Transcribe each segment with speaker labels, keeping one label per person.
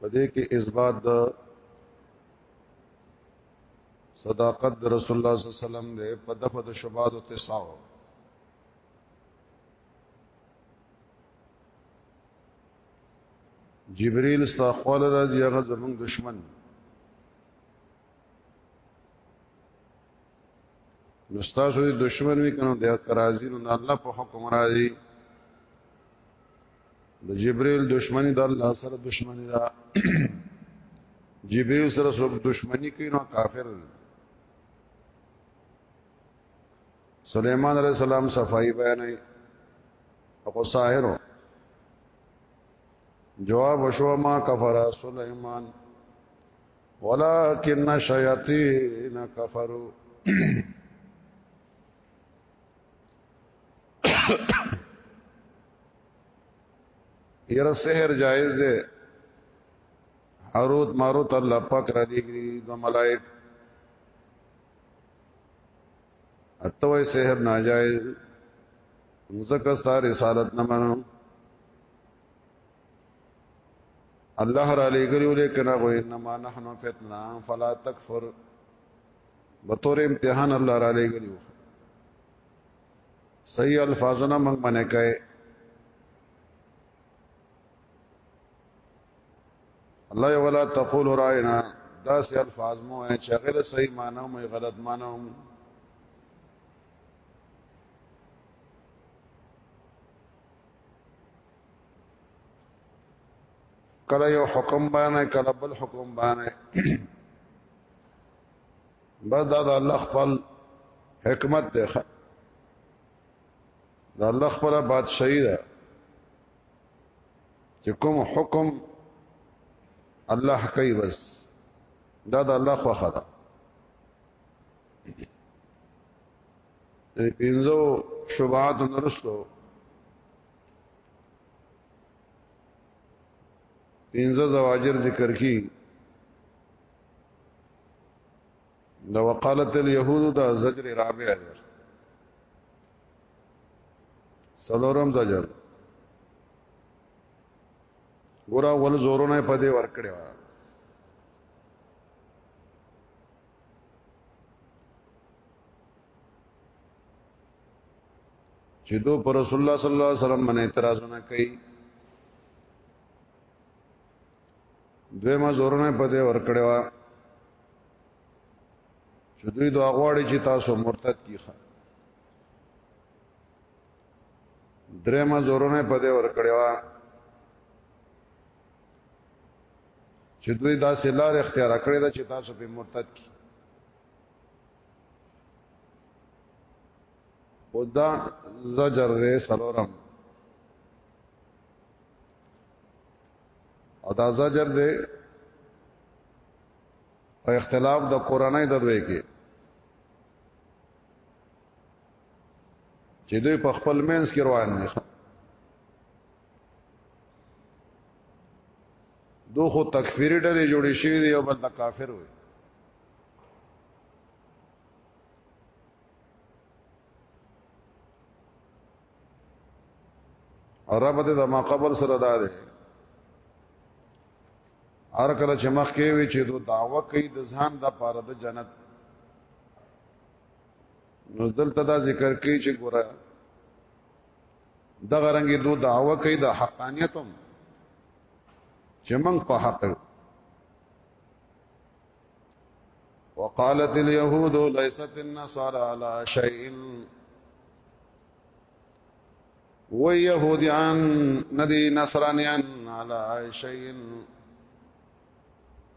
Speaker 1: په دې کې اثبات د صداقت د رسول الله صلی الله علیه وسلم دی په دغه د شوبات او تساو جبريل استغفار راځي هغه زمونږ دشمن نو تاسو د دشمن وی کنه د راځي نو الله په حکم راځي د جبريل دشمنی د الله سره دشمنی ده جبريل سره سره دشمنی کوي نو کافر سليمان عليه السلام صفائی بیانای او ساحرو جواب شو ما کفر سليمان ولكن الشياطين كفروا یره سحر جایز دی حروت ماروت الله پاک را دیګری دو ملائک اتوې سحر ناجایز مزکه ستاره رسالت نه منو الله را لګریو لیکن هغه انما نحنو فتنه فلا تکفر به تور امتحان الله را لګلیو صحیح الفاظونه موږ باندې کوي الله ولا تقول راینا دا سه الفاظ مو چې غیر صحیح معنی مې غلط معنی هم کله یو حکم باندې کله بل حکم باندې بس دا د الله خپل حکمت دی د الله خپل بادشاہي ده چې کوم حکم الله کوي بس دا د الله خوخه ده پینځو شوبات نرسو پینځه زواجر ذکر کی نو وقالت اليهود دا زجر رابع ده سلورم زجر ګور اول زورونه په دې ور کړی و چې دو پر رسول الله صلی الله علیه وسلم باندې اعتراضونه کوي دویمه زورونه په دې ور کړو چې دوی دعا غواړي چې تاسو مرتد کیخه درېمه زورونه په دې ور کړو چې دوی دا سلار اختیار کړی دا چې تاسو په مرتد کی او دا زجر دې سلورم او دا زجر دی او اختلاف د قرانه د دوی کې چې دوی په خپل مینس کې روان دي دو خو تکفیری ډلې جوړې شوې دي او بل د کافر وي اور رب دې زما قبر سره دا ده هر کله چې مخ کې وي چې دو داوا کوي د ځان د پاره د جنت نو دلته دا ذکر کوي چې ګوره د غرنګي دو داوا کوي د حقانيتم چې موږ په حق یو وقالت اليهود ليست النصارى على شيء و يهوديان ندي نصرانيان على شيء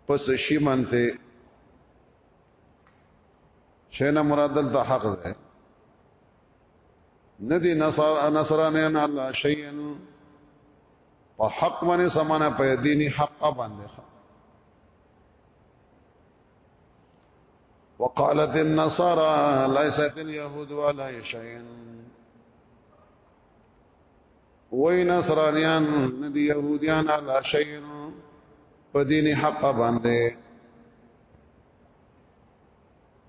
Speaker 1: پس شي منته شنه مراد دلته حق ده ندي نصر نصرانيان على شيء په حق باندې سمانه په ديني حق باندې وقالت النصارى ليست اليهود ولا شيء وای نصرانیان ندی يهوديان علا شيء په دین حق باندې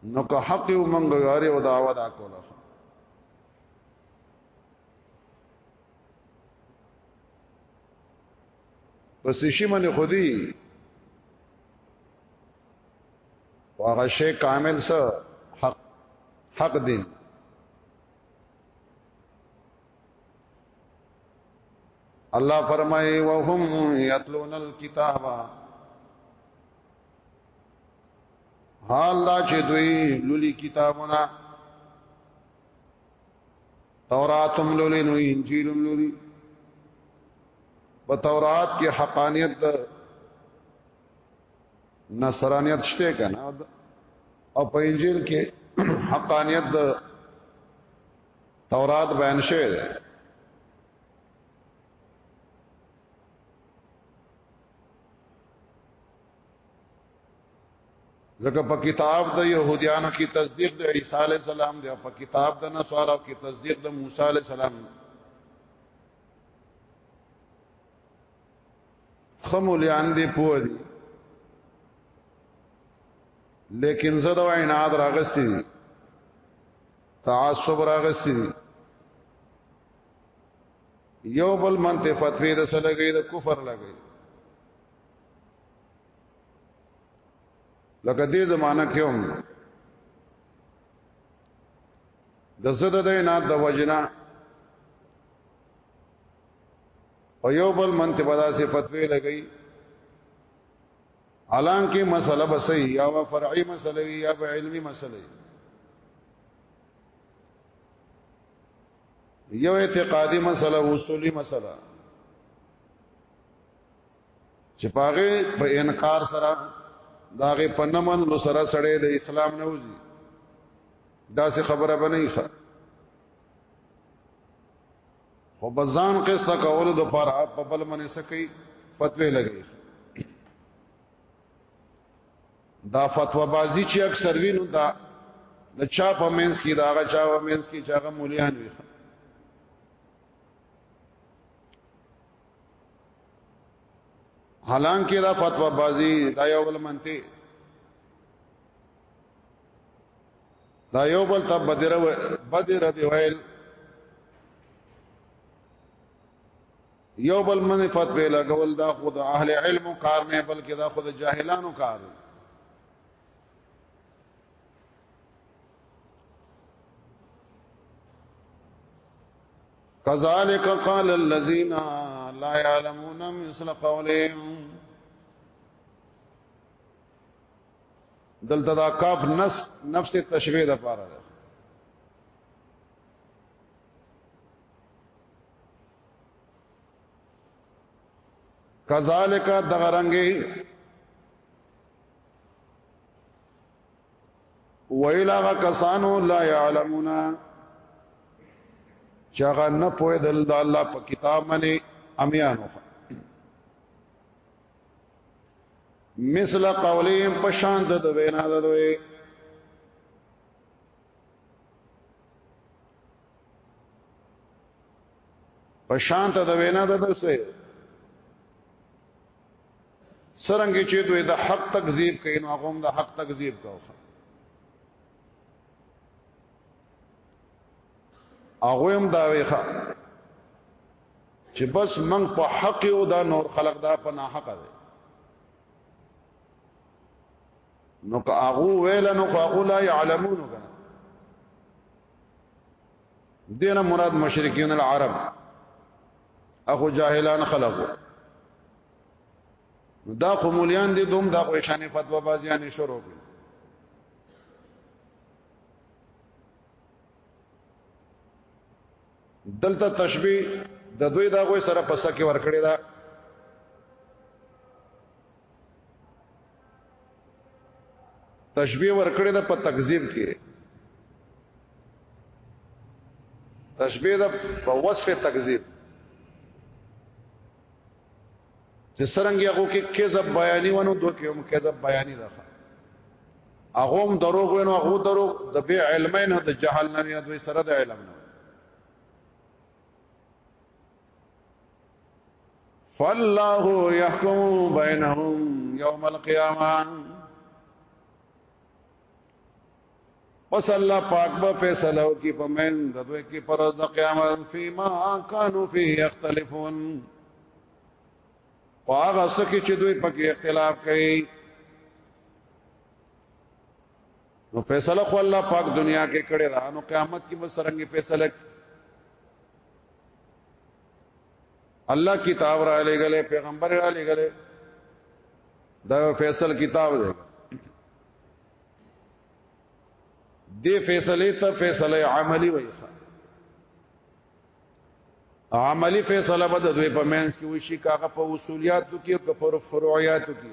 Speaker 1: نو که حق یو منګو یاري او دعوت اکوله پس شي من خودي واغه شی کامل سره حق حق دین الله فرمای وهم یتلون الكتاب حال دا چې دوی لولي کتابونه تورات هم لولې نو انجیل هم لولې په تورات کې حقانیت ده نصرانیت شته کنه او په انجیل کې حقانیت ده تورات بیان شوی ده ځکه په کتاب د يهوديانو کې تصدیق د عيسى عليه السلام دی او په کتاب د نصارو کې تصدیق د موسی عليه السلام دی خمولیان دی پوه دی لیکن زه دا عناد راغستی دی تعصب راغستی دی یو بل منته فتوی د سلګی د کفر لګی لکه دې زمانہ کې هم د زده د نه د وجنا او یو بل منته بدا سے فتوی لګئی حالانکه مسله بسې یا و فرعي مسله یا به علمي مسله یو اعتقادي مسله اصولي مسله چې پاغه په انکار سره داغه پنمن لو سره سره د اسلام نه وځي دا څه خبره بنئ ښه خو بزان قصه کول د پر په بل منې سکی فتوی لګي دا فتوا بازی چې اکثر وینو دا د چا په مینس کې دا هغه چا په مینس کې چې هغه مولیان وي حالانکه دا فتوا بازی دا یو بل منته دا یو بل تب بدر و بدر دی ویل یو بل من فتوا لګول دا خود اهل علم کار نه بلکې دا خود جاهلانو کار دی کذالک قال الذين لا يعلمون مثل قولهم دلته دا کاف نس نفس تشبیه د پاره ده کذالک دغرنګي ویل هغه کسانو لا يعلمون چې هغه نه پوهې دل د الله په کتاب باندې امیانو مثل قولهم پشان د وینا د دوی پشان ته د وینا د دوی سرنګ چې دوی د حق تکذیب کوي نو هغه هم د حق تکذیب کوي هغه هم دا ویخه چې بس من په حق او دا نور خلق دا په ناحق دی نو که هغه ویل نو هغه لا يعلمون کنه دینه مراد مشرکین العرب اخو جاهلان خلقو دا خو مولیان دي دوم دا خو شانې فتوا بازیانې شروع کړي دلته تشبیه د دوی دا غوي سره پسکه ورکړی دا تشبیه ورکړی دا په تکذیب کې تشبیه دا په وصف تکذیب چې سرنګ یو کې کذب بیانی ونو دوه کې هم کذب بیانی ده هغه هم دروغ وینو هغه دروغ د بی علمین د جهل نه دوی سره د علم نه فالله يحكم بينهم يوم القيامه پس الله پاک به فیصله وکي په من د دوی کې پر د قیامت فيما كانوا فيه يختلفون واغه سکه چې دوی پکې اختلاف کوي نو فیصله خو الله پاک دنیا کې کړی دا نو قیامت کې مسرنګي فیصله الله کتاب را لګلې پیغمبر را لګلې دا فیصل کتاب دی دې فیصله ته فیصله عملی وایي عملی فیصله به د دوی په منځ کې وشي کاغه په اصولیاتو کې او په فروعیاتو کې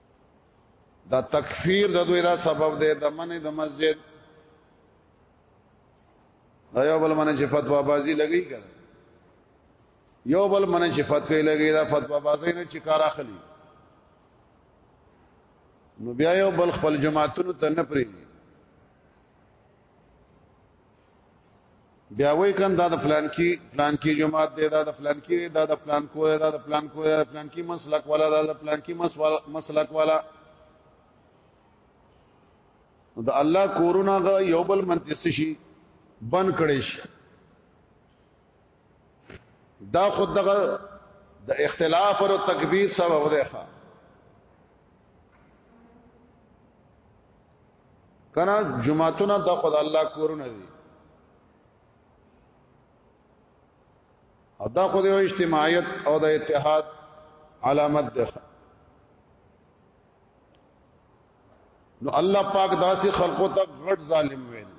Speaker 1: دا تکفیر د دوی دا سبب دی د منې د مسجد دا یو بل منه چې فتوا بازی لګی کړه یو بل منه چې فتوی لګی دا فتوا بازی نه چې کار اخلي نو بیا یو بل خپل جماعتونو ته نه پریږي بیا وای کان دا د فلان کی فلان کی جماعت دی دا د فلان کی دا د فلان کو دا د فلان کو دا فلان کی مسلک والا دا د فلان کی مسلک والا دا الله کورونا غ یو بل منتس شي بن کړي شي دا خود دغه د اختلاف او تکبیر سبب دی ښا کنا جمعتونه د خدای الله کورونه دي ادا خو د اجتماعیت او د اتحاد علامت ده نو الله پاک داسې خلقو ته غټ ظالم ویل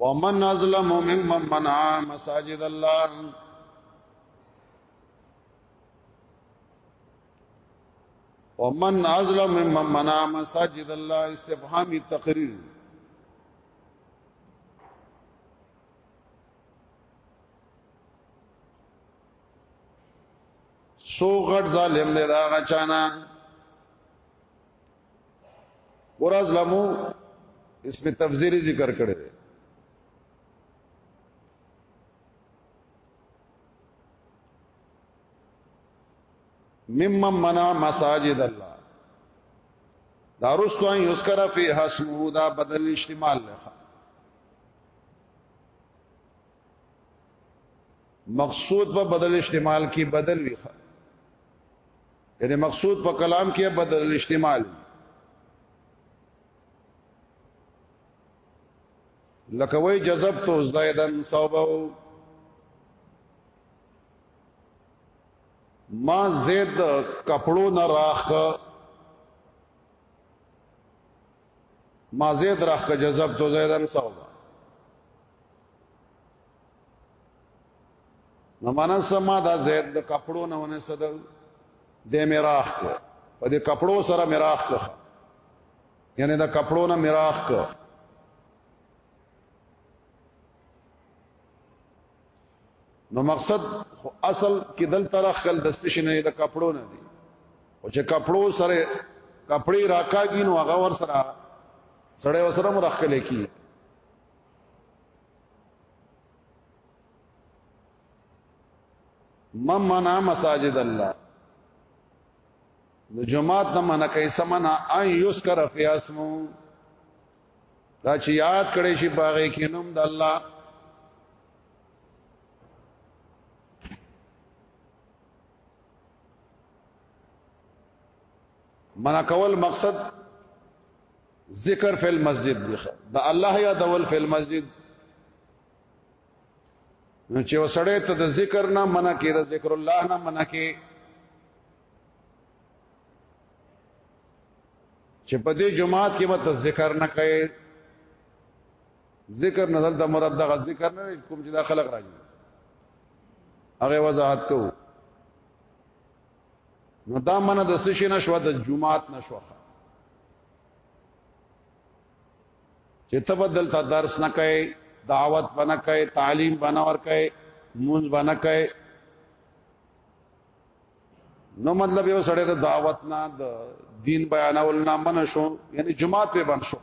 Speaker 1: ومن ازلم ممن منع مساجد الله ومن ازلم ممن منع مساجد الله استفهام تقریر سو غټ ظالم دی دا غچانا ور ازلمو اسم تفسیری ذکر کړی دی ممن منا مساجد الله دا رستو ان یذکر فی حسمو دا بدل اشتمال لخوا مقصود په بدل اشتمال کې بدل وی خوا یعنی مقصود په کلام کې بدل اشتمال لکوي جذب تو زیدن صوبو ما زید کپړو نه راخ ما زید راخ جذب تو زیدن صاحب نو معنا سما دا زید د کپړو نه ونه صد د میراخ کو په دې کپړو سره میراخ کو یعنی دا کپړو نه میراخ کو نو مقصد اصل کې دل ترخ کل دستش نه د کپړو نه دي او چې کپړو سره کپړې راکاږي نو هغه ور سره سړی وسره مرخل کی مم منا مساجد الله د جمعات نه منا کوي سمنا ان یذكر فی اسمو دا چې یاد کړي شي باغې کې نوم د الله منا کول مقصد ذکر فی المسجد دا الله یا دول فی المسجد نو چې وسړې ته د ذکر نه منا کې د ذکر الله نه منا کې چې په دې جماعت کې مت ذکر نه کوي ذکر نه دلته مراد دغه ذکر نه کوم چې دا خلق راځي هغه وضاحت کو نو دا منه د سشي نشو د جمعات نشو چې تبدل تا درس نه کوي دعوت بنا کوي تعلیم بنا ور کوي مونږ بنا کوي نو مطلب یو سړی د دعوت نه د دین بیانول نه من شو یعنی جماعت په بند شو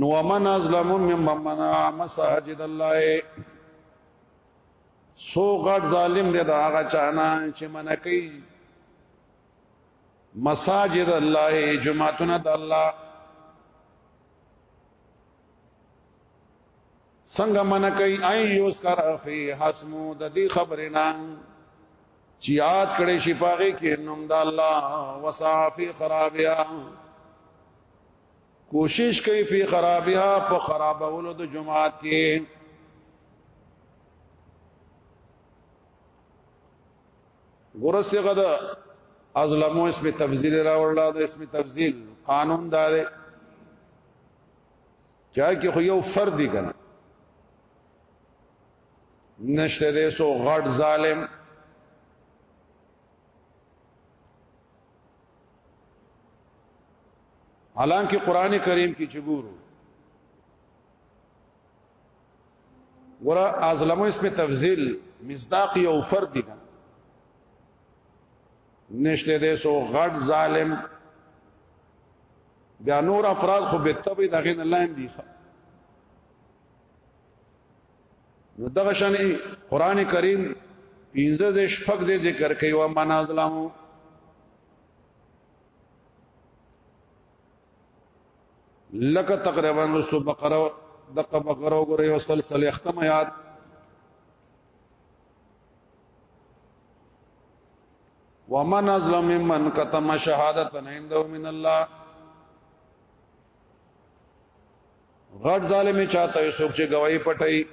Speaker 1: نو من ازلم ممن منع مساجد الله سو غټ ظالم دی دا هغه چانا چې منع کوي مساجد الله جماعتنا د الله څنګه من کوي اي یوس کر فی حسمو د دې خبرې نه چې یاد کړي شي پاګه کې نوم د الله وصافي خرابیا کوشش کوي فی خرابیا په خرابولو د جماعت کې ګورسګه د ازلمو اسم تفضیل راوړل د اسم تفضیل قانون دا دی چا کې خو یو فرد دی کنه نشته دې سو غړ ظالم حالانکه قران کریم کې چګورو ورا ازلمو اس په تفضیل مصداق یو فرد دی نشته دې سو غړ ظالم بیا نور افراد خو به تبي دا غین الله هم دي نو دغه شان قران کریم پینځه د شپږ د ذکر کوي او معنا ظلم لکه تقریبا رسو بقره دغه بقره وګورئ او سلسله ختم یاد ومن ازلم ممن کتم شهادت عنده من الله غټ ظالم چاته څوک چې گواہی پټي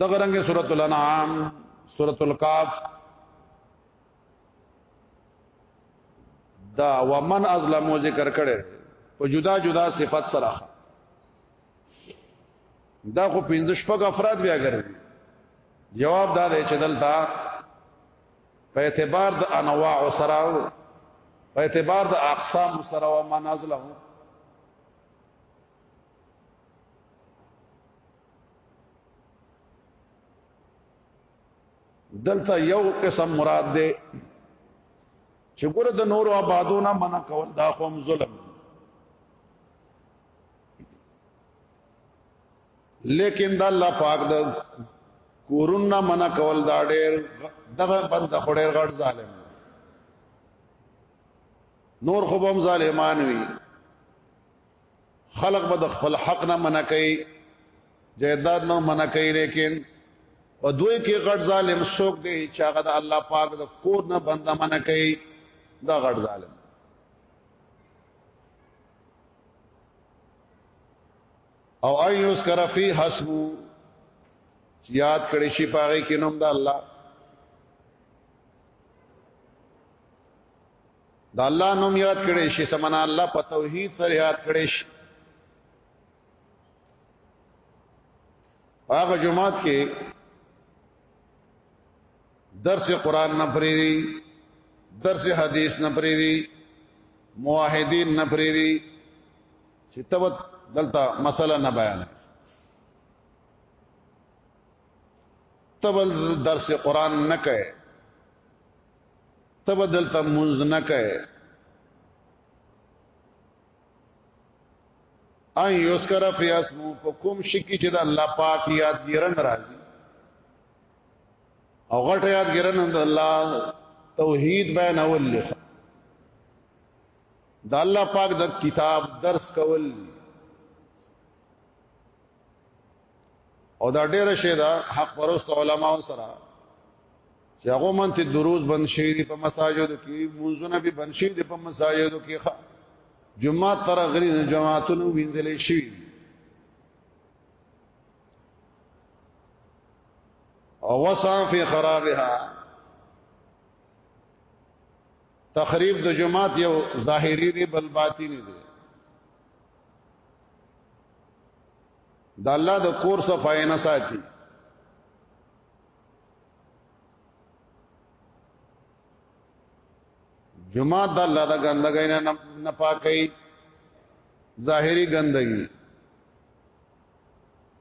Speaker 1: دغه رنګه سورۃ الانعام سورۃ الکاف دا ومن ازلم ذکر کړي په جدا جدا صفات سره دا خو پنځه شپږ افراد بیا ګرځي جواب دا دی چې دلته په اعتبار د انواع سره په اعتبار د اقسام سره او منازله دلته یو قسم مراد دی چې ګوره د نورو آبادونو منع کول دا قوم ظلم لیکن د الله پاک د کورونه منع کول دا ډېر دغه بند خړې غړ ظالم نور خو بم ظالمان وي خلق به د خپل حق نه منع کوي جیداد نه منع کوي لیکن او دوی کې غړ ظالم څوک دی چې هغه د الله پاک د کور نه بند منع کوي دا غړ ظالم او ايوس کرا فی حسب یاد کړي شي پاره کې نوم د الله د الله نوم یاد کړي شي سمنا الله په توحید سره یاد کړي شي هغه جمعات کې درس قران نه پریدي درس حدیث نه پریدي موحدین نه پریدي چې تب دلته مسله نه بیان تب درس قران نه کوي تب دلته منځ نه کوي ان یذکر فی اسمو په کوم شکی چې د الله پاک یاد ګرن راځي او غټ یاد ګرن د الله توحید بیان اول لخ د الله پاک د کتاب درس کول او دا ډیره شه دا حق پرست علما سره چې هغه مونږ ته دروز بند شي دي په مساجدو کې منځونه به بند شي دي په مساجدو کې جمعه تر غری جماعتونو وینځلې شي او وسان فی خرابها تخریب د جماعت یو ظاهری دی بل باطینی دی د الله د کور صفای نه ساتي جماعت د الله د ګندګۍ نه نه پاکي ظاهری ګندګي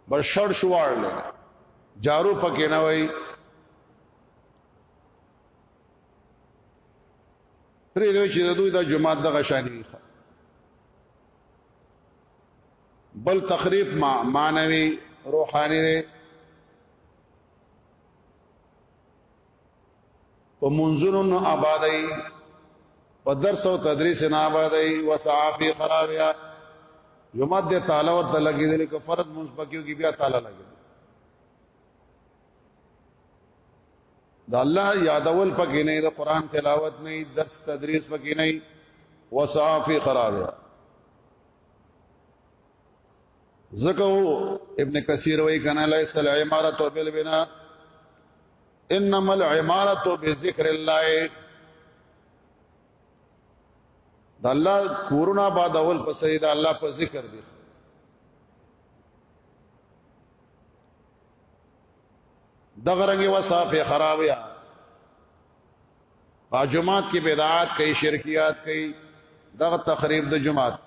Speaker 1: بس شړ شو واړل جارو پکې نه وای پرې دوی چې دوی د جماعت دغه شانی بل تخریف ما مانوي روحاني دی په منځونو نو آبادای په درس او تدریس نه آبادای وسعافی قراریا یومات دې تعالی ورته لګیدل کو فرض مونږ پکیو کی بیا تعالی لګیدل د الله یادول پکې نه د قران تلاوت نه درس تدریس پکې نه وصافی خراب زکو ابن کثیر وای کنه لیس العمارت بالبنا انما العمارة بذكر الله د الله کورونه باد اول په سید الله په ذکر دی دغه رنګي وصاف خرابیا اجماعت کې بدعات کوي شرکیات کوي دغه تخریب د جماعت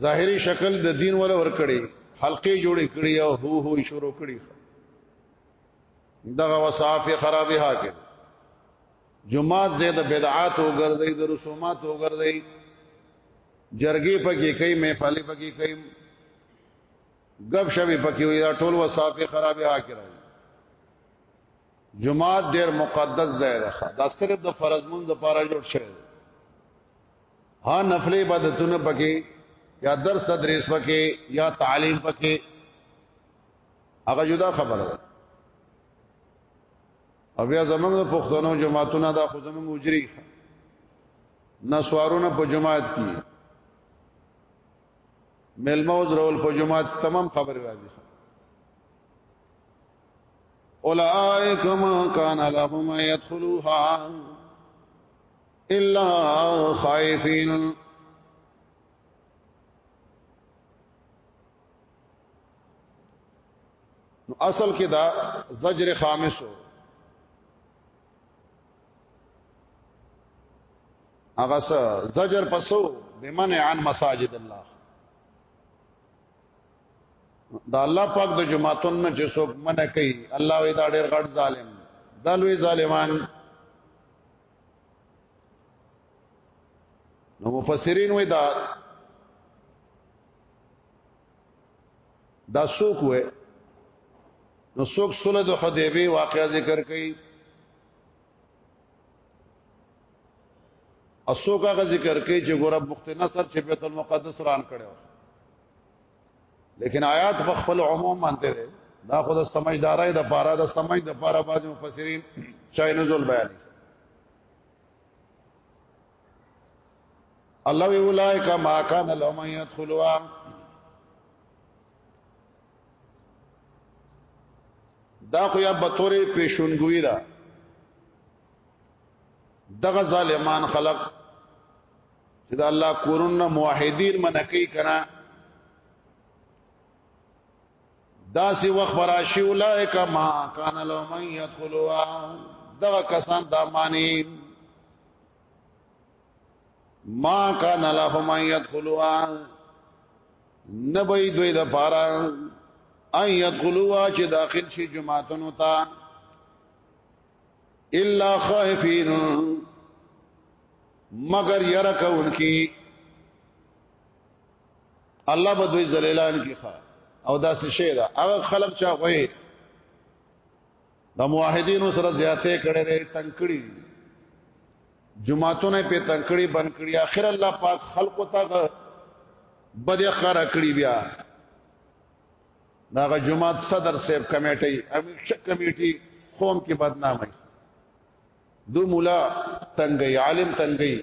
Speaker 1: ظاهری شکل د دین ولا ور کړی حلقې جوړې کړی او هو هو شروع کړی دغه وصاف خرابې ها کې جمعات زید بدعات وګرځي د رسومات وګرځي جرګې پکې کوي محفل پکې کوي غب شوی پکې وي دا ټول وصاف خرابې ها کې راځي جمعات ډیر مقدس ځای ده دا صرف د فرض مون د پاره جوړ شوی ها نفل عبادتونه پکې یا درس تدریس پکې یا تعلیم پکې هغه جدا خبره ده او بیا زمونږ د پښتنو جماعتونه دا خو زمونږ اجري نسوارونه په جماعت کې ملما او درول په جماعت تمام خبر راځي اولائک ما کان لهم يدخلوها الا خائفين نو اصل کې دا زجر خامسو هغه زجر پسو بمنع عن مساجد الله دا الله پاک د جماعتون نه چې څوک منع کوي الله وی دا ډېر غټ ظالم دا لوی ظالمان نو مفسرین وې دا دا سوق وې نو سوق صلح د حدیبی واقعا ذکر کړي اسوکا کا ذکر کړي چې ګورب مخت نصر چې بیت المقدس ران کړو لیکن آیات په خپل عموم باندې ده دا خود سمجھدارای د پاره د سمجھ د پاره باز مفسرین چای نزول بیان الله وی اولائک ما کان لهم يدخلوا دا خو یا بطورې پیشونګوی ده دغه ظالمان خلق چې دا الله کورونه موحدین منکی کنا داسې وخت براشي اولایک ما کان لو من يدخلوا دا کسان دا معنی ما کان لهم من يدخلوا نبی دوی د پارا ان يدخلوا چې داخل شي جماعتونو ته الا خائفین مگر یرا کون کی الله به دوی ذلیلان کی خوا او دا څه شی دا هغه خلق چا وې د موحدینو سره زیاته کړي دي تنکړي جمعهتونه په تنکړي بن کړي اخر الله پاک خلق ته بد خره کړی بیا داغه جماعت صدر صاحب کمیټي همیشه کمیټي قوم کې بدنامي دو مولا تنگي عالم تنگي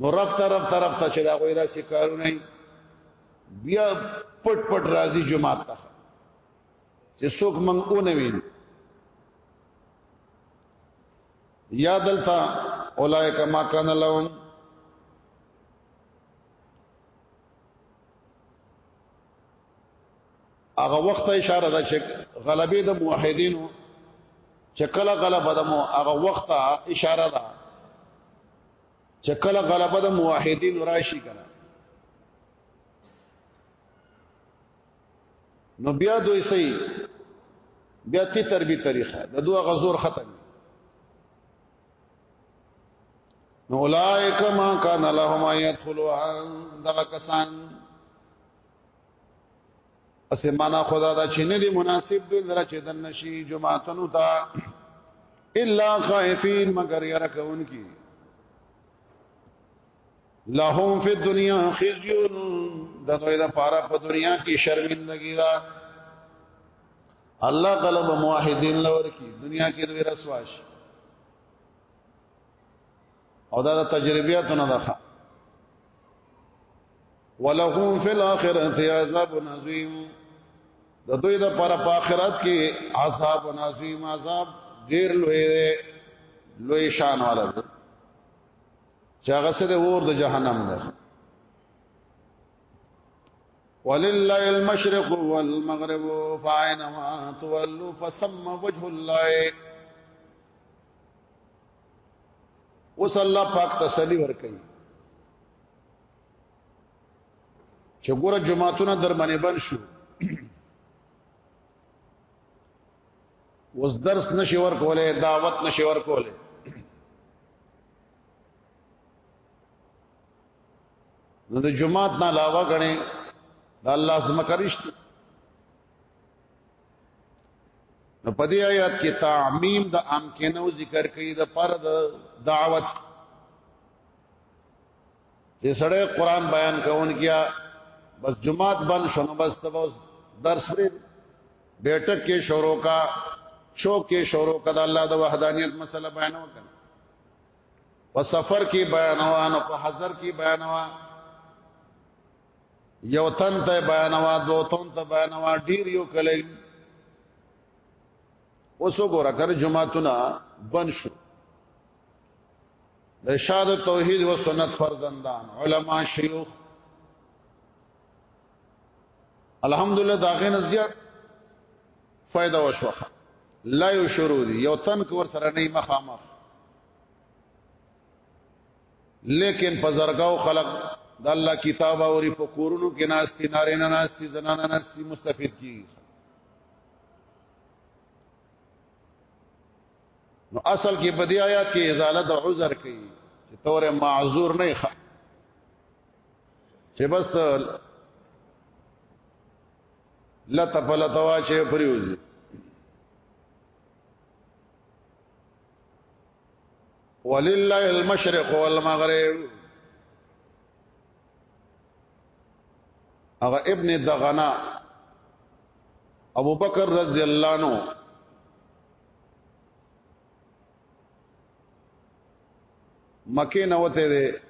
Speaker 1: نو رب طرف طرف ته چې دا غوې دا شکارو نه بیا پټ پټ راځي جماعت ته چې څوک مونږ اونې وین یا دلتا اولائک ما کان لهم هغه وخت ته اشاره ده چې غلبې د موحدینو چې کله غلبه د مو هغه وخت ته اشاره ده چې کله غلبه د موحدینو راشي کنه نو بیا دوی سي بیا تی تربی طریقه د دوه غزور ختم نو اولائک ما کان لهم يدخلوها دغه کسان اسه معنا خدا دا چې نه دي مناسب دي لره چې دن نشي جماعتونو ته الا خائفين مگر ير کون کی لهم فی الدنیا خزیون د دوی د پاره په دنیا کې شرمندگی ده الله غلب موحدین لور کی دنیا کې دوی رسواش او دا تجربیات نه ده ولهم فی الاخره عذاب عظیم د دوی د پر په آخرت کې عذاب عظیم عذاب ډیر لوی دی لوی شان والا دی چې هغه سره ور د جهنم ده ولله المشرق والمغرب فاينما تولوا فسم وجه الله اوس الله پاک تسلی ورکړي چې ګوره جماعتونه در باندې بن شو اوس درس نشي ورکولې دعوت نشي ورکولې نو د جمعات نه علاوه غني د الله زمکرشت نو په دې آیات کې تعمیم د امکنو ذکر کوي د پر د دعوت چې سړی قران بیان کوون کیا بس جمعات بند شنو بس ته بس درس پرې بیٹک کې شروع کا شوق کې شروع کا د الله د وحدانیت مسله بیان وکړه په سفر کې بیانوا نو په حضر کې بیانوا یو تن ته بیانوا دو تن ته بیانوا ډیر یو کله اوس وګوره کر جمعهتونه بن شو د ارشاد توحید و سنت فرزندان علما شیوخ الحمدلله داغه نزیات فائدہ وشوه لا یو شروع دی یو تن کور سره نه مخامخ لیکن په زرګاو خلق د الله کتاب او په کورونو کې ناشتي نارینه ناشتي زنانه ناشتي مستفید کیږي نو اصل کې بدی آیات کې ازاله د عذر کوي چې تور معذور نه ښه چې بس لتپلتوا چې پریوزي ولله المشرق والمغرب هغه ابن دغنا ابو بکر رضی الله عنه مکه نه وته ده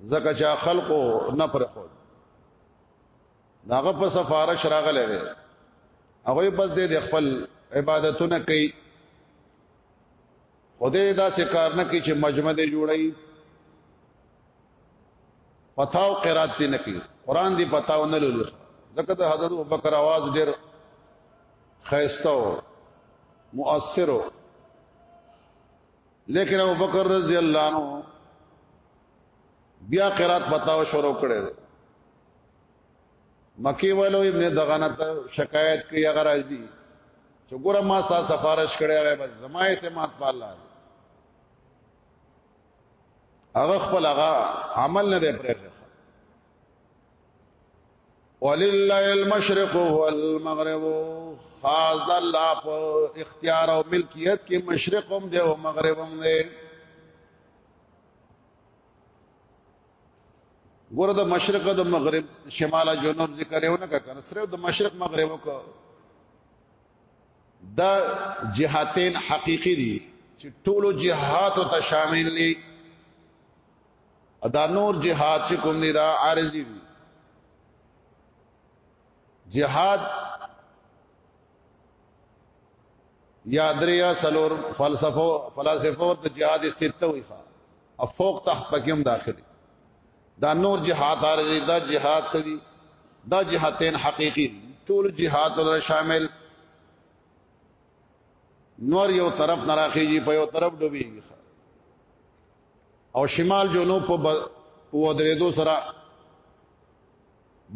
Speaker 1: زکه چا خلقو نه پر خو داغه په سفارش راغله دي هغه بس دې خپل عبادتونه کوي خدای دا سه کار نه کوي چې مجمع دې جوړي پتاو قرات دې نه کوي قران دې پتاو نه لولو زکه ته حضرت ابوبکر आवाज ډېر خيستو مؤثرو لیکن ابو بکر رضی الله عنه بیا قرات پتاو شروع کړي مکی والو ابن دغنه ته شکایت کوي هغه راځي چې ګوره ما ستا سفارش کړی راي بس زما اعتماد په الله هغه خپل هغه عمل نه دی پرې ولله المشرق والمغرب خاص الله په اختیار او ملکیت کې مشرق هم دی او مغرب هم دی ګوره د مشرق د مغرب شمال جنوب ذکر یو نه کړ صرف د مشرق مغرب کو دا جهاتین حقيقي دي چې ټولو جهاتو ته شامل دي دا نور جهاد چې کوم دی دا عارضی دی جهاد یا دریا سلور فلسفو فلسفه ورته جهاد سته وي ښا افوق تحت پکیم داخلي دا نور جهاد عارضی دا جهاد سدي دا جهاتین حقيقي ټول جهاد له شامل نور یو طرف نراخیږي په یو طرف ډوبېږي او شمال جنوب په په درېدو سره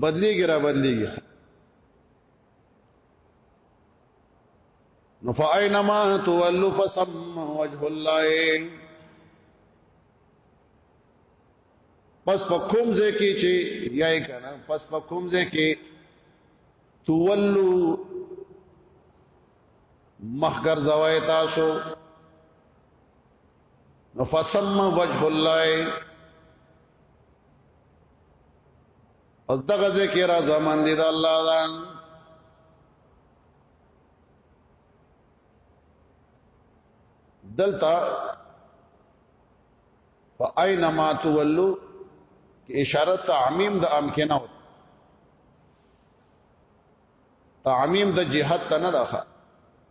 Speaker 1: بدلیږي را بدلیږي نو فاینما تولوا فسم وجه الله پس په کوم ځای کې چې یای کنه پس په کوم ځای کې تولوا مخګر زوای تاسو نو فسم وجه الله او دغه ذکر زمان دي د الله دا دلتا فاینما تولو اشاره تعمیم د امکنه تعمیم د جهاد ته نه ده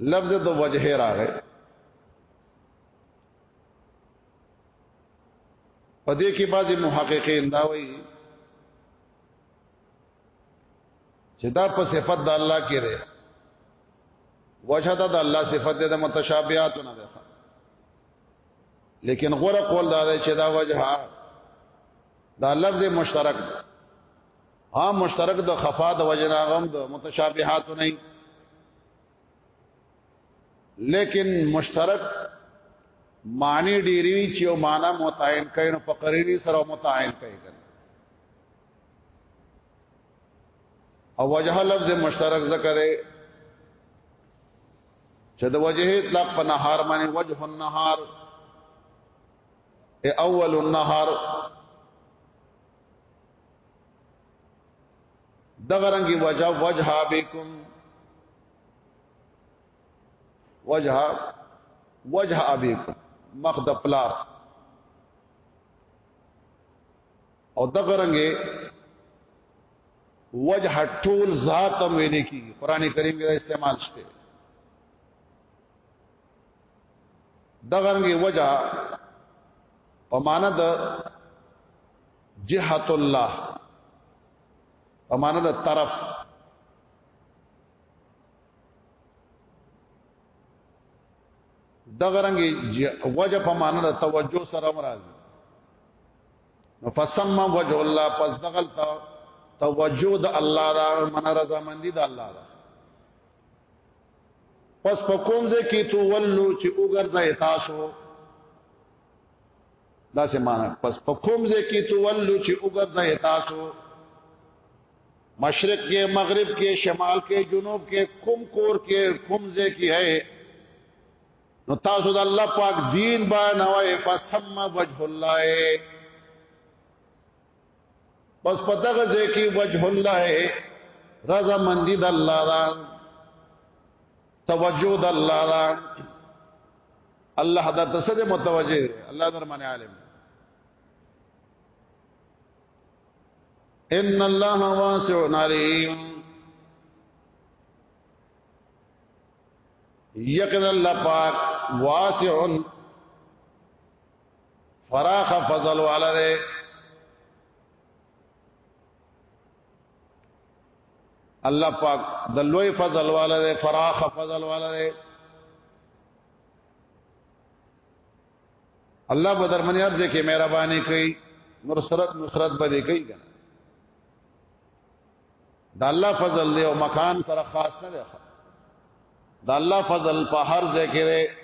Speaker 1: لفظ د وجه راغی په دې کې بعضي محققین دا وایي چې دا په صفت د الله کې ده وجه دا د الله صفت ده د متشابهات نه ده لیکن غره قول دا ده چې دا وجه دا لفظ مشترک ده عام مشترک د خفا د وجنا غم د متشابهات نه لیکن مشترک معنی ډیری وی چې او معنا متعین کین په قرینی سره متعین کین او وجه لفظ مشترک ذکر دی چې د وجه اطلاق په نهار باندې وجه النهار اول النهار دغه رنګي وجه وجه بكم وجه وجه ابيكم مخ د پلار او دغه رنګي وجه ټول ذات هم ویل کی قران کریم کې استعمال شته دغه رنګي وجه په معنا د جهت الله په معنا د طرف دغه رنګ وجه په معنا د توجه سره مراد نو فسمى وجه الله پس دغل توجه د الله دا من رضا مندي د الله دا پس په کوم ځای کې تو ولو چې وګرځي تاسو دا سه معنا پس په کوم ځای کې تو ولو چې وګرځي تاسو مشرق کې مغرب کې شمال کې جنوب کې کوم کور کې کوم ځای کې ہے نو تاسو د الله پاک دین با نوای فسم وجه الله پس پتاګه ځای کې وجه الله رضا مندي د الله توجه د الله دا الله دا تسد متوجه الله در باندې عالم ان الله واسع علیم یقین الله پاک واسع فراخ فضل والده الله پاک د لوی فضل والده فراخ فضل والده الله بدر منی ارز کې مهرباني کوي نصرت نصرت بده کوي کنه د الله فضل دی او مکان سره خاص نه دی د الله فضل په هر ځای کې دی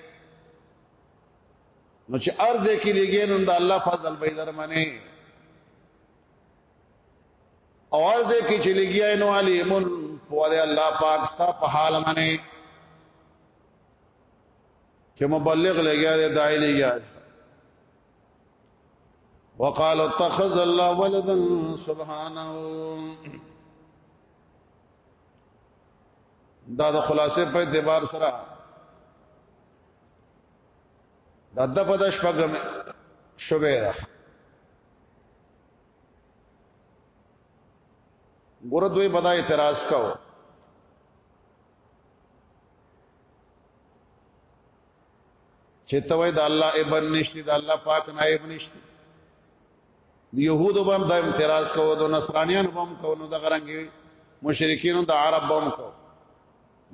Speaker 1: نو چې ارزه کې لګین د الله فضل به درمنه او ارزه کې چې لګیا نو علیمون په دې الله پاک ستا په حال باندې چې مبلغ لګیا دی دای لګیا دی وقال اتخذ الله ولدا سبحانه دا د خلاصې په اعتبار سره دا د په د شپږم شوبه ده ګور دوی بدا اعتراض کاو چې توې د الله ابن نشتی د الله پاک نائب نشتی يهودو باندې اعتراض کاو د نصرانيان باندې کاو نو د غرنګي مشرکین د عرب هم کو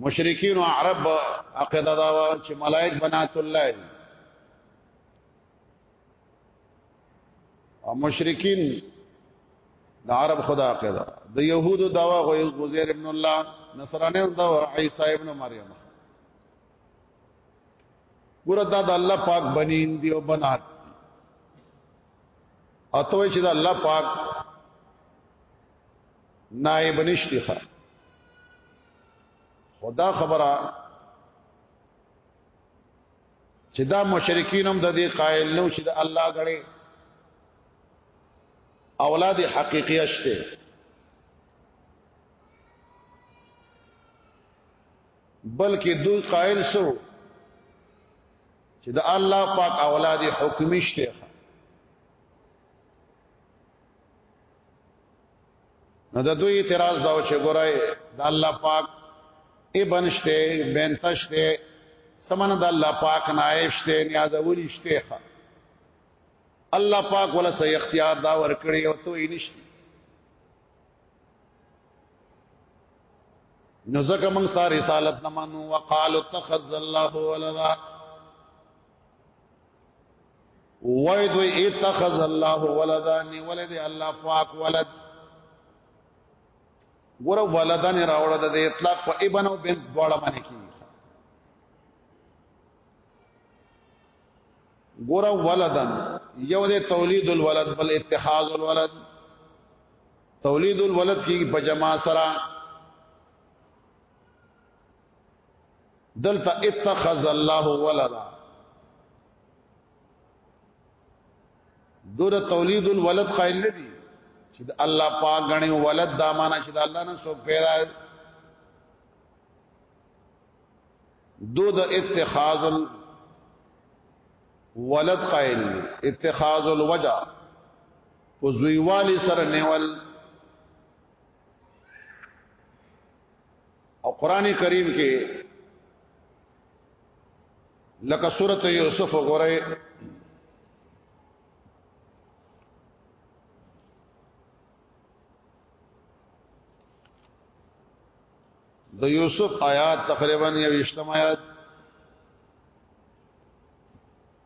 Speaker 1: مشرکین عرب عقیده دا و چې ملائک بنات الله او مشرکین د عرب خدا عقیده د يهودو داوا غوي عزير ابن الله نصرانه دا عيسى ابن مريم ګور دا د الله پاک بنین دی او بنات اته چې د الله پاک نائب نشتی خا خدا خبره چې دا مشرکین هم د دې قائل نو چې د الله غړي اولاد حقیقی اشته بلکې دوی قائل سو چې د الله پاک اولاد حکمی شته نو د دوی اعتراض دا و چې ګورای د الله پاک ابن شته بنت شته سمنه د الله پاک نائب شته نیاز اولی شته الله پاک ولا سي اختیار دا ور کړی او ته یې نشته نو زکه موږ ستاره رسالت نه منو وقالو اتخذ الله ولدا وای دوی اتخذ الله ولدان ولد الله پاک ولد ګور ولدان راوړه د اطلاق په ابن او بنت دواړه باندې کی ګور ولدان یو د تولید الولد بل اتخاذ الولد تولید الولد کی په جما سره دلته اتخذ الله ولدا دور تولید الولد قائل نه دي چې الله پاک غني ولد دا معنا چې الله نه سو پیدا دو د اتخاذ الولد قائل اتخاذ الوجه پوزویوالی سره نیول او قران کریم کې لکه سورته یوسف وګورئ د یوسف آیات تقریبا یو اشتم آیات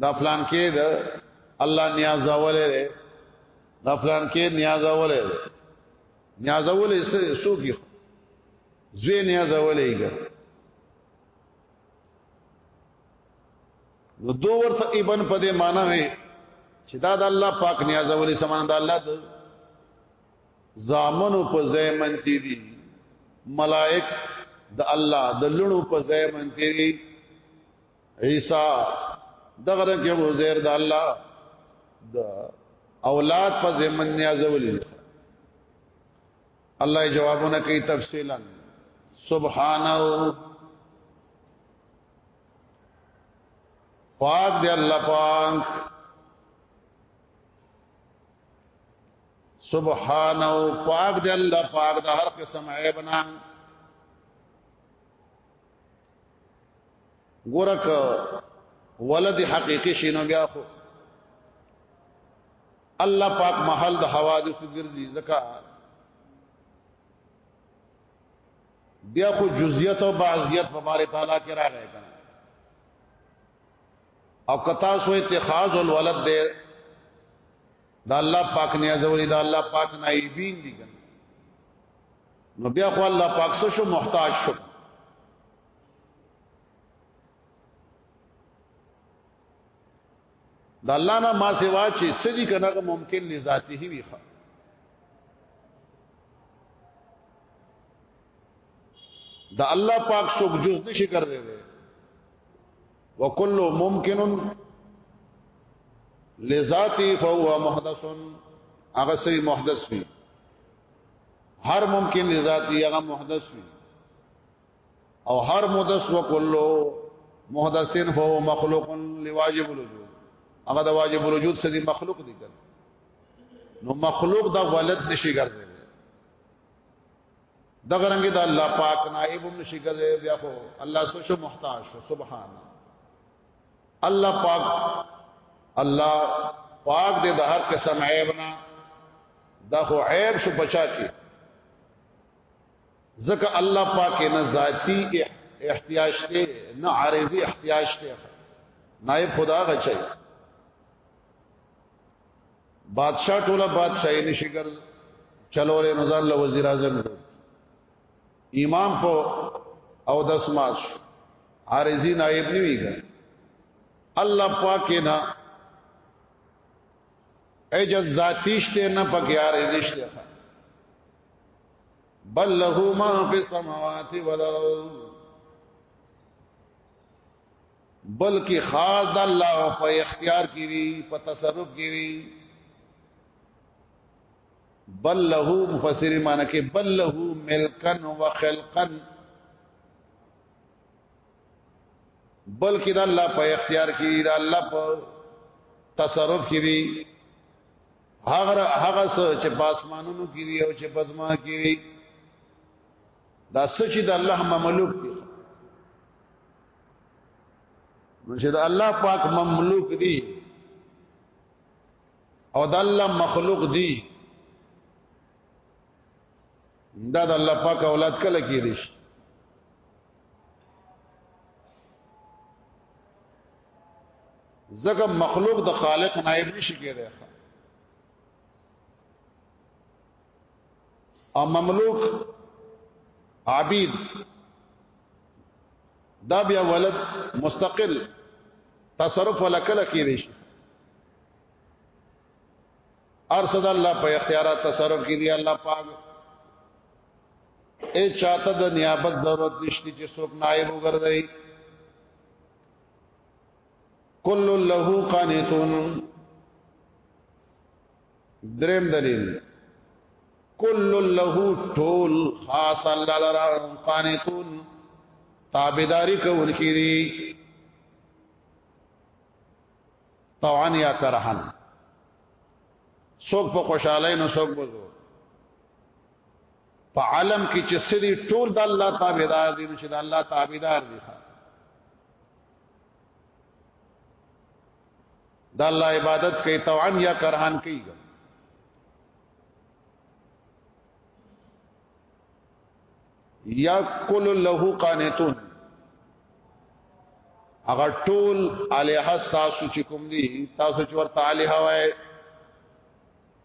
Speaker 1: دا پلان کې ده الله نیاز اوله ده دا پلان کې نیاز اوله ده نیاز اوله سو کې زوی نیاز اوله یې نو دو ورته ابن په دې معنی وي چې دا د الله پاک نیاز اوله سمان د الله ده زامنو په ځای منتی دي ملائک د الله د لونو په ځای منتی دي عیسی دغه رنګ یو زیر د الله د اولاد په زمن نیازولې الله جوابونه کوي تفصیلا سبحانه پاک دی الله پاک سبحانه پاک دی الله پاک د هر قسم عیب نه ګورک ولد حقيقي شینو بیا خو الله پاک محل د حوادث ګرځي زکا بیا خو جزئیت او بعضیت په بار تعالی کې راغی کنه او کتا سو اتخاذ الولد دے دا الله پاک نه ازولې دا الله پاک نائبین دي کنه نو بیا خو الله پاک سو شو محتاج شو د الله نه ما سوا چې سدي کنه ممکن لذاته وي خو د الله پاک څوک جز نشي ګرځي وکل ممکن لذاتی فهو محدث هغه سي محدث وي هر ممکن لذاتی هغه محدث وي او هر محدث وکل محدثین فهو مخلوق لواجب الوجود هغه د واجب الوجود سدي مخلوق دي کړ نو مخلوق دا ولد نشي ګرځي دغه رنګ د الله پاک نائب هم نشي ګرځي بیا خو الله سو شو محتاج شو سبحان الله پاک الله پاک دې د هر قسم عیب نه دا خو عیب شو بچا کی ځکه الله پاک نه ذاتی احتیاج ته نه عارضی احتیاج ته نائب خدا غچي بادشاہ ټوله بادشاہي نشي ګر چلولې نو ځل وزیر اعظم امام په او دس ماش عارضی نائب نیویږي الله پاک نه اجز ذاتیشته نه پکې عارضیشته بل له ما فی السماوات والارض بلکې خاص د الله په اختیار کې دي په تصرف کې دي بل له مفسر معنی کې بل له ملکن و خلقن بلکې د الله په اختیار کې دي د الله په تصرف کې دي هغه هغه څه چې په اسمانونو کې دي او چې په ځما کې دي دا څه چې د الله مملوک دي نو چې د الله پاک مملوک دي او د الله مخلوق دي دا د الله پاک اولاد کله کې دي زګه مخلوق د خالق نائب نشي کېدای او مملوک عبید دا بیا ولد مستقل تصرف ولا کله کې دي ارشد الله په اختیارات تصرف کې دي الله پاک اے چاته د نیابت ضرورت نشته چې څوک نائب وګرځي کل له قانتون دریم دلیل کل له ټول خاص الله لرا قانتون تابعداري کوونکي دي طوعا یا کرهن څوک په خوشاله نو څوک بزو په عالم کې چې سړي ټول د الله تابعدار دي چې د الله تابعدار دي دا الله عبادت کوي توان یا کرهان کوي یا کل له قانتون اگر ټول الہ تاسو چې کوم دي تاسو چې ورته الہ وای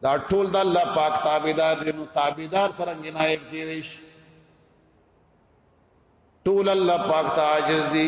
Speaker 1: دا ټول د الله پاک تابعدار دي نو تابعدار سره جنایت کیږي ټول الله پاک ته عاجز دي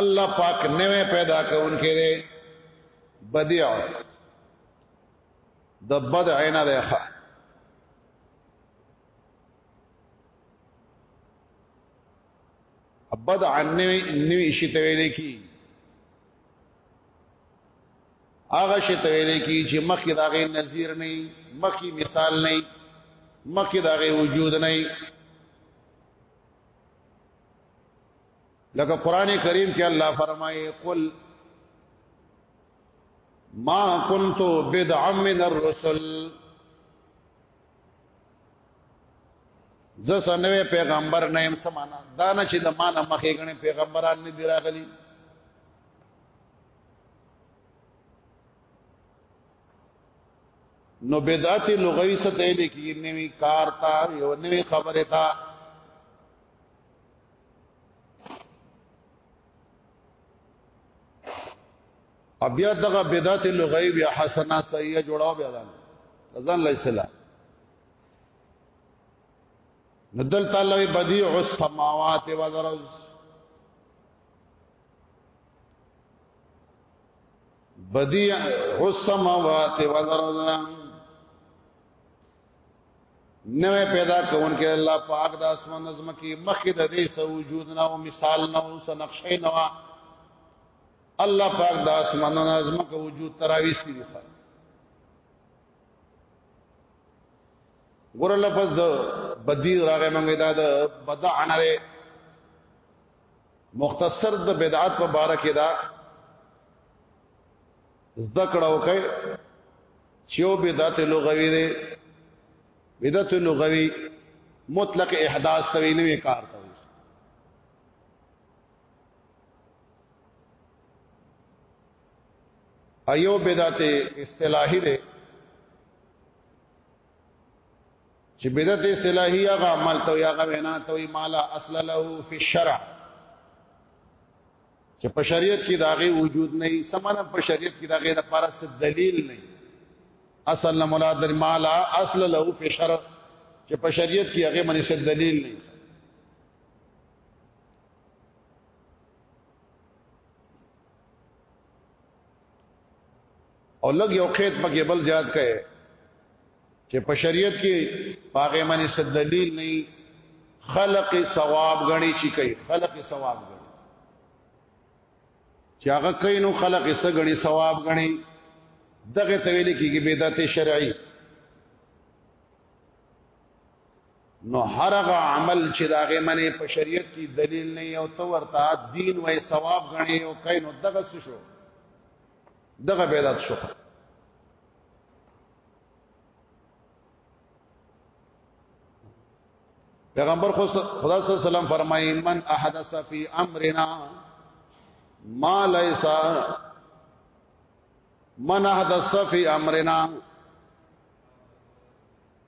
Speaker 1: الله پاک نوې پیدا کوونکې دی بدیع د بدع نه ده ښه بدع نوې نوې شي ته ویل کی هغه شي ته ویل کی چې مخکې داغه نظیر نه مخکې مثال نه مخکې داغه وجود نه لکه قران کریم کې الله فرمایي قل ما كنت بدعا من الرسل زه سنوي پیغمبر نه يم سمانا دا نه چې د ما نه مخې غني پیغمبران نه دی راغلي نو بدعت لغوي څه ته لیکي نوی کار تا یو نوی خبره تا بیا دغه بدعت لغوي بیا حسنه سیئه جوړاو بیا ځان ځان لا اصطلاح ندل تعالی بدیع السماوات والارض بدیع السماوات والارض نوې پیدا کون کې الله پاک د اسمان نظم کې مخې د دې سو وجود نه او مثال نه او سنقشې نه وا الله پاک د اسمان نظم کې وجود تراويستي دي ګور لفظ د بدی راغې مونږه دا د بدع نه مختصر د بدعت په باره کې دا زده کړه وکړئ چې یو بدعت لغوي دی بدعت لغوي مطلق احداث ته ویلې کار ته ایو بدعت اصطلاحي دی چې بدعت اصطلاحي هغه عمل ته یا هغه وینا ته وي مالا اصل له فی الشرع چې په شریعت کې داغه وجود نه وي سمانه په شریعت کې داغه د پاره څه دلیل نه اصل نه مراد د مالا اصل له فی الشرع چې په شریعت کې هغه باندې څه دلیل نه او لګ یو قید پکې بل زیات کړي چې په شریعت کې پاګې منی څه دلیل نه خلق ثواب غني چې کوي خلق ثواب غني چې هغه کوي نو خلق یې څه غني ثواب غني دغه تویل کېږي بدعت شرعي نو هرغه عمل چې داغه منې په شریعت کې دلیل نه یو تو ورته دین وای ثواب غني او کین نو دغه څه شو دغه بدعت شو پیغمبر خدا صلی الله علیه وسلم فرمایي من احدث فی امرنا ما ليس من احدث فی امرنا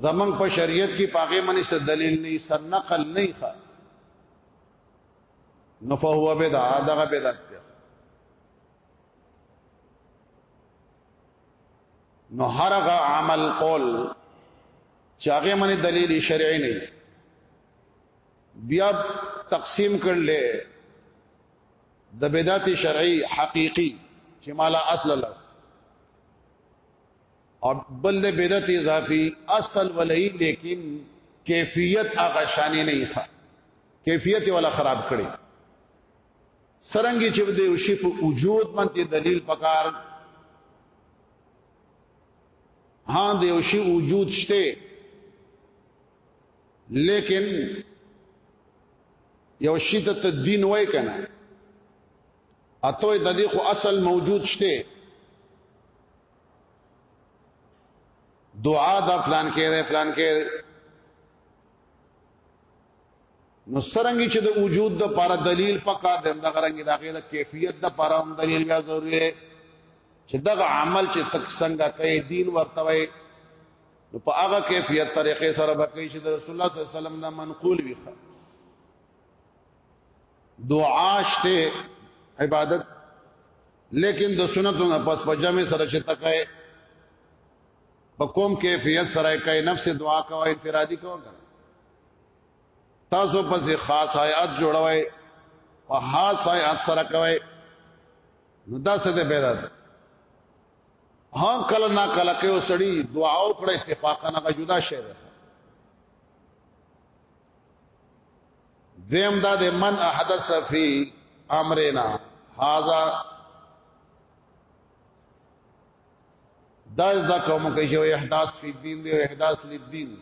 Speaker 1: زمنګ په شریعت کې پاګه منی څه دلیل نه سر نقل نه ښه نو فهو بدعه دغه بدعت ده نو هرغه عمل قول چې هغه منی دلیل شرعي نه بیا تقسیم کړل د بدعت شرعي حقيقي چې مالا اصل له او بل د بدعت اضافي اصل ولې لیکن کیفیت هغه شان نه ښه کیفیت ولا خراب کړي سرنګي چې د یو شی په وجود باندې دلیل پکار ها د یو شی وجود شته لیکن یو شی ته تدین وای کنه اته د دې خو اصل موجود شته دعا دا پلان کې ده پلان کې نو سرنګي چې د وجود د پاره دلیل پکا د دغه رنګي د غیر کیفیت د پاره هم دلیل بیا ضروری دی چې دغه عمل چې تک څنګه کوي دین ورته وي نو په هغه کیفیت طریقې سره به کوي چې د رسول الله صلی الله علیه وسلم نه منقول وي دعا شته عبادت لیکن د سنتو نه پس په جمع سره چې تکای په کوم کیفیت سره کای نفس دعا کا او انفرادی کو تاسو پس خاص آیات جوړوي او خاص آیات سره کوي نو دا څه ده پیدا ده هم کله نا کله کې وسړي دعا او کړه استفاقه نه جدا شي دیم دا د من احدث فی امرنا هاذا دا ځکه کوم کې یو احداث فی دین دی احداث للدین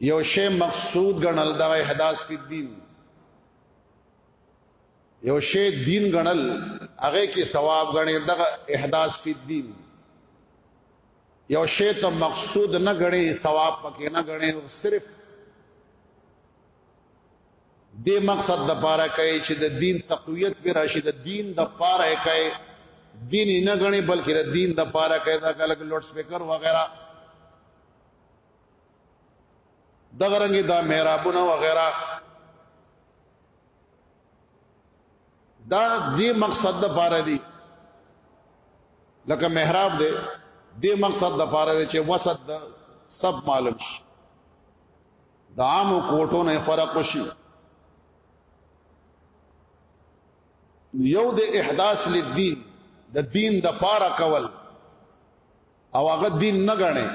Speaker 1: یو شی مقصود ګڼل دا احداث فی دین یو شی دین ګڼل هغه کې ثواب غني دغه احداث فی الدین یو شی ته مقصود نه غړي ثواب پکې نه غړي او صرف دې مقصد د پاره کوي چې د دین تقویت پر راشي د دین د پاره کوي دین نه غني بلکې د دین د پاره کوي دا کله لوډ سپیکر وغیرہ دغه رنګي دا محرابونه وغیرہ دا دې مقصد د پاره دی لکه محراب دی دې مقصد د پاره دی چې وسط د سب معلوم شي د عام کوټو نه فرق شي یو د احداث للدین د دین د پاره کول او هغه دین نه غني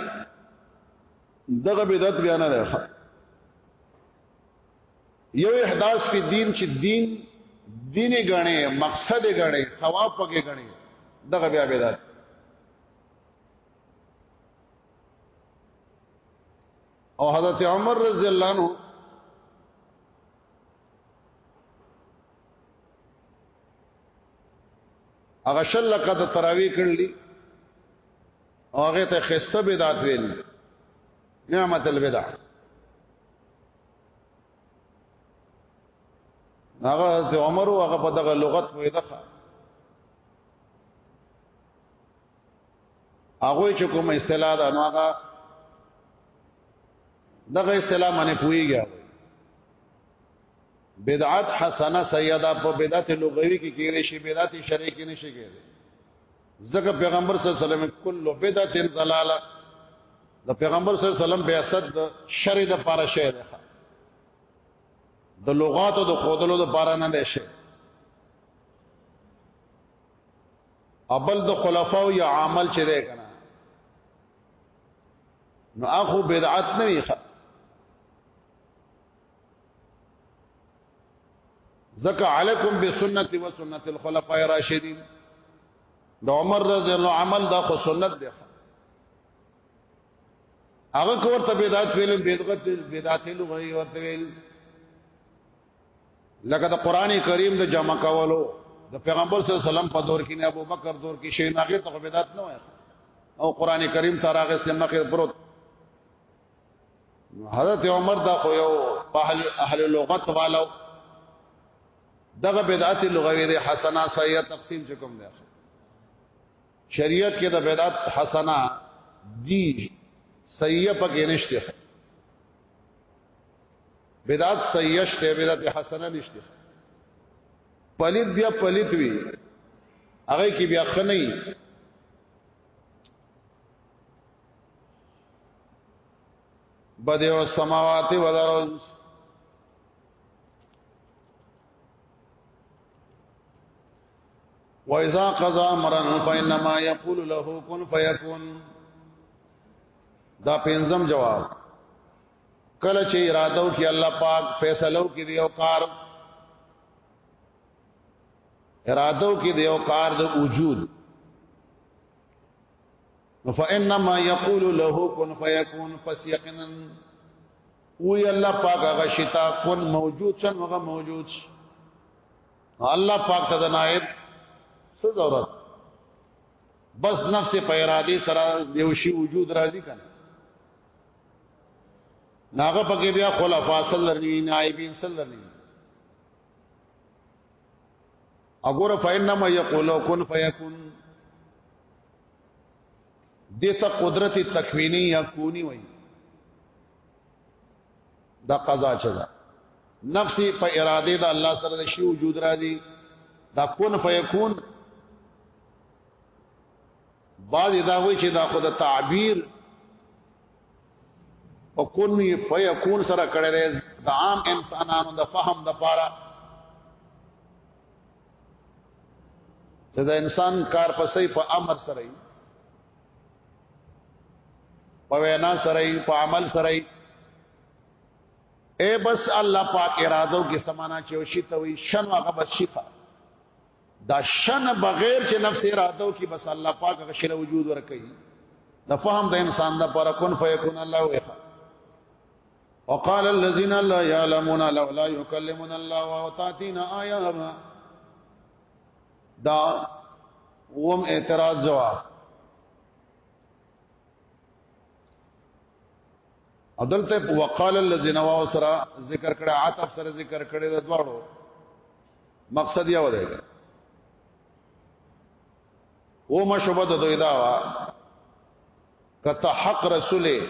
Speaker 1: دغه بدعت بیا نه ده یو احداث فی دین چې دین دیني غني مقصد غني ثواب پکې غني دغه بیا بدعت او حضرت عمر رضی الله عنه هغه شل لقد تراوی کړلی او هغه ته خسته بدعت ویل نعمت البدع هغه عمر هغه په دغه لغت وې ده هغه چې کوم اصطلاح ده نو هغه دغه اصطلاح باندې پويږي بدعت حسنه سیدا په بدعت لغوي کې کېږي شي بدعت شرعي کې نشي کېږي ځکه پیغمبر صلی الله علیه وسلم کله بدعت ضلاله د پیغمبر صلی الله علیه وسلم بیا صد شر د پاره شه ده د لغات او د خودلو د پاره نه ده شه ابل د خلفاو یا عمل چې ده کنه نو اخو بدعت نه ویخه زکه علیکم بسنت و سنت الخلفاء الراشدین د عمر رضی الله عمل دا خو سنت دی هغه کور ته بدعت ویل بدعت بدعت لغوی ورته ویل لکه د قران کریم د جمع کولو د پیغمبر صلی الله علیه وسلم په دور کې نه ابوبکر دور کې شین هغه ته بدعت نه وایي او قران کریم تر هغه سم مخه پروت حضرت عمر دا خو یو اهل اهل لغت والو دغه بدعت لغوی دی حسنه سیئه تقسیم چکم دی شریعت کې د بدعت حسنه دی سیئه پکې نشته بدعت سیئه شته بدعت حسنه نشته پلیت بیا پلیت وی هغه کې بیا خنۍ بدیو السماوات والارض وَإِذَا قَضَى أَمْرًا فَإِنَّمَا يَقُولُ لَهُ كُن فَيَكُونُ دا پنځم جواب کله چې اراده وکي الله پاک فیصله وکي دی او کار اراده وکي دی او کار د وجود فانما يقول له كن فيكون پس یقینا وی الله پاک هغه شتا کن موجود شن هغه موجود الله پاک ته نائب څه ضرورت بس نفس په اراده سره دیو شی وجود راضی کنه ناغه پکې بیا خلفا صلی الله علیه نائبین صلی الله علیه اګوره فینما یقولو کن فیکون دته قدرت تکوینی یا کونی وای دا قضا چدا نفس په اراده د الله سره د شی وجود راځي دا کون فیکون بعض دا وای چې دا خود تعبیر او کون فیکون سره کړه د عام انسانانو د فهم د پاره ته د انسان کار پسې په امر سره ای په وینا سره ای په عمل سره ای اے بس الله پاک ارادو کې سمانا چې وشي ته وي شن هغه بس شفا دا شن بغیر چې نفس ارادو کې بس الله پاک هغه شنه وجود ورکړي د فهم د انسان د پر کون فیکون الله ویخه وقال الذين لا يعلمون لولا يكلمنا الله وتاتينا آيات دا وم اعتراض جواب عدالت وقال الذين واسرا ذکر کړه عطف سره ذکر کړه د دواړو مقصد یو دی او مشوبه د دوی دا وا کته حق رسوله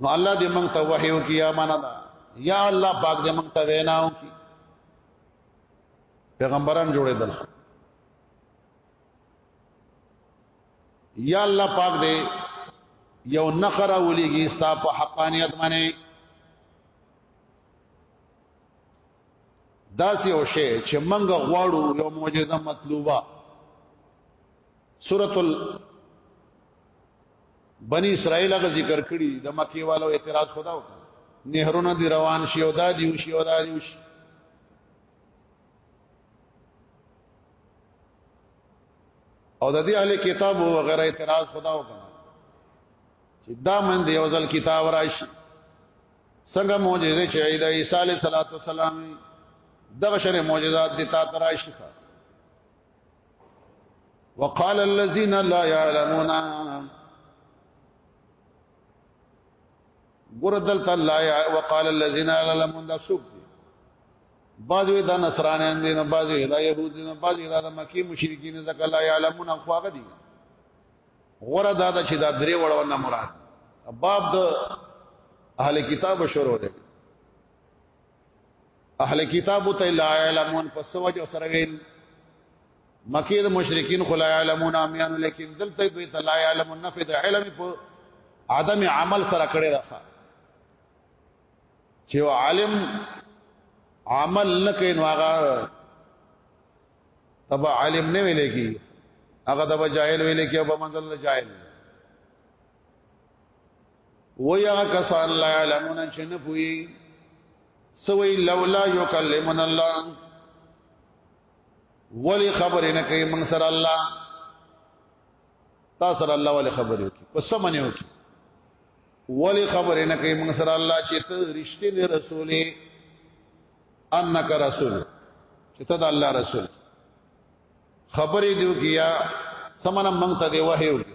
Speaker 1: نو الله دې موږ ته وحي وکي یا معنا دا یا الله پاک دې موږ ته وینا وکي پیغمبران جوړې دل یا الله پاک دې یو نخره ولېږي ستا په حقانیت باندې داسې او شی چې موږ غواړو یو معجزه مطلوبه سورۃ ال بنی اسرائیل غ ذکر کړي د مکی والو اعتراض خدا وکړه نهرونه دی روان شي او دا دی او شي او دا دی او شي او د دې اهل کتاب او غیره اعتراض خدا وکړه چې دا من دی او ځل کتاب راشي څنګه معجزه چې د عیسی علیه السلام دغه شری معجزات دي تا تراشي وقال الذين لا يعلمون ګور دلته لا وقال الذين لا يعلمون دا سوق دي بعض وی دا نصرانیان دي نه بعض دا يهود دي نه بعض دا د مکی مشرکین ځکه لا يعلمون خواغه دي غره دا د چې دا درې وړونه مراد باب د اهل کتاب شروع دی اهل کتاب ته لا علمون پس وجه سره ویل مکی د مشرکین خلا علمون امیان لیکن دلته دوی ته لا علمون نفد علم په عدم عمل سره کړی دا چې عالم عمل نه کوي نو هغه تبع عالم نه ویل کی هغه تبع جاهل ویل کی او په منزل جاهل و یا کسان لا علمون چې نه پوي سوی لولا یکلمن الله ولی خبر نه کوي من سره الله تا سره الله ولی خبر وکي پس منه وکي ولی خبر نه کوي من سره الله چې ته رښتینی رسولې انک رسول چې ته د الله رسول خبرې دیو کیا سمنه مونږ ته دی وحی وکړي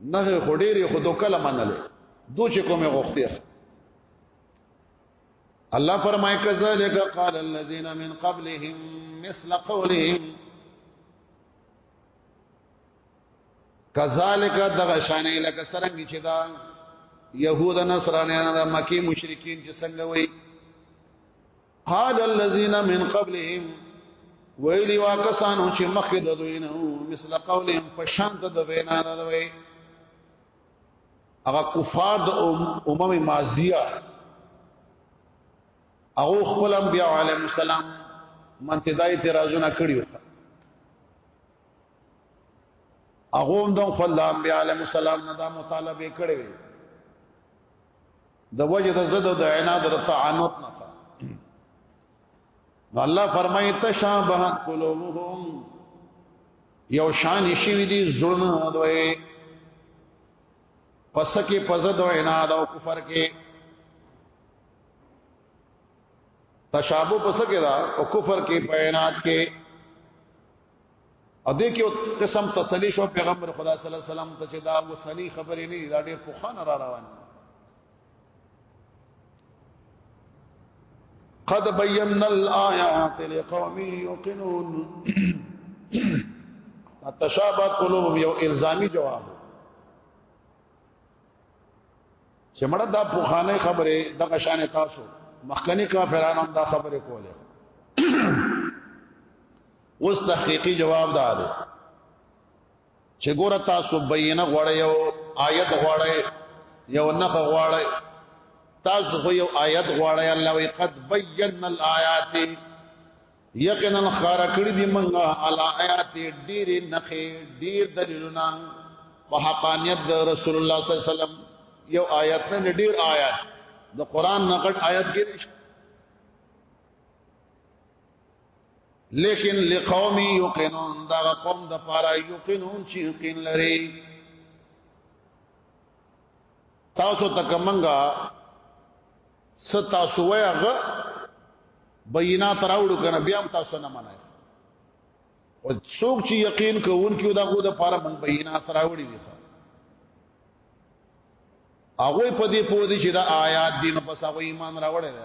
Speaker 1: نه خډيري خو دو کله منل دو چې کومه غوښتي الله فرمای کذالک قال الذين من قبلهم مثل قولهم کذالک دغه شانې لکه سرنګ چې دا يهود نصرانيان د مکی مشرکین چې څنګه وایي قال الذين من قبلهم ویلی واکسانو چې مخکې د دوی نه مثل قولهم په شان د وینا نه دوی هغه کفار د امم ماضیه او خپل انبیاء علیهم السلام منتدای اعتراضونه کړیو هغه هم د خپل انبیاء علیهم السلام نه دا مطالبه کړې د وجه د زد او د عناد د تعنت نه نو الله فرمایي تشابهت قلوبهم یو شان شي دي زړه دوی پس کې پزد او عناد او کفر کې تشابه پس کې دا او کفر کې په عناد کې ا دې کې قسم تسلی شو پیغمبر خدا صلی الله علیه وسلم ته چې دا وسنی خبرې نه دا ډېر پوخان را روان قد بينا الآيات لقوم يوقنون تشابه قلوب یو الزامی جواب چې مړه دا پوخانه خبره د غشان تاسو مخکنی کافرانو دا خبره کوله اوس تحقیقی جواب دا دی چې ګوره تاسو بینه غواړی یو آیت غواړی یو نخ غواړی تاسو خو یو آیت غواړی الله وی قد بینا الآیات یقینا خار کړی دی منګه علی آیات ډیر نخې ډیر دلیلونه په حقانیت د رسول الله صلی الله علیه وسلم یو آیت نه ډیر آیات د قران نقد آیت کې لیکن لقوم یقینون دا قوم د پاره یقینون چې یقین لري تاسو تکمنګا ستا سویغه بینات راوړو کنه بیا تاسو نه منای او څوک چې یقین کوونکو دا غو د پاره من بینات راوړي دي هغه په دې پوه دي چې دا آیات دین په سغه ایمان راوړي دي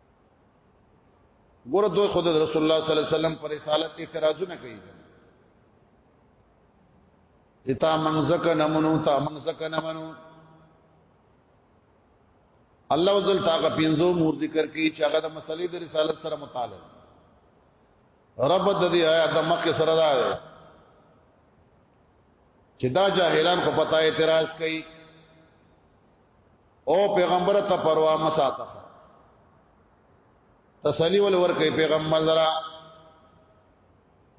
Speaker 1: ګور دوی خود رسول الله صلی الله علیه وسلم پر رسالت اعتراضونه کوي اتا منزک نمنو تا منزک نمنو الله وزل تاغه پینځو مور ذکر کی چې هغه د مسلې د رسالت سره متعلق رب د دې آیات مخ سره دا دی چې دا جاهلان خو پتا اعتراض کوي او پیغمبر ته پروا مساته تسلی ول ورکه پیغمبر درا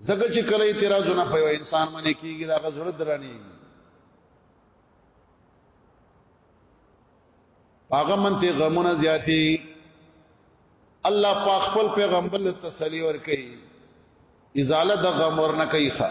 Speaker 1: زګه چې کله اعتراضونه په انسان باندې کیږي دا غزړه درانی هغه منته غمونه زیاتی الله پاک خپل پیغمبر له تسلی ور کوي ازاله د غم ور نه کوي ښا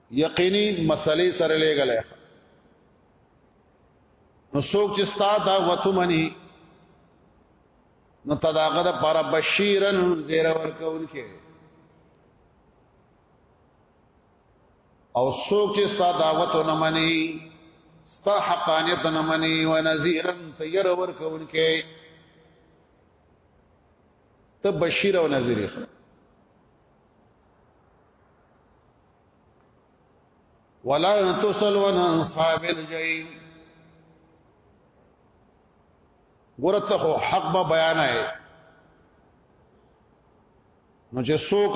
Speaker 1: یقیني مسلې سره لګلې نو څوک چې ستا دا وته مني نو تداغه د پر بشیرن زیر ورکون کې او څوک چې ستا دعوت نه مني ستا حقانیت نه مني و نذیرن تیر ورکون کې ته بشیر او نذیر ولا تسل عن اصحاب الجحیم ګورته خو حق به بیان ہے نو چې څوک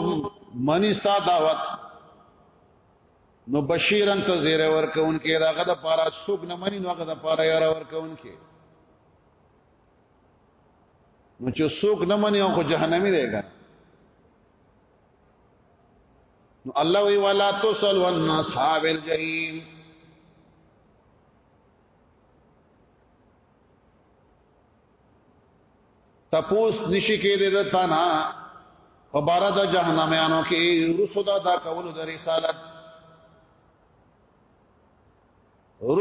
Speaker 1: منی ستا دعوت نو بشیرن ته زیر ورکون کې داغه د پارا څوک نه منی نو هغه د پارا یاره ورکون کې نو چې څوک نه منی او جهنمی دی ګان نو الله وی ولا تسل ون اصحاب الجحیم تپوس نشی کې دې د تانا په بار د جهنم یانو کې رسو دا دا کول د رسالت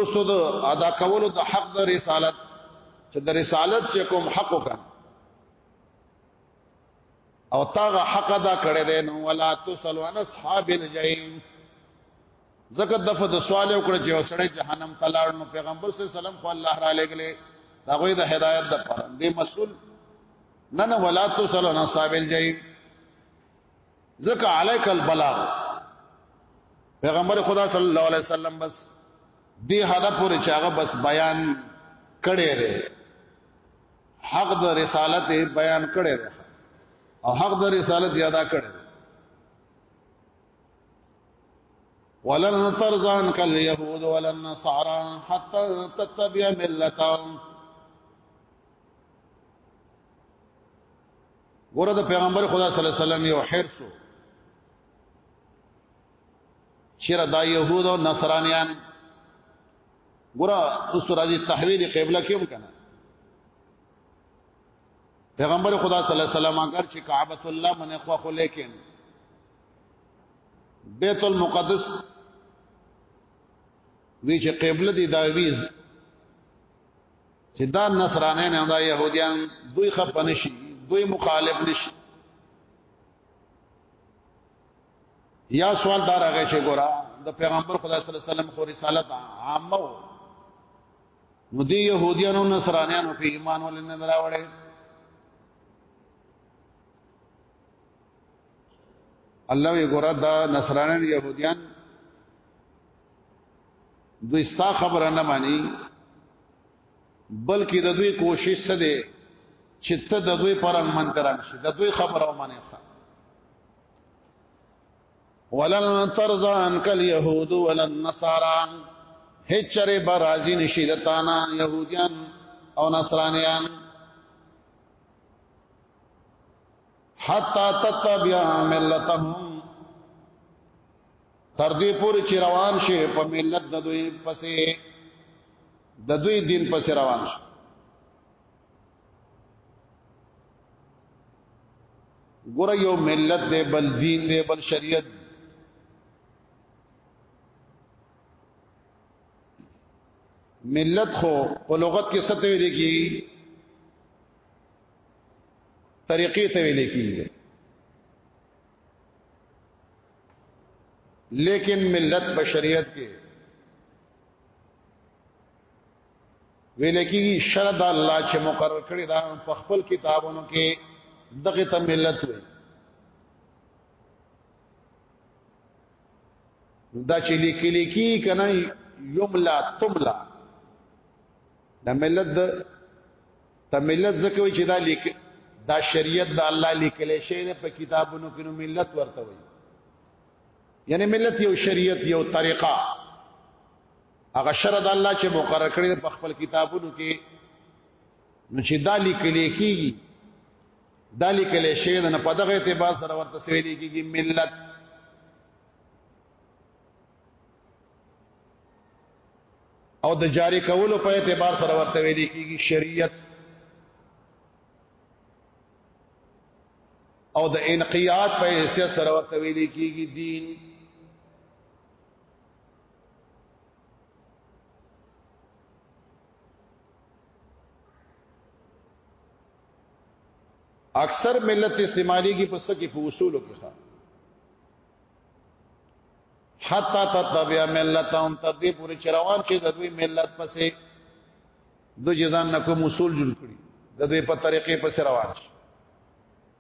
Speaker 1: رسو د ادا کول د حق د رسالت چې د رسالت چې کوم حق وکړ او تاغه حق ادا کړی دی نو ولا تسلو عن اصحاب الجحیم زکه دغه د سوال وکړ چې وسړی جهنم ته لاړ نو پیغمبر صلی الله علیه وسلم خو الله را لګلې دا غوې د هدایت د پر دې مسول نه نه ولا تسلو عن اصحاب الجحیم زکه علیک البلاغ پیغمبر خدا صلی الله علیه وسلم بس دې هدا پورې چاغه بس بیان کړي دی حق د رسالت بیان کړی دی او حق د رسالت ادا کړی ولن ترزان کل یهود ولن نصارا حتا تتبع ملتهم ګوره د پیغمبر خدا صلی الله علیه وسلم یو حرسو چیرې دا يهود او نصرانيان ګره اوس راځي تحویل قبله کې هم کنه پیغمبر خدا صلی الله علیه وسلم اگر چې کعبۃ الله منه خو خو لیکن بیت المقدس وی چې قبله دی دا ویز چې دا نصرانه نه دا يهوديان دوی خپنشي دوی مخالف نشي یا سوال دار هغه چې ګورا د پیغمبر خدا صلی الله علیه وسلم خو رسالت عامه و نو دی يهوديانو نصرانيانو په ایمان ولې نه دراوړې الله وی ګورا دا نصرانيان يهوديان دوی ستا خبره نه مانی بلکې د دوی کوشش څه دی چې ته د دوی پرنګ منتران شي د دوی خبره ومنې ولن ترضى عنك اليهود ولا النصارى هچره برازي نشي دتانا يهوديان او نصرانيان حتا تتبع ملتهم تر دې پورې چې روان شي په ملت د دوی پسې د دوی دین پسې روان شي ګوره یو ملت دی بل دین دی بل شریعت دی ملت خو په لغت کې څه ته ویل کیږي طریقې ته ویل کیږي لیکن ملت په شریعت کې ویل کی شرط الله چې مقرر کړی دا په خپل کتابونو کې دغه ته ملت وي دا چې لیکي لیکي کنه یملا تملا دا ملت د ته ملت زکه وي چې دا لیک دا شریعت د الله لیکل شوی دی په کتابونو کې نو ملت ورته وي یعنی ملت یو شریعت یو طریقه هغه شر د الله چې مقرر کړی په خپل کتابونو کې نو چې دا لیکل کېږي دا لیکل شوی د نه په دغه اعتبار سره ورته سویل کېږي ملت او د جاری کولو په اعتبار سره ورته ویل کېږي شریعت او د انقیاد په حیثیت سره ورته ویل کېږي دین اکثر ملت استعمالی کی پس کی په اصولو کې ښه حتا تتبع ملتهم تر دې پورې چروان چې د دوی ملت پسې د جزان نکوم اصول جوړ کړی د دوی په طریقې پسې روان شي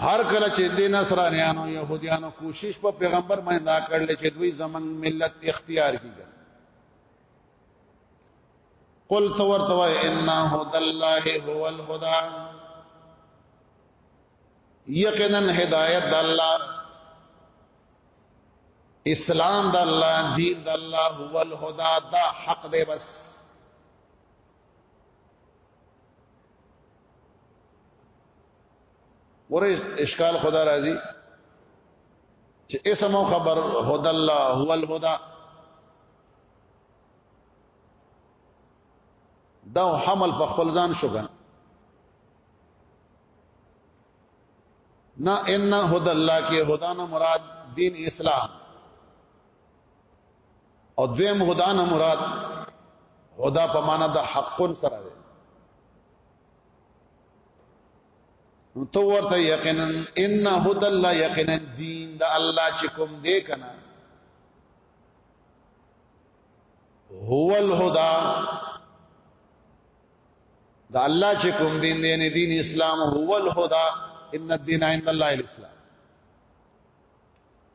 Speaker 1: هر کله چې د نصرانیانو يهوديانو کوشش په پیغمبر باندې دا کړل چې دوی زمنګ ملت اختیار کیږي قل تور توا ان هدى الله هو الهدى یقینا هدایت د الله اسلام د الله دین د الله هو الهدى دا حق دی بس ور اشکال خدا راضي چې اسم او خبر هدى الله هو الهدى دا حمل په خپل ځان شو کنه نه ان هدى الله کې هدى نه مراد دین اسلام او دویم هدا نه مراد هدا په معنا د حقن سره دی نو تو ورته یقینا ان هدا الله یقینا دین د الله چې کوم دی کنه هو الهدى د الله چې کوم دین دی نه دین اسلام هو الهدى ان الدين عند الله الاسلام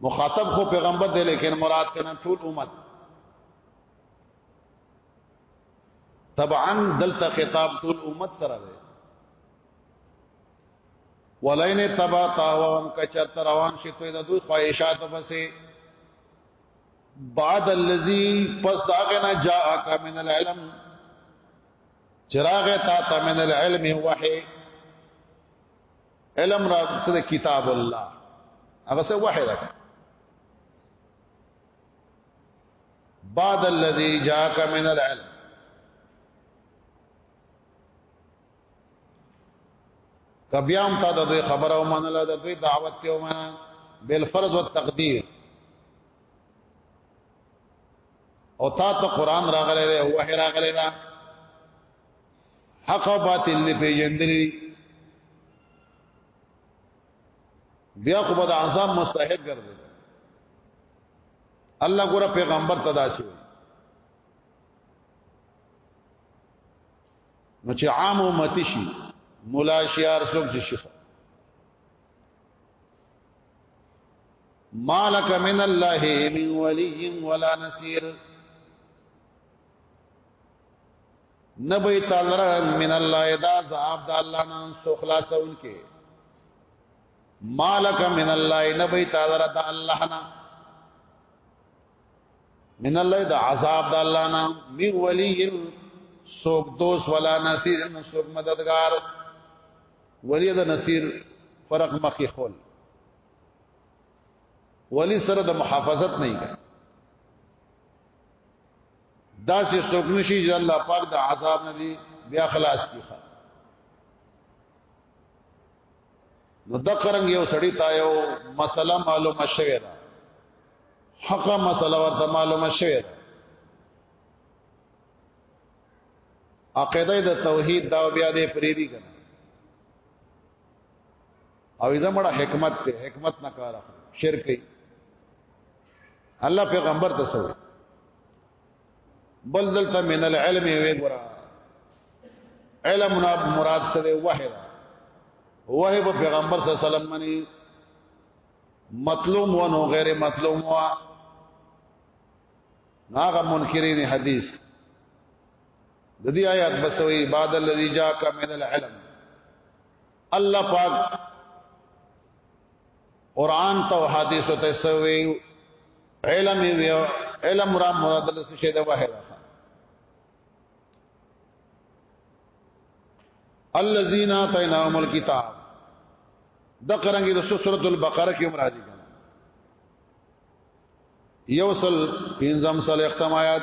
Speaker 1: مخاطب خو پیغمبر دی لیکن مراد کنه ټول امت طبعا دلته خطاب ټول امت سره دی ولین تبا تاوان کچر روان شي ته د دوی خواهشات پسې بعد الذی پس داغه نه جاءک من العلم چراغ تا تا من العلم وحی علم را سره کتاب الله هغه څه وحی ده بعد الذي جاءك من العلم کبیام تا د دوی خبره او منله د دوی دعوت ته ومنه بل فرض او تقدیر او تا ته قران راغلی دی او وحی راغلی دی حق او باطل نه پیژندلی بیا خو به د عذاب مستحق ګرځي الله ګوره پیغمبر ته داسي نو چې عام امتی شي مولا شیار څوک چې شي مالک من الله من ولی ولا نصير نبی تعالی من الله ادا عذاب د الله نن سو خلاصون کې مالک من الله نبی تعالی د الله نه من الله د عذاب د الله نه می ولی سوک دوست ولا نصير نو سوک مددگار ولی د نصير فرق مخی خول ولی سره د محافظت نه دا سه څوک نشي چې الله پاک د عذاب نه دی بیا خلاص کیخه نو د قرنګ یو سړی تا یو مسله معلومه شوه دا حقه مسله ورته معلومه شوه دا عقیده د توحید دا بیا دې فریدی کنه او اذا مړه حکمت ته حکمت نه کار اخلي شرک الله پیغمبر ته سوي بل دلته من العلم وی ګره علم مراد څه دی وحی دا وحی په پیغمبر صلی الله علیه وسلم باندې مطلوم و نو غیر مطلوم و ناغه منکرین حدیث د دې آیات بسوي بعد الذي جاءك من العلم الله پاک قران ته او حدیث ته سوي علم وی علم را مراد له څه ده وه الذين اتيناهم الكتاب د قرانګي رسو سورۃ البقره کې مرادي کړه یوصل پنځم سل ختم آیات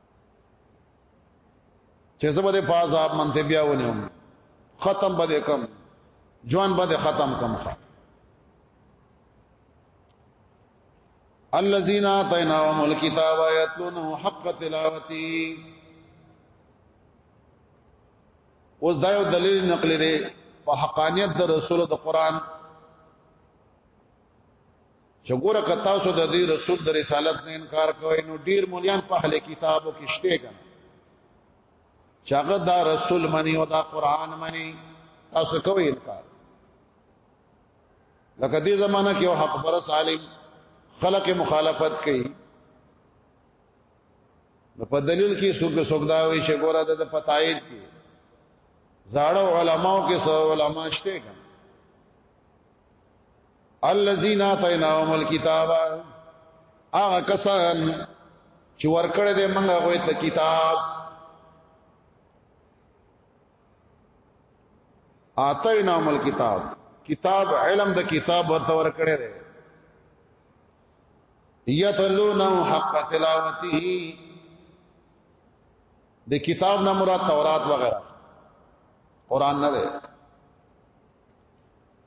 Speaker 1: چې زما د پازاب منته بیا ونیوم ختم بده کم جوان بده ختم کم خا الذين آتيناهم الكتاب يتلونه حق تلاوته اوس دا یو دلیل نقلی دی په حقانیت د رسول د قران چې ګوره که تاسو د دې رسول د رسالت نه انکار کوئ نو ډیر مولیان په اهل کتابو کې شته کنه چې هغه دا رسول منی او دا قران منی تاسو کوئ انکار لکه دې زمانہ کې او حق پر سالم خلق مخالفت کوي نو په دلیل کې څوک څوک دا وی چې ګوره د پتاید کې زاړه علماو کې څو علما شته کنه الذين اتيناهم الكتاب هغه کسان چې ورکړې دې موږ غوې ته کتاب اتيناهم الكتاب کتاب علم د کتاب ورته ورکړې دې یتلونه حق تلاوته د کتاب نه مراد تورات وغیرہ قران نه ده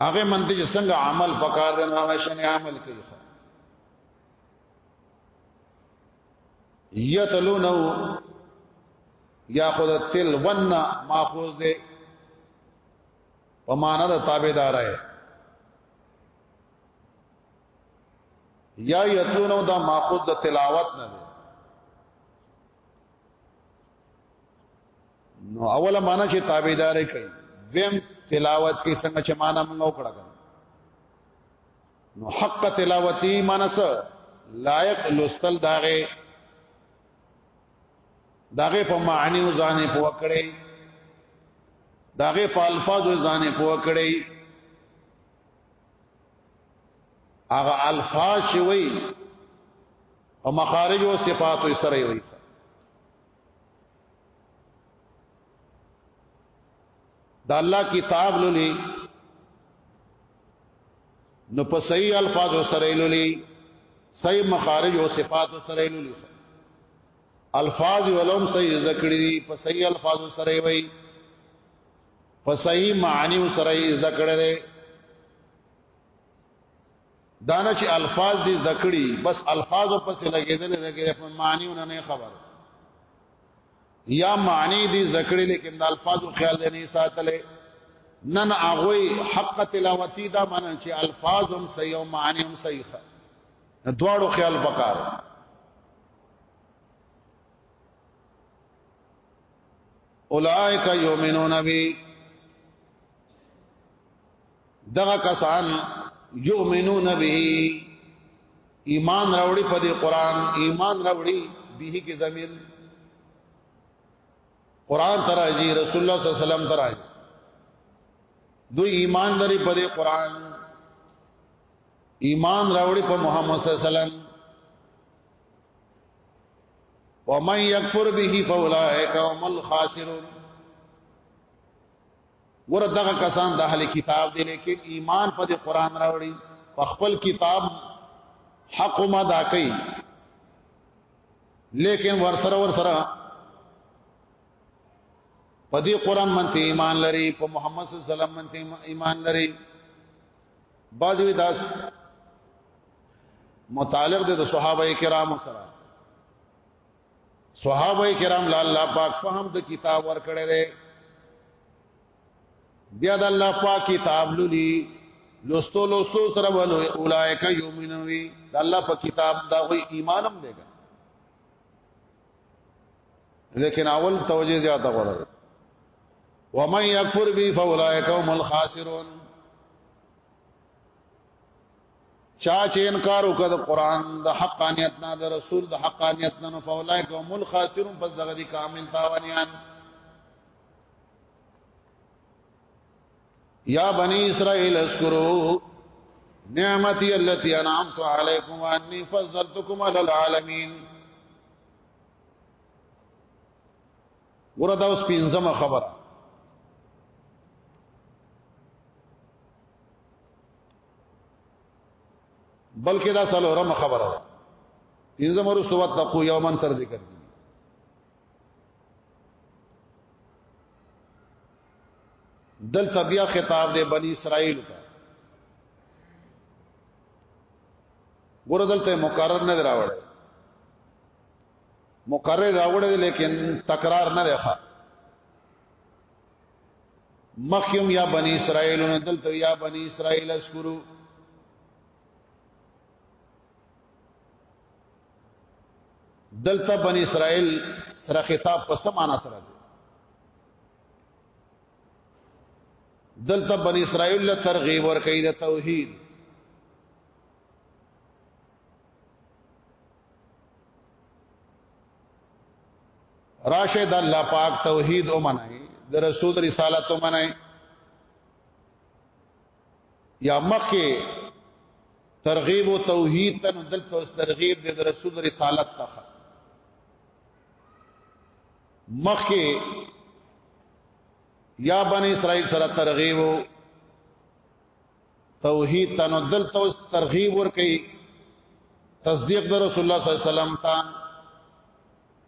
Speaker 1: هغه منته چې څنګه عمل پکار دی نو هغه شنه عمل کوي یتلونو یا خود تل ون ماخوذ دی په معنا د تابعدار ہے یا یتلونو دا ماخوذ د تلاوت نه دی نو اوله معنا چې تابعدار کړي دویم تلاوت کې څنګه چې معنا موږ وکړه نو حق تلاوتی مانس لایق لستل داغه داغه په معنی او ځانې پوه کړي داغه په الفاظ او ځانې پوه کړي هغه الفاظ شوی او مخارج او صفات سره وي دا الله کتاب لولي نو په صحیح الفاظ سره لولي صحیح مخارج او صفات سره لولي الفاظ ولوم صحیح ذکر دي په صحیح الفاظ سره وي په صحیح معنی سره ذکر دي دانه چې الفاظ دې ذکرې بس الفاظو پسې لګېدل لګېدل په معنی نه خبر یا معنی دې ذکرې لیکن د الفاظو خیال دې نه ساتلې نن هغه حق تلاوتی دا معنی چې الفاظ هم صحیح او معنی هم صحیح دواړو خیال پکار اولائک یؤمنون بی دغه کسان یؤمنون به ایمان راوړي په دې قران ایمان راوړي به کې زمير قران تراجي رسول الله صلی الله علیه وسلم تراجي دوی ایمان لري په دې قران ایمان راوړي په محمد صلی الله علیه وسلم ومن يكفر به فاولئك هم الخاسرون ګور دغه کسان د اهل کتاب دي لیکن ایمان په قرآن راوړي په خپل کتاب حق ما دا کوي لیکن ورسره ورسره په دې قرآن منته ایمان لري په محمد صلی الله علیه وسلم منته ایمان لري باجوی داس متعلق دي د صحابه کرامو سره صحابه کرام لا الله پاک فهم د کتاب ور کړی دی بیا د الله پاک کتاب لولي لوستو لوستو سره ولو اولایک یومنوی د الله په کتاب دا غوي ایمانم دیګا لیکن اول توجیه زیاته غوړل ومن یکفر بی فاولائک هم الخاسرون چا چې انکار وکړ د قران د حقانیت نه د رسول د حقانیت نه فولای کوم الخاسرون پس دغه دي کامل تاوانيان یا بنی اسرائیل اذکروا نعمتي التي انعمت عليكم واني فضلتكم على العالمين ورته اوس پینځمه خبره بلکې دا څلورمه خبره ده پنځم ورسو وتقو یومن سر ذکر دي دل تبیا خطاب دے بنی اسرائیل ته ګور دلته مقرر نه راوړ مقرر راوړ لیکن تکرار نه دی ښه مخیم یا بنی اسرائیل نو دلته یا بنی اسرائیل اذکرو دلته بنی اسرائیل سره خطاب په سمانا سره دلته بنی اسرائیل له ترغیب ور کوي د توحید راشه د الله پاک توحید او منای د رسول رسالت او منای یا مخه ترغیب او توحید تن دلته اوس ترغیب د رسول رسالت ته مخه یا بنی اسرائیل سره ترغیب او توحید تن دلته اوس ترغیب ور کوي تصدیق د رسول الله صلی الله علیه وسلم ته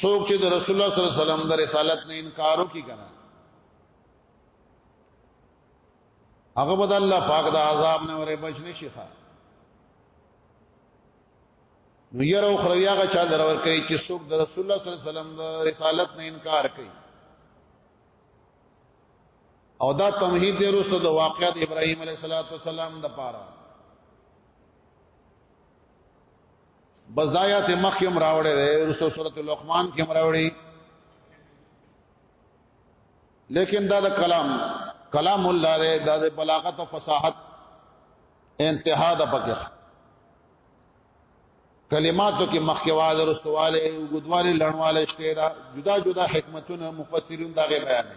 Speaker 1: څوک چې د رسول الله صلی الله علیه وسلم د رسالت نه انکار وکړي کنه هغه بد الله پاک د عذاب نه ورې بچ نشي ښه نو یره او خرویا غا چا درور کوي چې څوک د رسول الله صلی الله علیه وسلم د رسالت نه انکار کوي او دا تمهید دی رسو د واقعات ابراهیم علیه السلام د پاره بس دا آیات مخکې هم راوړی دی رسو سورت لقمان کې هم راوړی لیکن دا د کلام کلام الله دی دا د بلاغت او فصاحت انتها د پکې کلماتو کې مخکواز رسواله غدواله لړواله شته دا جدا جدا حکمتونه مفسرین دا غي بیان دي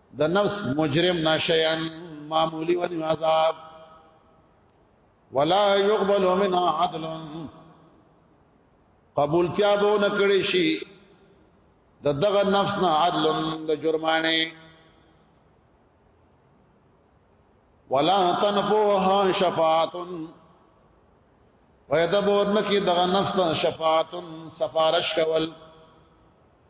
Speaker 1: د نفس مجرم نشيان معمولی و نیو عذاب ولا يقبل من عدل قبول کیا به نه کړی شي د دغه نفس نه عدل د جرمانه ولا تنفوها شفاعت ويدبور نکی دغه نفس شفاعت سفارش کول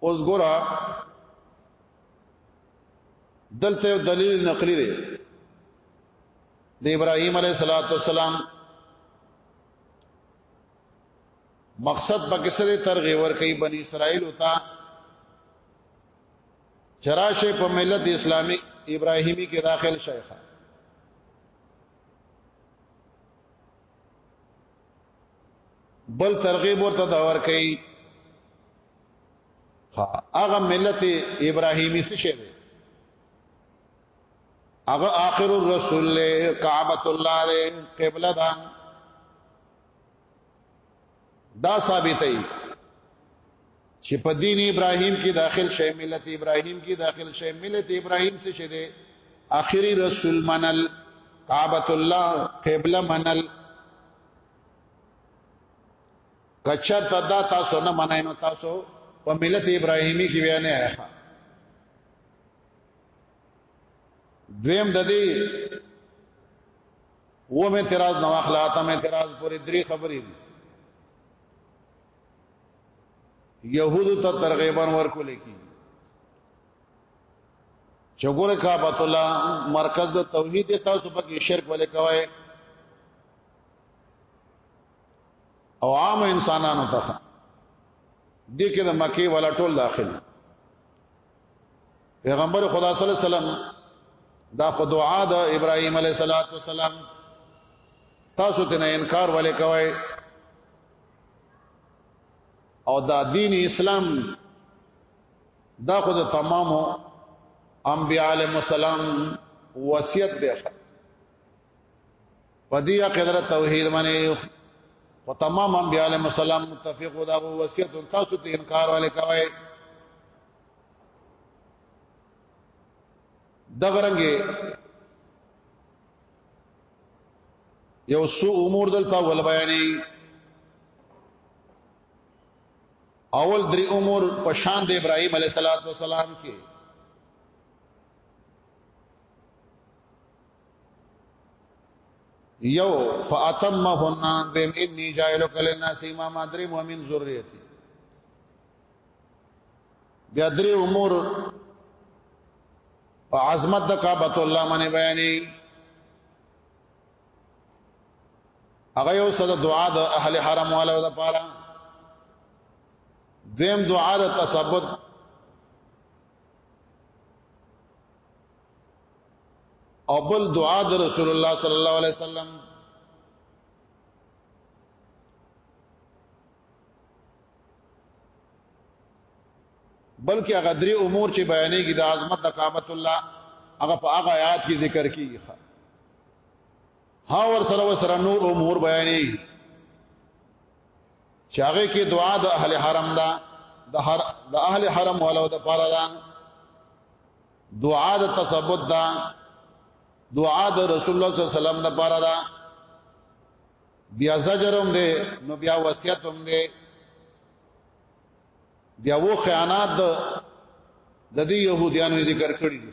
Speaker 1: اوس ګورا دلته دلیل نقلی دی د ابراهیم علیه الصلاۃ والسلام مقصد پکې سره ترغیب ور کوي بنی اسرائیل وتا چراشه په ملت اسلامی ابراهیمی کې داخل شیخه بل ترغیب ورته دا ور کوي هغه ملت ابراهیمی څه شه هغه اخر الرسول له کعبۃ الله له قبله دا دا ثابتې چې په دین ابراهیم کې داخل شې ملت ابراهیم کې داخل شې ملت ابراهیم څه شه دي اخري رسول منل کعبۃ الله قبله منل کچر تدا تاسو نه منای نو تاسو په ملت ابراهیمی کې بیا نه آیا دویم د دې و مې اعتراض نو اخلا ته مې اعتراض پوری درې خبرې دي يهودو ته ترغيبان ورکول کی چې ګوره کعبۃ الله مرکز د توحید تاسو پکې شرک ولې کوي او عام انسانانو ته دې کې د مکه ولا ټول داخل پیغمبر خدا صلی الله علیه وسلم دا خو دعا د ابراهیم علیه السلام تاسو ته نه انکار ولې کوي او دا دین اسلام دا خو د تمامو انبیاء علیهم السلام وصیت دی په دې عقیده توحید باندې او تمام انبیاء علیهم السلام متفق دا وصیت تاسو ته انکار والے کوي دغرنګي یو سو امور دلته ول بیانې اول درې امور په شان د ابراهيم عليه السلام کې یو فاتمهن بهم انی جائلک للناس امام ادری مؤمن ذریتی بیا درې امور عظمت د کعبۃ الله باندې بیانې هغه یو صد دعا د اهل حرم والو د پاره دیم دعا د تثبت او بل دعا د رسول الله صلی الله علیه وسلم بلکې هغه درې امور چې بیانېږي د عظمت د کعبۃ الله هغه په هغه آیات کې ذکر کیږي ها ور سره وسره نور امور بیانې چاغه کې دعا د اهل حرم دا د هر د اهل حرم ولو د پاره دا دعا د تثبت دا دعا د رسول الله صلی الله علیه وسلم د پاره دا بیا زجرم دی نو بیا وصیتم دی بیا و خیانات د د دې يهوديانو ذکر کړی دي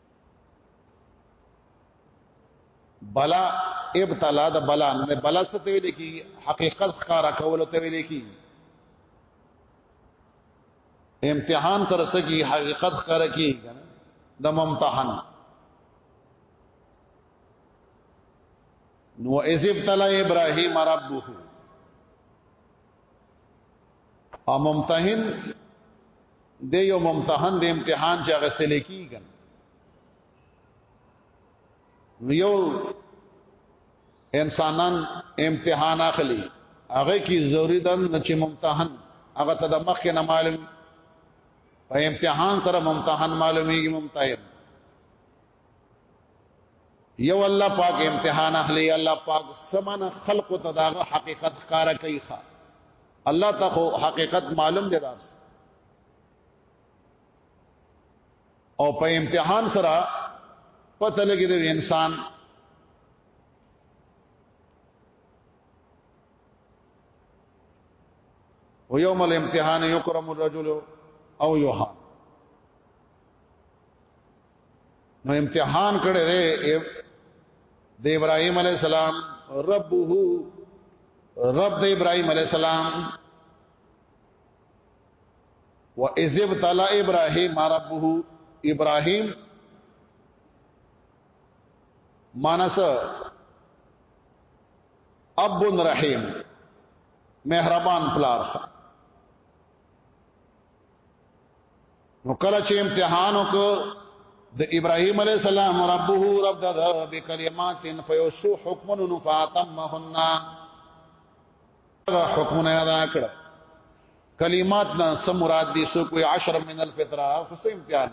Speaker 1: بلا ابتلا د بلا نه بلا څه ته ویل کی حقیقت ښکارا کول ته ویل کی امتحان سره سکی حقیقت ښکارا کی د ممتحن نو اذ ابتلا ابراهیم ربه او ممتحن د یو ممتحن د امتحان چې هغه سره کیږي یو انسانان امتحان اخلي هغه کی ضروری ده چې ممتحن هغه ته د مخ نه معلوم په امتحان سره ممتحن معلومیږي ممتحن یو الله پاک امتحان اخلي الله پاک سمن خلق ته داغه حقیقت ښکارا کوي ښا الله ته خو حقیقت معلوم دی داس او په امتحان سره پته لګي دی انسان او یوم الامتحان یکرم الرجل او یوهان نو امتحان کړي دی د ابراهيم عليه السلام ربه رب د ابراهيم عليه السلام واذب تلا ابراهيم ربه ابراهيم مانس اب رحیم مهربان پلار نو کله چې امتحان وکړو د ابراهيم عليه السلام ربه رب د بکلمات فيسو حکمن فاتمهن دا حکمونه ادا کړ کلمات نه سم مراد دي سو کوئی عشر من الفطره خو سم امتحان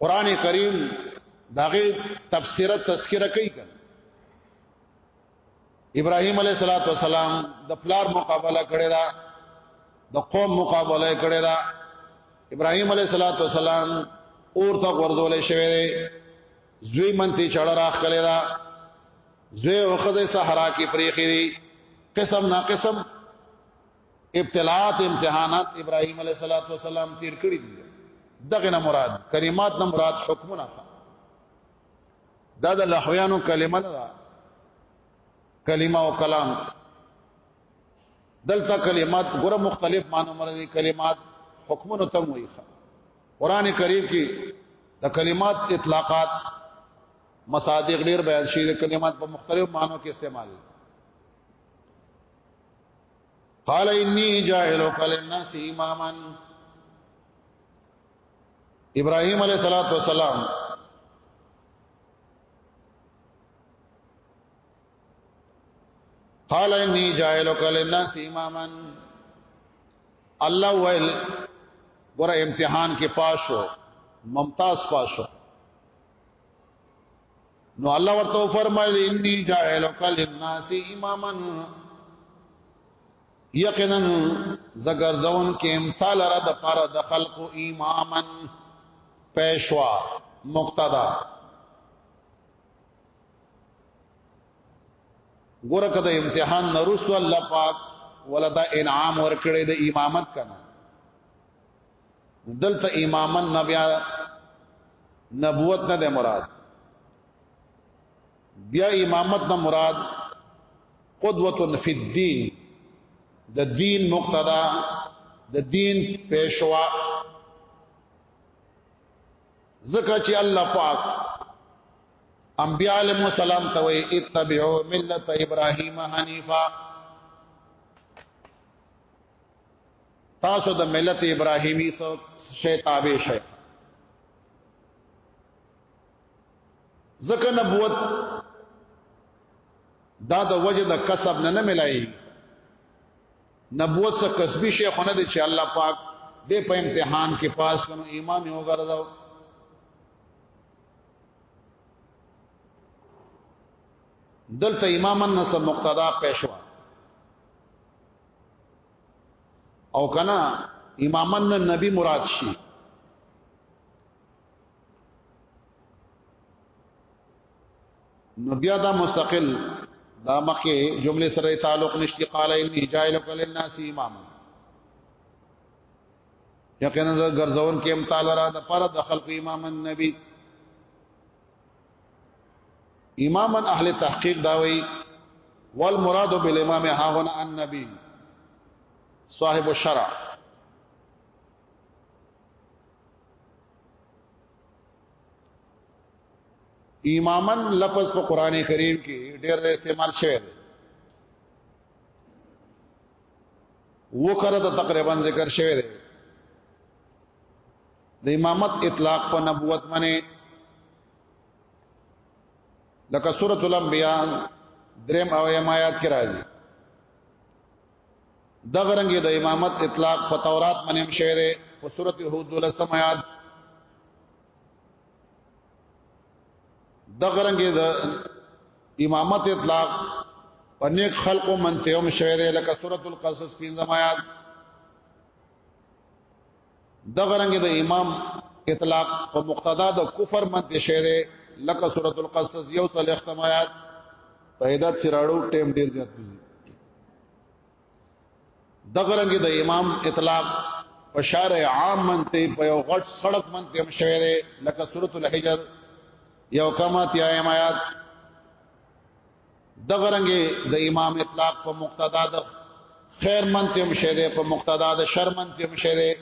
Speaker 1: قران کریم داغه تفسیر تذکرہ کوي ابراهيم عليه صلوات و سلام د پلار مقابله کړې ده د قوم مقابله کړې ده ابراهيم عليه صلوات و سلام اور ته ورزول شوی دی زوی منتی چړ راخ کړی دا زوی او خزه صحرا کې پریخي دي قسم نا قسم ابتلاات امتحانات ابراهيم عليه صلوات و سلام تیر کړی دي دغه نه مراد کریمات نه مراد حکمونه دا د لحویانو کلمه ده کلمه او کلام دلته کلمات ګره مختلف معنی مرضی کلمات حکمونو تم وي قران کریم کې د کلمات اطلاقات مصادیق ډیر بیان شي د کلمات په مختلف معنی کې استعمال قال انی جاهلک للناس اماما ابراهيم عليه الصلاه والسلام قال اني جاعلك للناس اماما الله ويل ګور امتحان کې پاس شو ممتاز پاس شو نو الله ورته فرمایل اني جاعلك للناس اماما یقینا زګر ځون کې امثال را د پاره د خلق امامن پیشوا مقتدا ګوره کده امتحان نرسو الله پاک ولدا انعام ورکړي د امامت کنه دلته امامن نبیا نبوت نه ده مراد بیا امامت نه مراد قدوه فی الدین د دین مقتدا د دین پیشوا زکه چې الله پاک انبیاء علیهم السلام ته وی اتبعوا ملت ابراهیم حنیفا تاسو د ملت ابراهیمی سره شی تابع شئ زکه نبوت دا د وجه د کسب نه نه ملایي نبوت څخه کسبي شیخ نه دی چې الله پاک دې په امتحان کې پاس کړو امام یې وګرځاو دلته امام النصر مقتدا پېښوا او کنا امام النبی مراد شي نو بیا دا مستقل دا مخه جمله سره تعلق نشتی قال انی جائلک للناس امام یقینا زه ګرځون کې ام تعالی را د پر د خلق امام النبی امام اهل تحقیق دا وی والمراد بالامام ها هنا النبی صاحب الشرع امامن لفظ په قران کریم کې ډېر د استعمال شوی دی وکړه ته تقریبا ذکر شوی دی د امامت اطلاق په نبوت باندې لکه سورۃ الانبیاء دریم او یم آیات کې راځي د غرنګي د امامت اطلاق په تورات باندې هم شوی دی په سورۃ هود ولسم آیات دغه رنګ د امامت اطلاق په نیک خلقو منته هم شوی دی لکه سورۃ القصص پنځم آیات دغه رنګ د امام اطلاق په مقتدا د کفر منته شوی دی لکه سورۃ القصص یو څل ختم آیات په هدایت سراړو ټیم ډیر زیات دی دغرنګ د امام اطلاق په شارع عام منته په یو غټ سړک منته هم شوی دی لکه سورۃ الحجر یو کما تیایم آیات دغرنګ د امام اطلاق په مقتدا د خیر منته هم شوی دی په مقتدا د شر منته هم شوی دی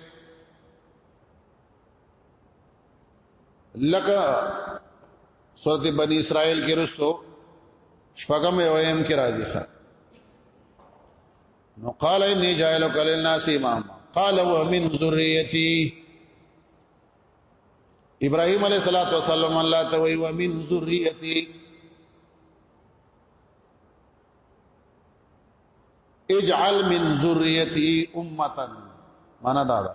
Speaker 1: لکه سورت بنی اسرائیل کې رسو شپږم ایم کې راځي ښا نو قال انی جاعلک للناس امام قال ومن ذریتی ابراهيم عليه الصلاه والسلام الله ته وی ومن ذریتی اجعل من ذریتی امه معنا دا ده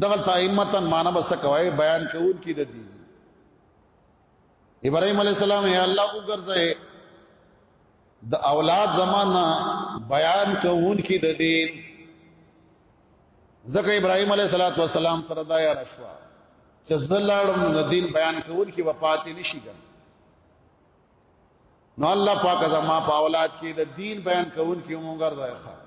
Speaker 1: دغه تایمتن معنا بس کوي بیان کوون کی د دې ابراهيم عليه السلام یا الله وګرځي د اولاد زمانہ بیان کوون کی د دین ځکه ابراهيم عليه صلوات و سلام سره دا یا رشوا چې زلاړم د دین بیان کوون کی وفات نشي ګر نو الله پاک زما په اولاد کې د دین بیان کوون کی مونږ راځي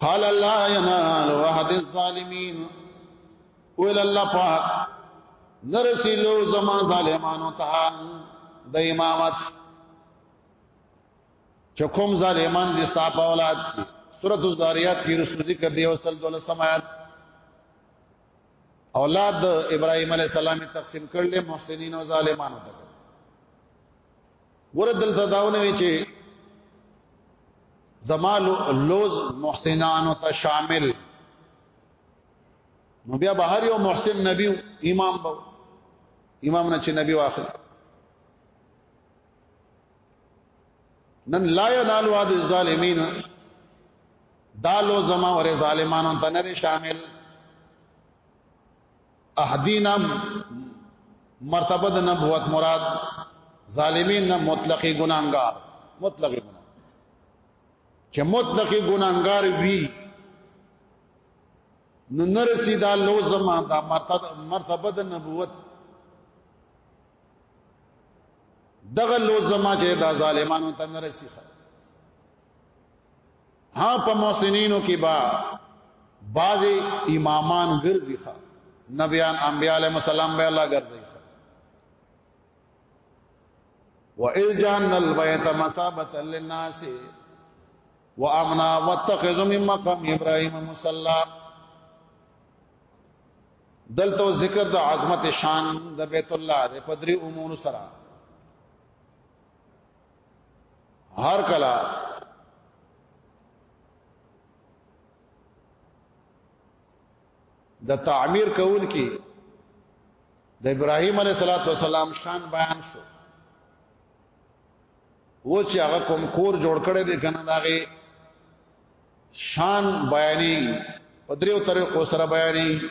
Speaker 1: قال لا ينال وحد الظالمين ویل الله پاک نرسلو زما ظالمانو ته د امامت چکم ظالمان دي صاحب اولاد سورۃ الزاریات کی رسول ذکر دی وصل دول سمات اولاد ابراهيم عليه السلام تقسیم کړل محسنین او ظالمانو ته ګور دلته داونه وی چې زمال لوز محسنانو ته شامل نو بیا بهر یو محسن نبی امام بو امام نه چې نبی واخل نن لا ينال واد الظالمین دالو زما ور ظالمانو ته نه شامل احدینا مرتبه د نبوت مراد ظالمین نه مطلقي ګناګار مطلقي ګنا چې مطلقي ګناګار وی نو نرسی دا لو زمان دا مرتبه د نبوت دغه لو زمان چې دا ظالمانو ته نرسی خوا ها په محسنینو کې با بعض امامان ګرځي ښا نبیان انبیاء علیهم السلام به الله ګرځي و اذ جان البیت مسابتا للناس وامنا واتخذوا من مقام ابراهيم مصلى دلته ذکر د عظمت شان د بیت الله د پدری امور سره هر کله د تعمیر کول کې د ابراهیم علیه الصلاۃ والسلام شان بیان شو و چې هغه کوم کور جوړ کړی دی کنه داغه شان بیانې په دریو طریقو سره بیانې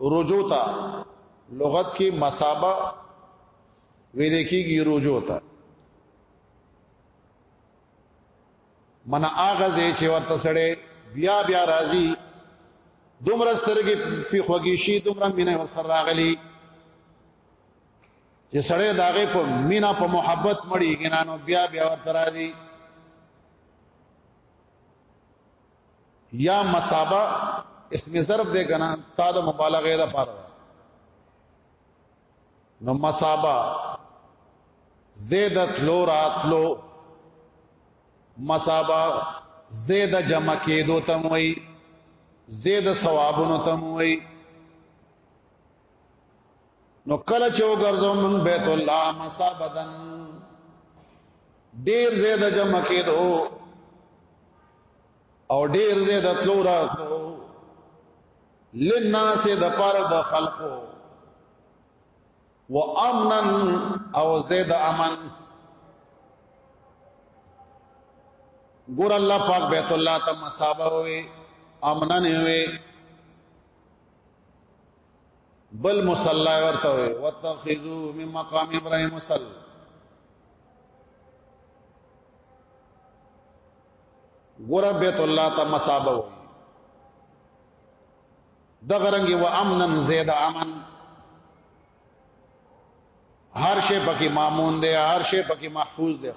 Speaker 1: رجوع ته لغت کې مسابه ویل کېږي رجوع ته من هغه ځای چې ورته سړی بیا بیا راځي دومره سترګې په خوږی شي دومره مینه ورسره راغلي چې سړی داغه په مینا په محبت مړی ګنانو بیا بیا ورته راځي یا مصابه اسم ظرف دی کنه تا د مبالغه ده پاره نو مصابه زیدت لو راتلو مصابه زید جمع کېدو تم وای زید ثوابونو تم وای نو کله چې وګرځو من بیت الله مصابدن ډیر زیاده جمع کېدو او ډیر زیاده تلو راتلو لناس د پر د خلقو و امنا او زید امن ګور الله پاک بیت الله ته مصابه وي امنن وي بل مصلی ورته وي واتخذو من مقام ابراهيم مصل ګور بیت الله ته مصابه وي د غرنګي و امنن زید امن هر شی پکې مامون دی هر شی پکې محفوظ دی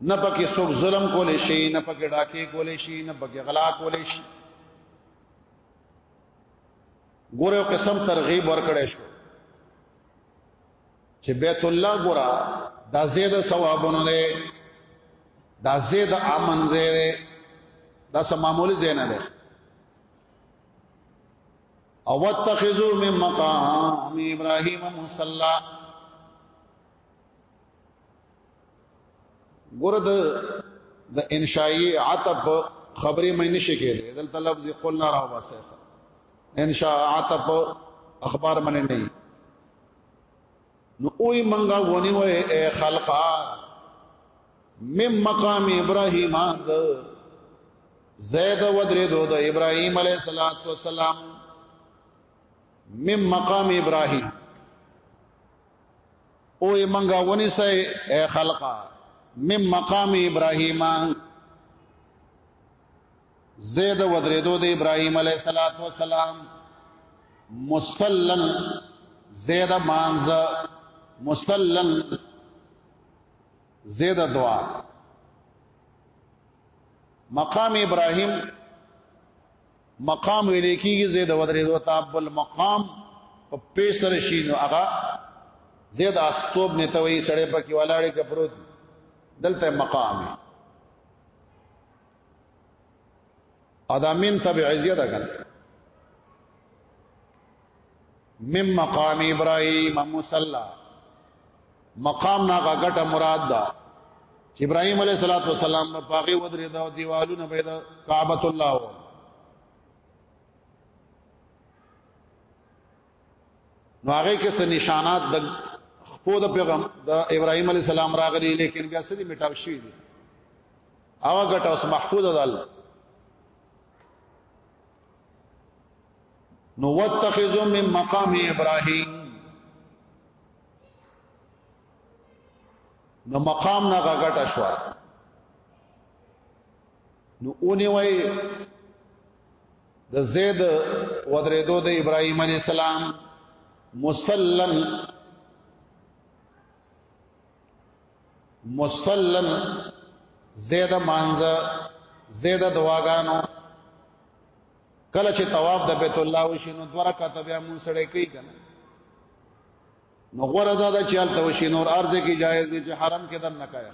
Speaker 1: نه پکې څوک ظلم کولې شي نه پکې ډاکې کولې شي نه پکې غلا کولې شي ګوره قسم ترغیب ورکړې شو چې بیت الله ګورا دا زید ثوابونه ده دا زید امن ده دا سم معمولی زین ده او واتخذوا من مقام ابراهيم مصلى ګوره د د انشائی عطب خبرې مې نشي کېده دلته لفظ قلنا راو باسه انشاء عطب اخبار منه نه نو اوې منګه ونی وې اے خلقا مم مقام ابراهیم د زید ودری دو د ابراهیم علیه الصلاۃ والسلام مم مقام ابراهیم او منګه ونی سه اے خلقا مم مقام ابراهیم زید ودریدو د ابراهیم علیه الصلاۃ والسلام مصلن زید مانز مصلن زید دعا مقام ابراهیم مقام ویل کیږي زید ودرې دو تاب المقام په پیسر شینو هغه زید استوب نتوي سړې پکې ولاړې کپروت دلته مقام ادمین تبع زیاده کړ مم مقام ابراهيم مصلى مقام نا غټه مراد ده چې ابراهيم عليه الصلاه والسلام په هغه ودرې دا دیوالونه به د کعبۃ الله و نو هغه کې څه نشانات د خپو د پیغام د ابراهيم عليه السلام راغلي لیکن بیا سړي میټاو شي دي هغه غټه اوس محفوظ ده الله نو واتخذوا من مقام ابراهيم نو مقام نه غټه شو نو اونې وای د زید ودریدو د ابراهيم عليه السلام مسلن مصلن زید مانځ زید دواګانو کله چې طواف د بیت الله وشینو دوه رکعات بیا مون سره کوي کنه نو غره دا د چل ته وشي نور ارز کی جایز دي چې حرم کې دن نکایا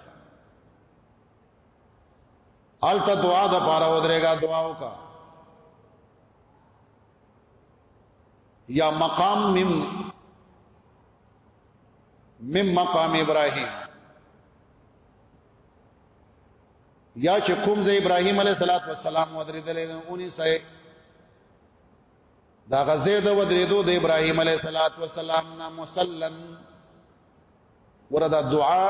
Speaker 1: الته دعا د پاره ودرېګا دعا وکا یا مقام مم مم مقام ابراهیم یا چې کوم ځای ابراهیم علیه السلام ودرېدلې اونې سه دا غزه د ودریدو د ابراهیم علیه السلام نه مسلن وردا دعا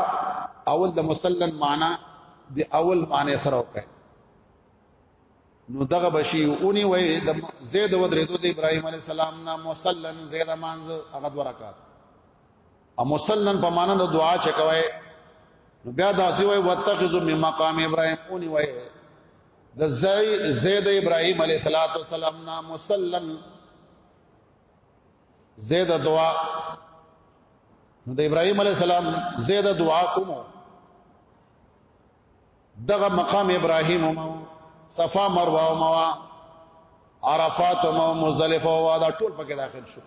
Speaker 1: اول د مسلن معنا د اول معنی سره وکړه نو دغه بشي اونی وای د زید ودرېدو د ابراهیم علی السلام نه مصلن زید مانز هغه دوه رکعات ا مصلن په معنا د دعا چې کوي نو بیا داسې وای واتخذو من مقام ابراهیم اونی وای د زید ابراهیم علی السلام نه مصلن زید دعا نو د ابراهيم عليه السلام زید دعا کوم دغه مقام ابراهیم او صفا مروه او موا عرفات او مزدلفه او دا ټول پکې داخل شو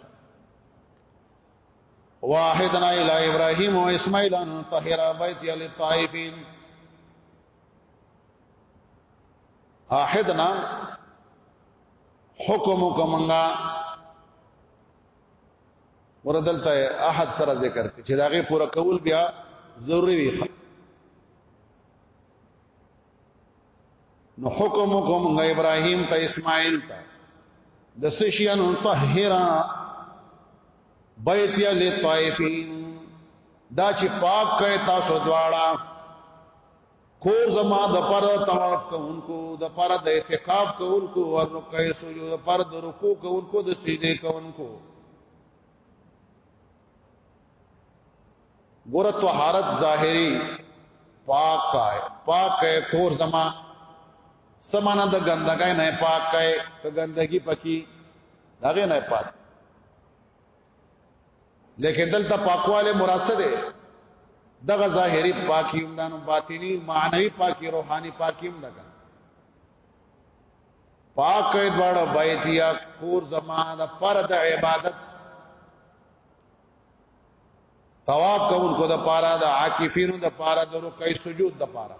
Speaker 1: واحدنا الى ابراهيم واسماعيل ان طهر بيتي للطائفين احدنا حکم کومنګا وردلته احد سره ذکر کړي چې داغه پوره کول بیا ضروری وي نو حکم کوم غ ابراهيم ته اسماعیل ته د سشيان طاهرا بيت يا للطائفين دا چې پاک کړه تاسو دواړه کور زما د پر طواف کوونکو د پر د اعتکاف کوونکو او رکوع سجود د پر د رکوع کوونکو د سجده کوونکو ګور طهارت ظاهری پاک کای پاک کای کور زما سمانه د ګندګۍ نه پاک کای ک ګندګي پکی دغه نه پاک لیکن دلته پاکواله مراسه ده دغه ظاهری پاکی هم دانو باطینی معنی پاکی روحانی پاکی هم دغه پاک کید واړه بایتیا کور زمانه پر د عبادت طواف کول کو د پارا د عاکفینو د پارا د رکوع سجود د پارا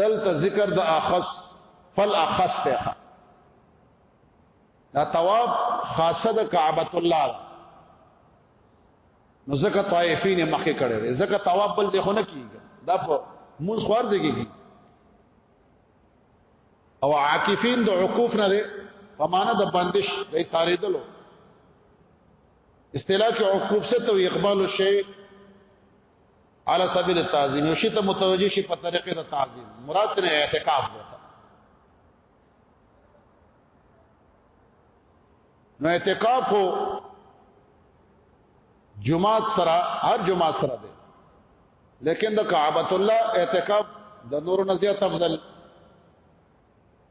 Speaker 1: دلته ذکر د اخص فل اخص ته دا طواف خاصه د کعبۃ الله نو زکه طائفین مخه کړي دي زکه طواف بل دی خو نه کیږي دا په مون خوار دی کیږي او عاکفین د عقوف نه دي په معنا د بندش د ساري دلو اصطلاح کې عقوف څه ته اقبال الشیء على سبيل التعظيم یوشي ته متوجي شي په طریقې د تعظیم مراد نه اعتکاف ده نو اعتکاف هو جمعات سره هر جمعات سره ده لیکن د کعبۃ الله اعتکاف د نور نزیات افضل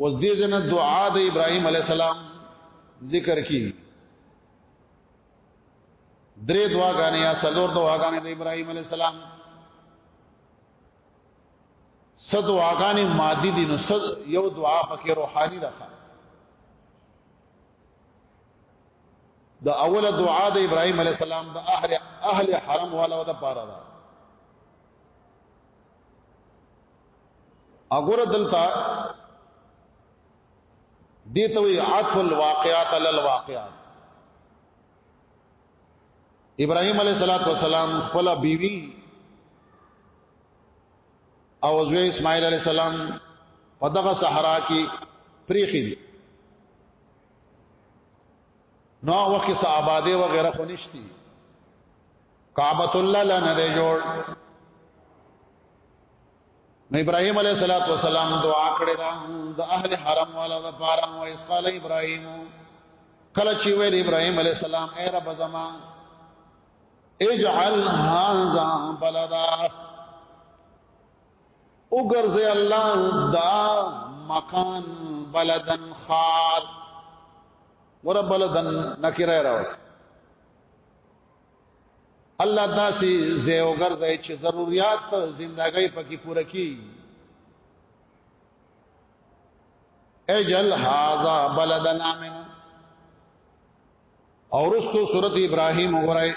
Speaker 1: اوس دې جنا دعا د ابراهيم عليه السلام ذکر کی درې دعاګانې یا څلور دعاګانې د ابراهيم عليه السلام صد دعاګانې مادي دي نو صد یو دعا پکې روحاني ده د اوله دعا د ابراهيم عليه السلام د اهل اهل حرم والا د پاره ده اګور دلتا دیته وی عطف الواقعات علی الواقعات ابراهيم عليه الصلاه والسلام خپل بیوی او زوی اسماعیل علیہ السلام په دغه صحرا کې پریخي دي نو وخت سه آباده و غیره خو نشتی کعبۃ الله لنه دی جوړ نو ابراهيم عليه الصلاه والسلام دعا کړې ده د اهل حرم والا د پاره او اسقال ابراهيم کله چې ویل ابراهيم عليه السلام اے رب زما اجعل هذا بلدا وګرځي الله دا مکان بلدن خار ور بلدن نکره راوړ الله داسې زیو ګرځي چې ضرورت زندګۍ پکې پوره کی اجل هاذا بلدنا من اور اس تو سورت ابراهيم وګورئ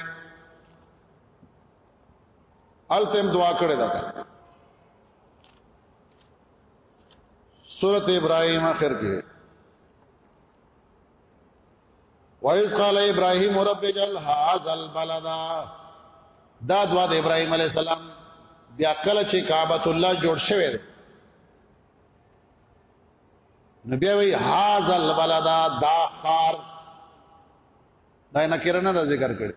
Speaker 1: التم دعا کړې ده سورت ابراهيم اخر کې وایس قال ابراهیم رب جل هذا البلد دا دعا د ابراهیم علی السلام بیا کله چې کعبۃ الله جوړ شوی دی نو بیا وی هاذا البلد دا خار دا نه کرنه دا ذکر کړي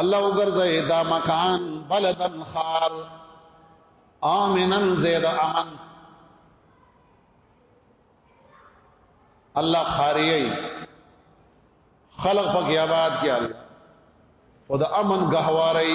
Speaker 1: الله وګرځي دا مکان بلدن خار امنن زید امن الله خاریي خلق پکې آباد کړي او د امن غهواري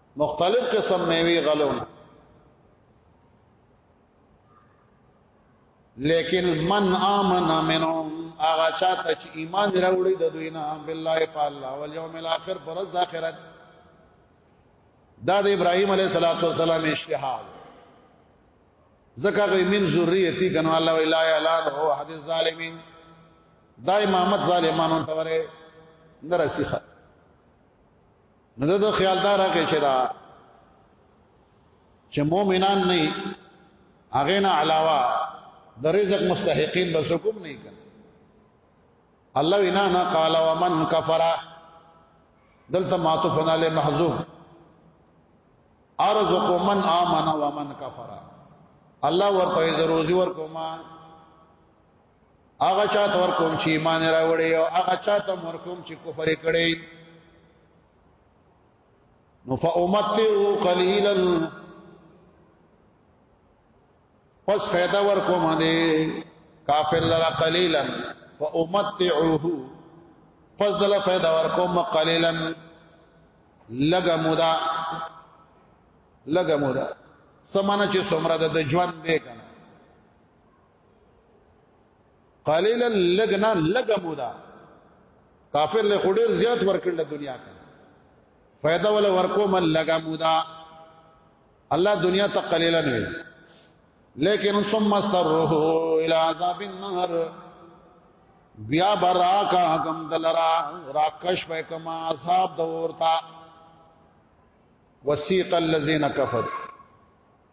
Speaker 1: مختلف قسم میوي غلونه لیکن من آمن منهم اغا چاته چې ایمان راوړي د دوی نه بالله تعالی او یوم الاخر پر ورځ اخرت دا د ابراهیم علیه الصلاۃ والسلام اشتهاد زکه غي من ذریتی کنو الله الا الا هو حدیث ظالمین دا امامت ظالمانو ته وره نرسیخه نو دا خیال دار کې چې دا چې مؤمنان نه هغه نه علاوه د رزق مستحقین بس حکم نه کړ الله وینا نه قال ومن کفر دلته معطوف علی محذوف ارزق من امن ومن کفر الله ورته روزي ورکوما هغه چا تور کوم چې ایمان راوړي او هغه چا ته مور کوم چې کفر کړي نو فامتعو قليلا پس فیدا ور کوم دې کافر لرا قليلا فامتعوه پس دل فیدا ور کوم قليلا لګه مودا لګه مودا سمانه چې سمره د ژوند دې کنه قليلا لغنا لغمودا کافر له خډیر زیات ورکړل دنیا ته فائدہ ولا ورکو من لغمودا الله دنیا ته قليلا نه لیکن ثم استره الى عذاب النار بیا برا کا حکم دلرا راکش پہ کما عذاب دورتا وسیق الذین کفر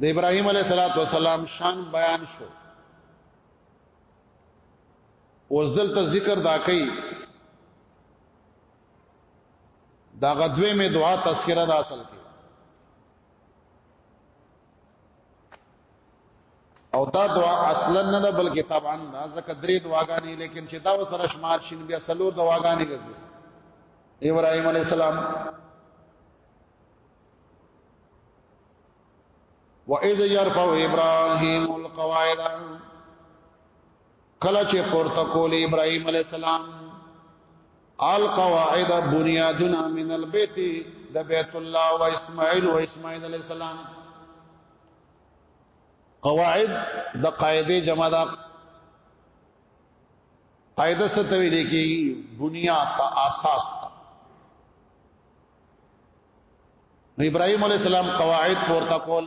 Speaker 1: د ابراهيم عليه صلوات و سلام شان بیان شو اوس دلته ذکر دا کوي دا غدوی می دعا تذکرہ دا اصل کې او دا دعا اصلا نه ده بلکې طبعا دا ځکه درې دعاګانې لیکن چې دا وسره شمار شین بیا سلور دعاګانې ګرځي ابراهيم عليه السلام وَإِذْ يَرْفَعُ إِبْرَاهِيمُ الْقَوَاعِدَ کله چې پورته کول ابراهيم عليه السلام القواعد بنيادنا من البيت د بیت الله و اسماعیل و اسماعیل علیہ السلام قواعد د قاعده جمع ده قاعده څه ته ویل کېږي بنیاد ته اساس ته نو ابراهيم عليه السلام قواعد پورته کول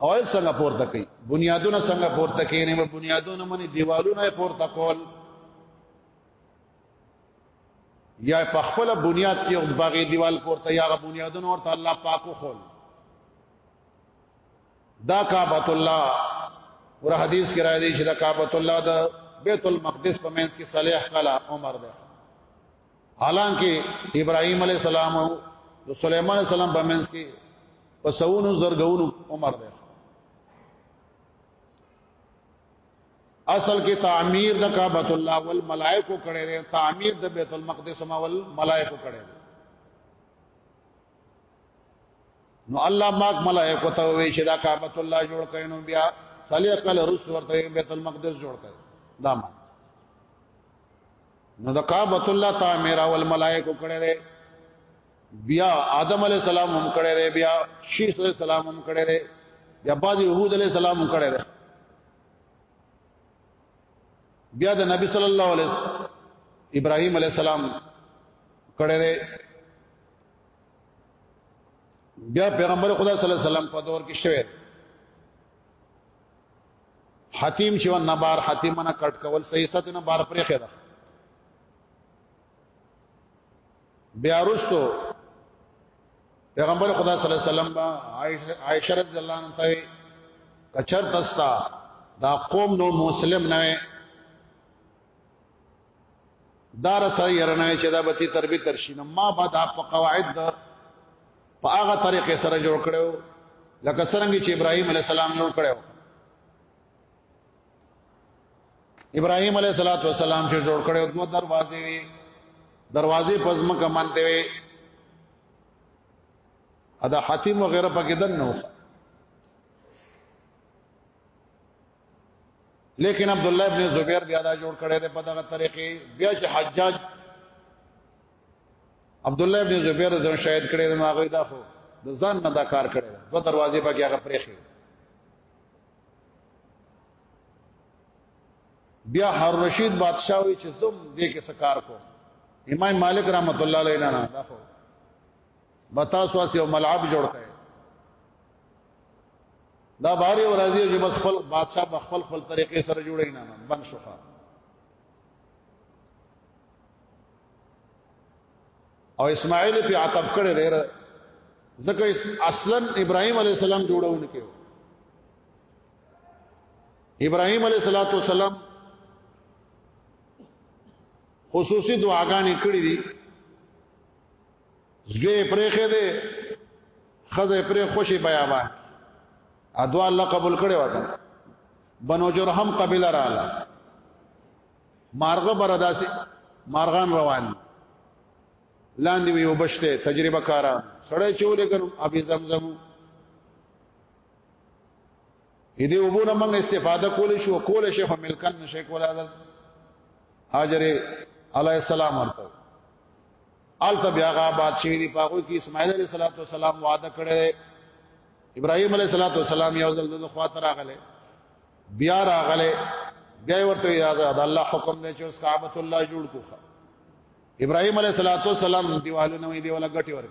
Speaker 1: قواعد څنګه پورته کړي بنیادونه څنګه پورته کړي نه بنیادونه مني دیوالونه پورته کول یا په خپل بنیاد کې یو باغی دیوال پورته یا غ بنیادونه ورته الله پاکو خول دا کعبۃ الله ور حدیث کې راځي چې دا کعبۃ الله د بیت المقدس په منځ کې صالح کلا عمر ده حالانکه ابراهیم علی السلام او سليمان علی السلام په منځ کې په سونو زرګونو عمر ده اصل کې تعمیر د کعبۃ الله والملائکه کړي دي تعمیر د بیت المقدس ما والملائکه کړي دي نو الله ماک ملائکه ته وی چې دا کعبۃ الله جوړ کړي نو بیا صلی کله رس ورته بیت المقدس جوړ کړي دا ما نو دا کعبۃ الله تعمیر او الملائکه کړي دي بیا آدم علی السلام هم کړي دي بیا شیخ علی السلام هم کړي دي بیا باز یهود علی السلام هم کړي دي بیا د نبی صلی الله علیه ابراهیم علی السلام کړي دي بیا پیغمبر خدا صلی الله علیه وسلم په دور کې شوه حتیم چې ونه بار حتیم نه کټ کول صحیح ست نه بار پرې خېدا بیا رستو پیغمبر خدا صلی الله علیه وسلم با عائشہ رضی الله عنها ته کچر تستا دا قوم نو مسلم نه دار سره يرنه چې دا به تی تربي ترشینه ما بعد په قواعد په هغه طریقې سره جوړ کړو لکه څنګه چې ابراهيم عليه السلام جوړ کړو ابراهيم عليه صلوات و سلام چې جوړ کړو دوه دروازې وي دروازې پزما کمانته وي ادا حاتم وغيرها پکې دن نو لیکن عبد الله ابن زبیر بیا دا جوړ کړی دی په دغه طریقې بیا چې حجاج عبد الله ابن زبیر ځن شاهد کړی دی هغه دا خو د ځان نه دا کار کړی دی دوه دروازې پکې هغه پرېخي بیا هر رشید بادشاہ وی چې زم دې کې سکار کو امام مالک رحمت الله علیه نه دا خو بتا سواس یو ملعب جوړ کړي دا باري ورازي چې بس خپل بادشاہ په خپل خپل طریقې سره جوړي نه بن شوخه او اسماعیل په عتب کړي دی ځکه اصلا ابراهيم عليه السلام جوړون کې ابراهيم عليه صلوات و سلام خصوصي دعاګانې کړې دي زوی پرېخه دې خزه پرې خوشي بیا ما ادوا الله قبول کړي وته بنو جرهم قبيله رااله مارغه برداسي مارغان روان لاندې وي وبشته تجربه کارا سړی چولې کړو ابي زمزم دې وبو نه موږ استفاده کول شو کول شي هم ملکن نشي کول حضرت هاجر علی السلام ورته الته بیا غا باد شي دی پاغو کې اسماعیل علیہ الصلوۃ والسلام وعده کړی ابراهیم علیہ الصلوۃ والسلام یو ځل د خواته راغله بیا راغله بیا ورته یاد ده الله حکم دی چې اوس کعبۃ الله جوړ کوخه ابراهيم عليه الصلاه والسلام دیوالونه وی دیواله غټي ورک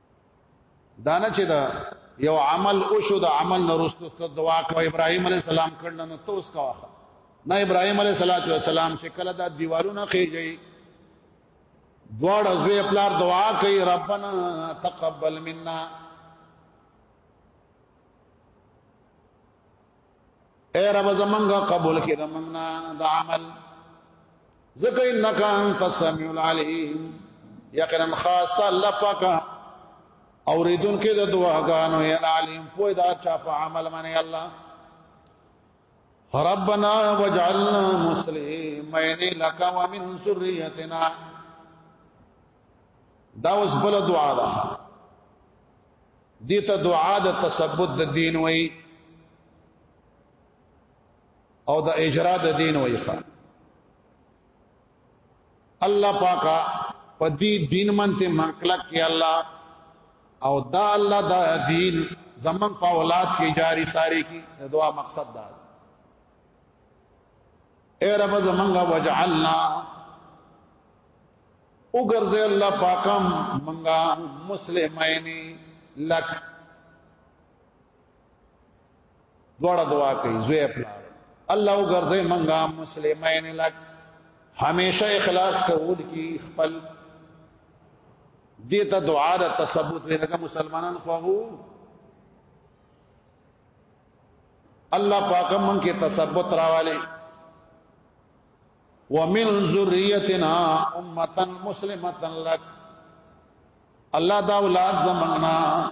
Speaker 1: دانه چې دا یو عمل او شو د عمل نورستو ته دعا کو ابراهيم عليه السلام کړل نو توس کا نه ابراهيم عليه السلام چې کله دا دیوالونه خېږي دوړ زوی پلار دعا کوي ربنا تقبل منا اے رب زمنګا قبول کړه زمنګنا د عمل زکه انک انت السمیع العلیم یقینا خاص الله پاک اوریدون کې د دعاګانو یا علیم پوی دا چا په عمل باندې الله ربنا وجعلنا مسلمین لك ومن ذریتنا دا اوس بل دعا ده دي ته دعا د تثبت د دین وای او د اجرا د دین وای ښا الله پاکا په دې دین منته منکلک کې الله او دا الله دا دین زمنګ په اولاد کې جاری ساری کی دعا مقصد دا اے رب زمنګ وجعلنا وګرځي الله پاکم منګه مسلمانینی لک دوړه دعا کوي زوی خپل الله وګرځي منګه مسلمانینی لک همیشه اخلاص قبول کی خپل دیتا دعا د تثبوت ورګه مسلمانان خو هو الله پاکم من کې تثبوت راواله ومن ذریتنا امه مسلمه لك الله دا اولاد زمنګنا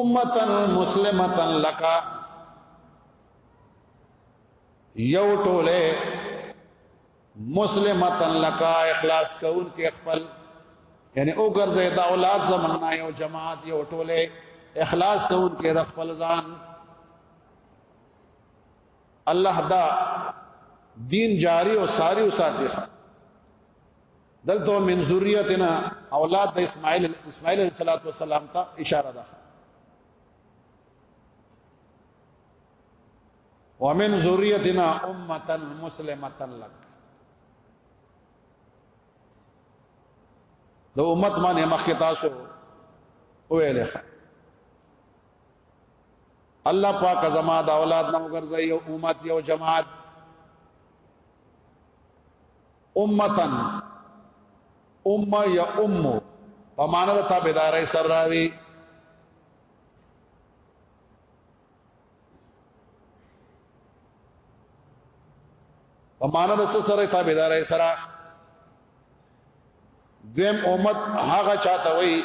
Speaker 1: امه مسلمه لك یو ټوله مسلمه لك اخلاص کون کې خپل یعنی او ګرځي دا اولاد زمنګنا یو جماعت یو ټوله اخلاص کون کې د خپل ځان الله دا دین جاری او ساری او ساتي دلته من ذریتنا اولاد د اسماعیل اسماعیل علیہ الصلوۃ والسلام ته اشاره ده ومن ذریتنا امه مسلمه لك د امت باندې مخکې تاسو ویلې الله پاک زما د اولاد نو ګرځي یو امت یو جماعت امتن امه یا امو په معنا د تابعداري سره راوي په معنا د سره تابعداري سره دویم امت هغه چاته وي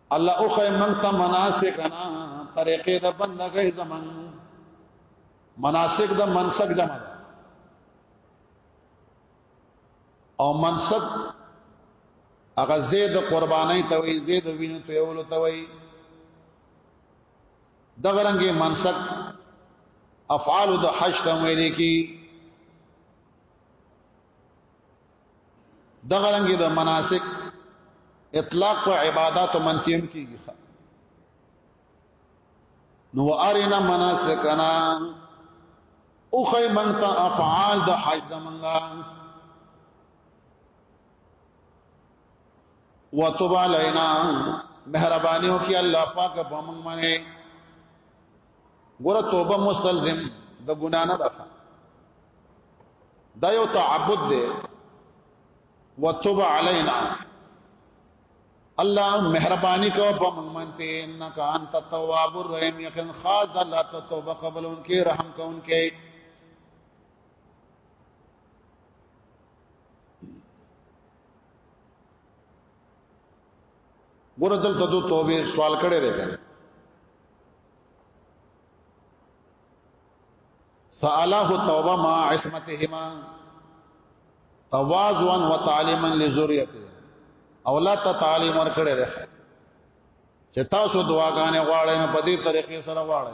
Speaker 1: الله او خی من ته مناسکنا طریقې د بندګۍ زمن مناسک د منسک جمع او منسک هغه زید قربانای ته وي زید وینو ته یو ته وي دغه رنګه منسک افعال د حج ته ویل کی دغه رنګ د مناسک اطلاق په عبادت او منتیم کیږي نو ارینا مناسکنا او خی منتا افعال د حج زمنګا وتب علینا مهربانیو کی الله پاک په موږ باندې ګوره توبه مستلزم د ګنا نه ده دا یو تعبد دی وتوب علینا الله مهرباني کو په موږ باندې انک انت التواب الرحیم یقین خاص الله ته توبه قبول انکه رحم کو انکه ګور دلته دو توبه سوال کړي دی کنه ساله توبه ما عصمتهما توازوا وتعليما لذريته اولاد ته تعلیم ورکړي دی چې تاسو دعاګانې غواړئ نو په دې طریقې سره غواړئ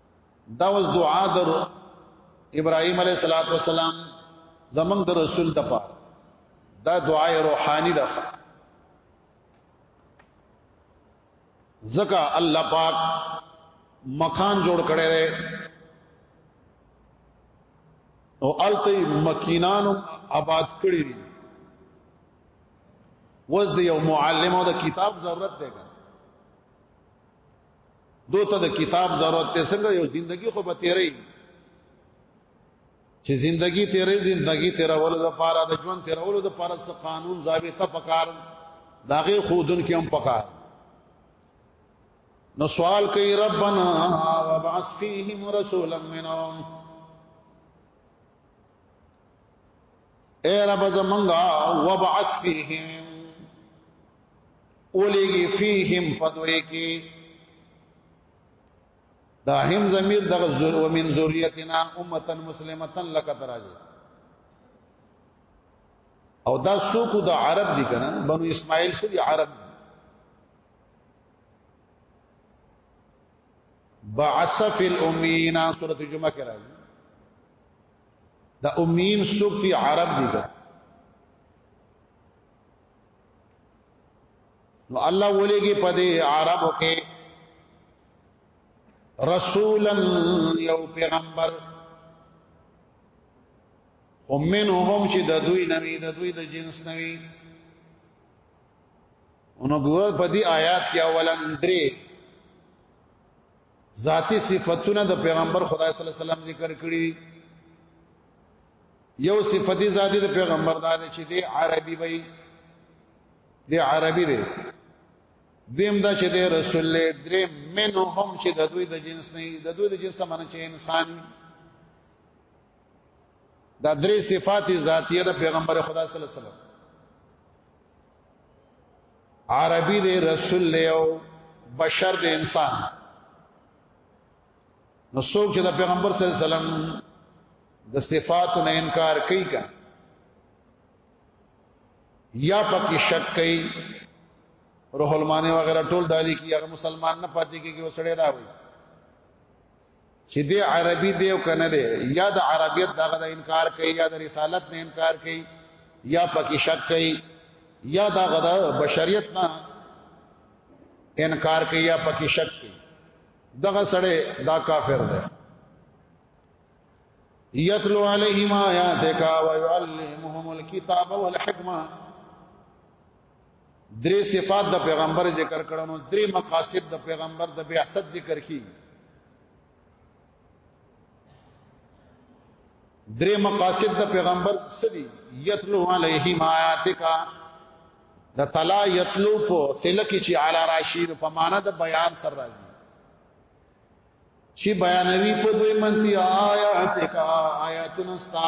Speaker 1: دا وز دعا در ابراهيم عليه الصلاه والسلام زمنګ در رسول دپا دا دعا روحاني ده زکا الله پاک مکان جوړ کړي دي او الته مکینانو آباد کړی دي وز دی یو معلم او د کتاب ضرورت دی دوته د کتاب ضرورت ته څنګه یو ژوندۍ خو به تیرې چې ژوندۍ تیرې ژوندۍ تیرولو د پاره د ژوند تیرولو د پاره څه قانون ضابطه پکار داغه خودن کې هم پکار نو سوال کوي ربنا وبعث فيهم رسولا منهم اے رب زمنګا وبعث فیهم اولیگی فیهم فدوی کی دا هم ضمیر دغه ذر ومن ذریتنا امه مسلمه لک تراجه او دا سوق د عرب دي کنه بنو اسماعیل سری عرب بعث فی الامین سورۃ الجمعہ کې راځي دا امین سوک دی عرب دی دا نو الله ولېږي په دې عربو کې رسولا یو پیغمبر ومنهم چې د دوی نوی د دوی د جنس نوی اونو ګور په دې آیات کې اولن درې ذاتی صفاتونه د پیغمبر خدای صلی الله علیه وسلم ذکر کړی یو صفتی ذاتی د پیغمبر دا دی چې دی عربي وي دی عربي دی دیم دا چې دی رسول له درې منو هم چې د دوی د جنس نه د دوی د جنس معنی چې انسان دا درې صفات ذاتیه د پیغمبر خدا صلی الله علیه وسلم عربی دی رسول دی او بشر دی انسان نو څوک چې د پیغمبر صلی الله علیه وسلم د صفاتو نه انکار کوي کا یا پکې شک کوي روح المانی وغیرہ ټول دالی کی هغه مسلمان نه پاتې کیږي وسړی دا وي چې دی عربي دی او کنه دی یا د عربیت دغه د انکار کوي یا د رسالت نه انکار کوي یا پکې شک کوي یا دغه د بشریت نه انکار کوي یا پکې شک کوي دغه سړی دا کافر دی یتلو علیهم آیاتک و یعلمهم الكتاب والحکمه درې صفات د پیغمبر ذکر کړنو درې مقاصد د پیغمبر د بعثت ذکر کی درې مقاصد د پیغمبر سدي یتلو علیهم آیاتک د تلا یتلو په سلک چې علی راشید په معنا د بیان سره راځي چې بیانوي په دوی منتی آیاتک آیاتنا ستا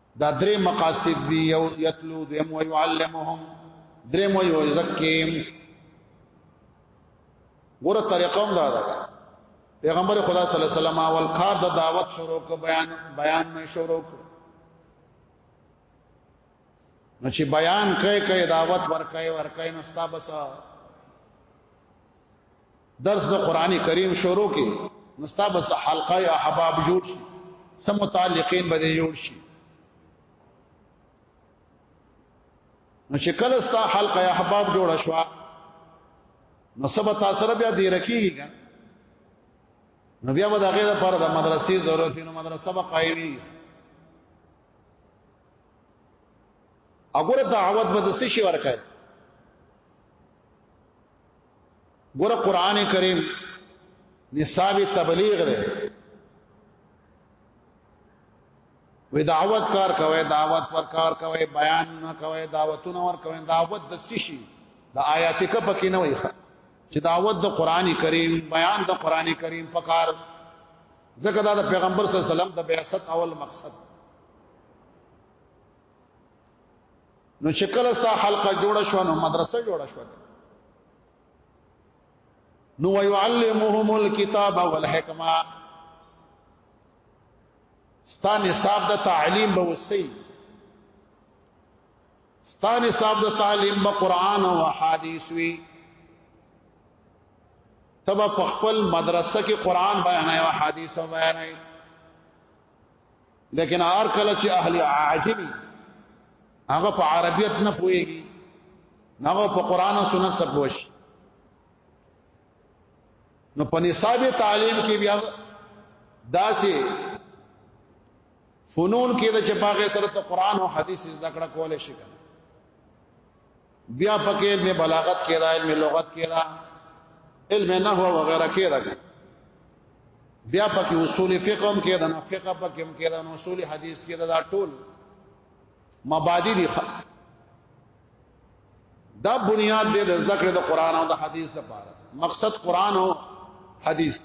Speaker 1: دا درې مقاصد دی یو یتلو دیم و یعلمهم درې مو یو زکیم ګوره طریقه هم دا ده پیغمبر خدا صلی الله علیه وسلم اول کار د دعوت شروع کو بیان بیان نه شروع کو نو چې بیان کوي کوي دعوت ورکوي ورکوي نو ستا بس درس د قران کریم شروع کې مستا بس حلقه احباب جوړ شي سم متعلقین به جوړ شي نو چې کله ستا حلقه احباب جوړ شو نو سبا تاسو سره بیا دی رکیږي نو بیا به د غیر پر د مدرسې ضرورت نو مدرسه به قایمي اګوره دعوت به د څه شي ورکړي ګور قران کریم نصاب تبلیغ دی وی دعوت کار کوي دعوت ور کار کوي بیان نه کوي دعوتونه ور کوي دعوت د چشي د آیات ک پکې نه وي چې دعوت د قران کریم بیان د قران کریم پکار ځکه دا د پیغمبر صلی الله علیه وسلم د بعثت اول مقصد نو چې کله ستا حلقه جوړه شو نو مدرسه جوړه شو نو ويعلمهم الكتاب والحکمه ستا نصاب د تعلیم به وسی ستا نصاب د تعلیم به قران او احادیث وی تبا په خپل مدرسه کې قران بیانای او احادیث بیانای لیکن هر کله چې اهل عاجمی هغه په عربیت نه پوهیږي هغه په قران او سنت څخه پوښ نو په نصاب تعلیم کې بیا داسې فنون کې د چپاغه سره ته قران او حديث زده کړه کولای شي بیا پکې علم بلاغت کې دا علم لغت کې دا علم نحو و غیره کې دا بیا پکې اصول فقه هم کې دا نه فقه پکې هم کې دا نو اصول حدیث کې دا ټول مبادی دي دا بنیاد دې د ذکر د قران او د حدیث لپاره مقصد قران او حدیث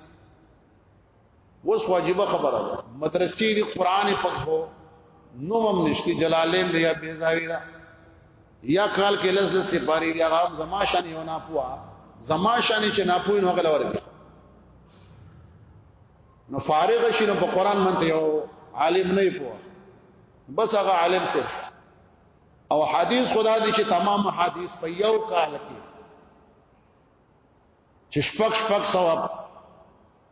Speaker 1: وس واجبہ خبره ده مدرسې دی قران پکو نو مم نشتی جلالین دی یا بیزاوی دا یا کال کې لز لز سپاری دی هغه زما شان یو نه پوا زما شان چې نه پوی نو غلا ورته نو فارغ شینو په قران منته یو عالم نه پوا بس هغه عالم سي او حدیث خدا دې چې تمام حدیث په یو کال کې چې شپږ شپږ ثواب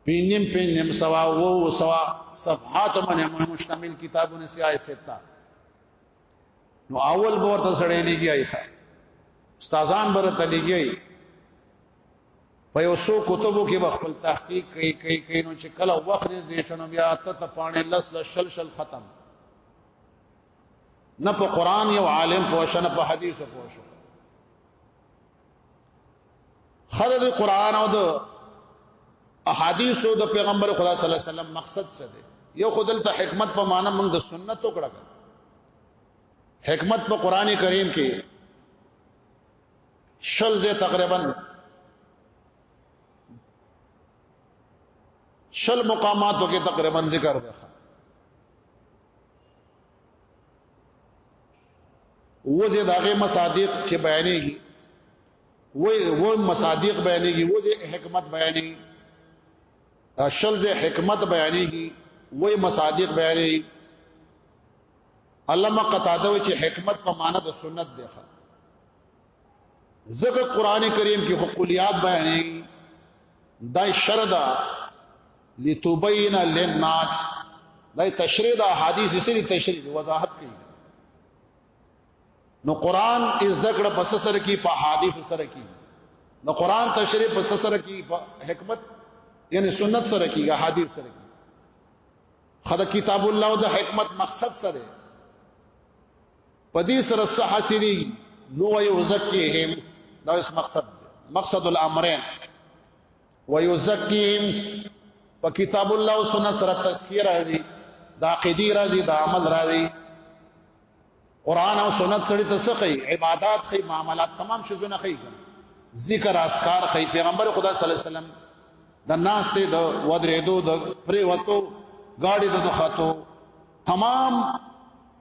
Speaker 1: پینم پینم سوا وو سوا صفحات باندې مشتمل کتابونه سیاه ستا نو اول به ورته سړی لګیای ښا استادان برته لګیای په یو څو کتبو کې به خپل تحقیق کوي کوي کوي نو چې کله وخت دې شنو بیا ته ته پانه لس لس شل شل ختم نه په قران یو عالم پوښنه په حدیث پوښنه خدای د قران او د احادیثو د پیغمبر خدا صلی الله علیه وسلم مقصد څه دی یو خدل ته حکمت په معنی موږ د سنت وکړه حکمت په قران کریم کې شل زه تقریبا شل مقاماتو کې تقریبا ذکر دی وځي داغه مصادیق چې بیانېږي وې و مصادیق بیانېږي وځي حکمت بیانېږي شل ځې حکمت بیانېږي وې مصادیق بیانېږي علامه قتاده چې حکمت په معنی د سنت دی ښه ځکه قران کریم کې خو کلیات بیانې دا شردا لتبین للناس دا تشریح دا حدیث سری تشریح وضاحت کوي نو قران از ذکر پس سره کی په حدیث سره کی نو قران تشریح پس سره کی په حکمت یعنی سنت سره کی یا حدیث سره کی خدا کتاب الله او د حکمت مقصد سره پدې سره صح حاصلې نو یو زکیهم دا اس مقصد مقصد الامرین ويزکيهم په کتاب الله او سنت سره تزکیه راځي دا عقیدی راځي دا عمل راځي قران او سنت سره تسخی عبادت خي معاملات تمام شزونه خي ذکر اسکار خي پیغمبر خدا صلی الله علیه وسلم د ناس ته د ودریدو د پری وتو گاڑی د خاتو تمام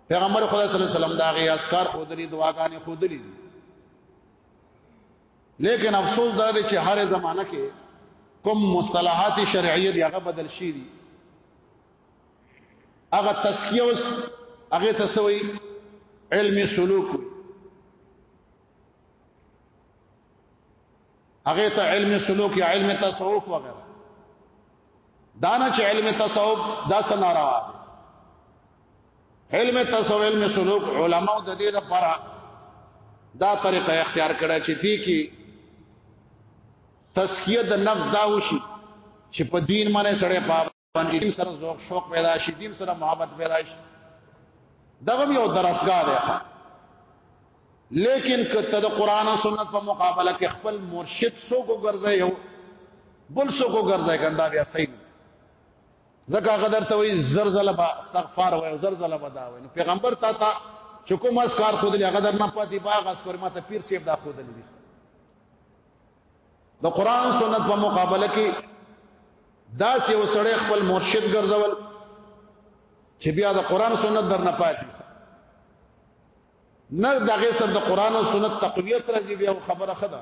Speaker 1: پیغمبر خدا صلی الله علیه وسلم دا غي اسکار خودري دعاګانې خودري لیکن افسوس دا دی چې هر زمانہ کې کوم مصطلحات شرعیه دی هغه بدل شي دي هغه تسکیه اوس هغه تسوي علم سلوک هغه ته علم سلوک یا علم تصوف وغیرہ دانا چې علم تصوف دا سناروا علم تصوف علم سلوک علماء د دې لپاره دا طریقه اختیار کړه چې دې کې تزکیه د نفس دا وشي چې په دین باندې سړی پابند دي سره ذوق شوق پیدا شي دین سره محبت پیدا شي دغه یو درسګا دی لیکن کته د قران او سنت په مقابله کې خپل مرشد سو کو ګرځي یو بل سو کو ګرځي کندا بیا صحیح ځکه هغه درته وي زر زله با استغفار وای زر زله با دا وای نو پیغمبر تا ته چې کوم اس کار خو دې هغه در نه پاتې باغ اس پر ماته پیر سیب دا خو دې دي د قران سنت په مقابله کې دا چې وسړی خپل مرشد ګرځول چې بیا د قران سنت در نه پاتې نه دغه سر د قران او سنت تقویت راځي بیا خبره خده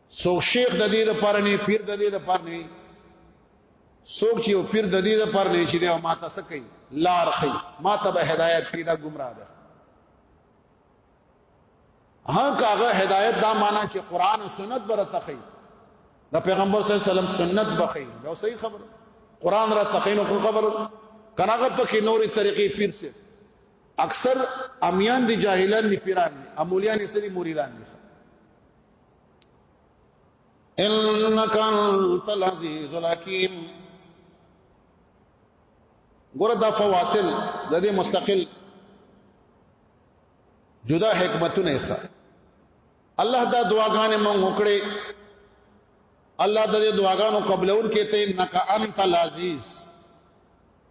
Speaker 1: څوک شیخ د دې لپاره نه پیر د دې لپاره نه څوک چې یو پیر د دې لپاره نه چې دا ماته سکی لار خي ماته به هدایت کی دا گمراه ده ها کاغه هدایت دا معنا چې قران او سنت بر تخی دا پیغمبر صلی الله علیه وسلم سنت بخی دا صحیح خبر قران را تخین او خبر کناغه پکې نوري طریقې پیر سي اکثر امیان دي جاهلان دي پیران دي امولیان سړي مریدان دي انك انت العزيز الحكيم ګوره دا فواصل د دې مستقل جدا حکمتونه ښه الله دا دعاګانې مونږ وکړې الله د دې دعاګانو قبلون کې ته انک انت العزیز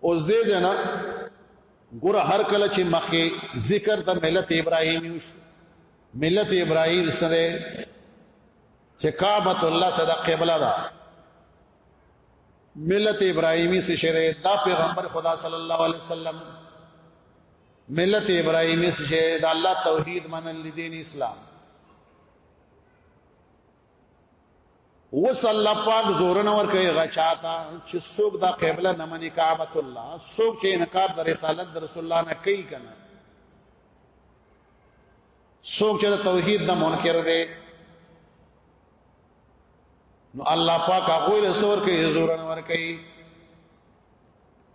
Speaker 1: اوس دې جنا ګور هر کله چې مخه ذکر د ملت ابراهیم یوش ملت ابراهیم سره چې کعبۃ الله صدا قبله ده ملت ابراهیمی سے شری دا پیغمبر خدا صلی الله علیه وسلم ملت ابراهیمی سے شری دا الله توحید منل دین اسلام وس الله پاک زور نه ور کوي غچاتا چې څوک دا قبله نه مني کعبۃ الله څوک چې انکار د رسالت د رسول الله نه کوي کنه څوک چې توحید نه منکر دی نو الله پاک هغه له سور کې حضور انور کوي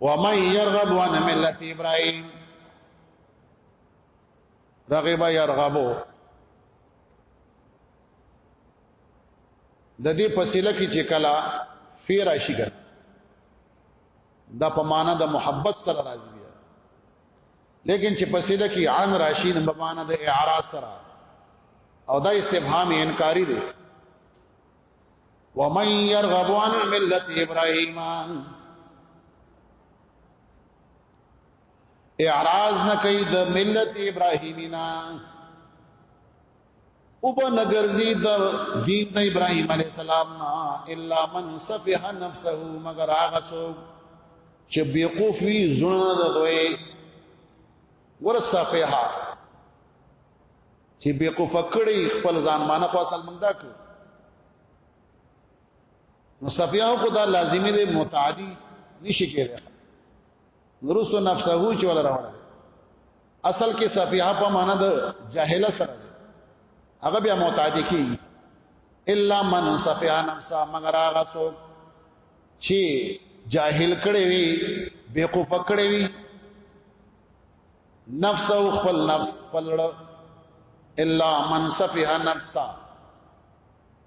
Speaker 1: و من يرغب عن ملت ابراهيم رغبا يرغبو د دې فصله کې چې کلا فی راشي ګر دا په معنا د محبت سره راځي بیا لیکن چې فصله کې عن راشي نه په معنا د اعراض سره او دا استفهام انکاری دی ومن يرغب عن ملت ابراهيم اعراض نه کوي د ملت ابراهیمی نه او په نګرځي د دین د ابراهیم علی السلام نه الا من صفه نفسه مگر هغه څوک چې بیقوف وی زړه د دوی ور صفه چې بیقوف کړي خپل ځان مانه خو اصل مندا کړ نو صفیه خو دا لازمی دی متعدی نشي کېدای نورس نفسه چې ولا راوړل اصل کې صفیه په معنا د جاهله سره دی هغه بیا متعدی کیږي الا من صفیه نفسه مگر هغه څوک چې جاهل کړي وي بیقوف کړي وي نفس او خپل نفس خپل الا من صفیه نفسه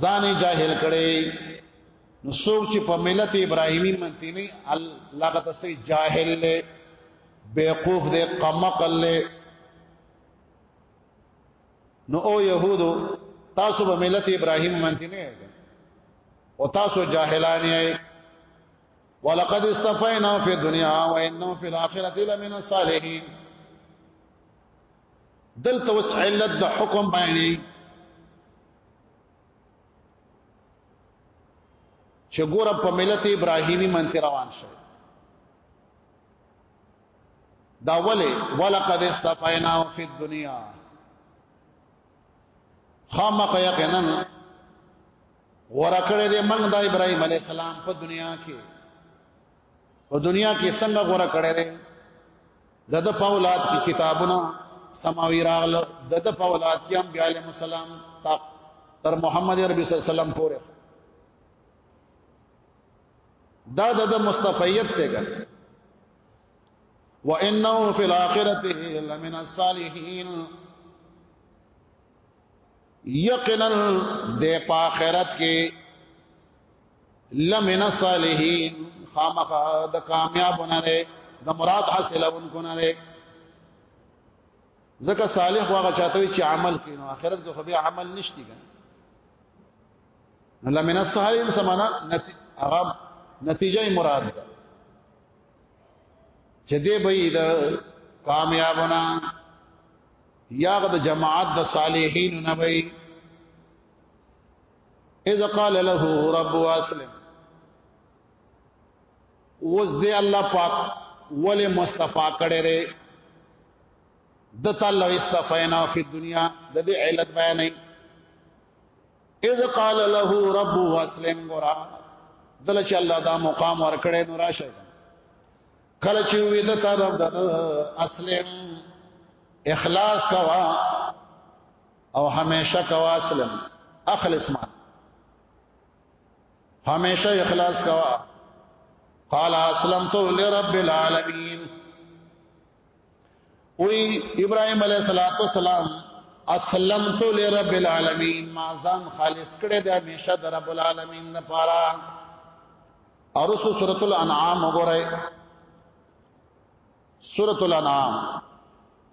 Speaker 1: ځان جاهل کړي نو څوک چې په ملت ابراهیمی منتی نه الله غته سي جاهل له بیقوف دې قمقل له نو او يهودو تاسو په ملت ابراهیم منتی نه او تاسو جاهلان یې ولقد استفینا فی الدنیا و انه فی الاخرته لمن الصالحین دلته وس علت د حکم بیانې چې ګور په ملت ابراهیمی منته روان شو دا ولی ولقد استفینا فی الدنیا خامخ یقینا ورکړې دې موږ د ابراهیم علی السلام په دنیا کې په دنیا کې څنګه غوړه کړې ده د د فولاد کی کتابونه سماوی راغل د د فولاد کی انبیاء علیهم السلام تر محمد عربی صلی الله علیه وسلم پورې دا د مصطفیت ته ګل وانه فی الاخرته لمن الصالحین یقینا د پاخرت کې لمن الصالحین خامخ د کامیابونه ده د مراد حاصلونکو نه ده ځکه صالح هغه چاته چې عمل کوي نو آخرت کې خو به عمل نشتی کنه لمن الصالحین سمانا هغه نتیجه مراد ده چې دې به د کامیابونه یا د جماعت د صالحین نه وي اذا قال له رب واسلم وز دې الله پاک ولې مصطفی کړي ره د تعالی استفینا فی دنیا د دې علت بیان نه اذا قال له رب واسلم ورا دل چې الله دا مقام ور کړي نو راشه کله چې وې د تعالی د اسلم اخلاص کوا او همیشه کوا اسلم اخلص ما همیشه اخلاص کوا قال اسلمت لرب العالمین وی ابراهيم عليه الصلاه والسلام اسلمت لرب العالمین ما ځان خالص کړې د همیشه د رب العالمین لپاره ارسو سورۃ الانعام وګورئ سورۃ الانعام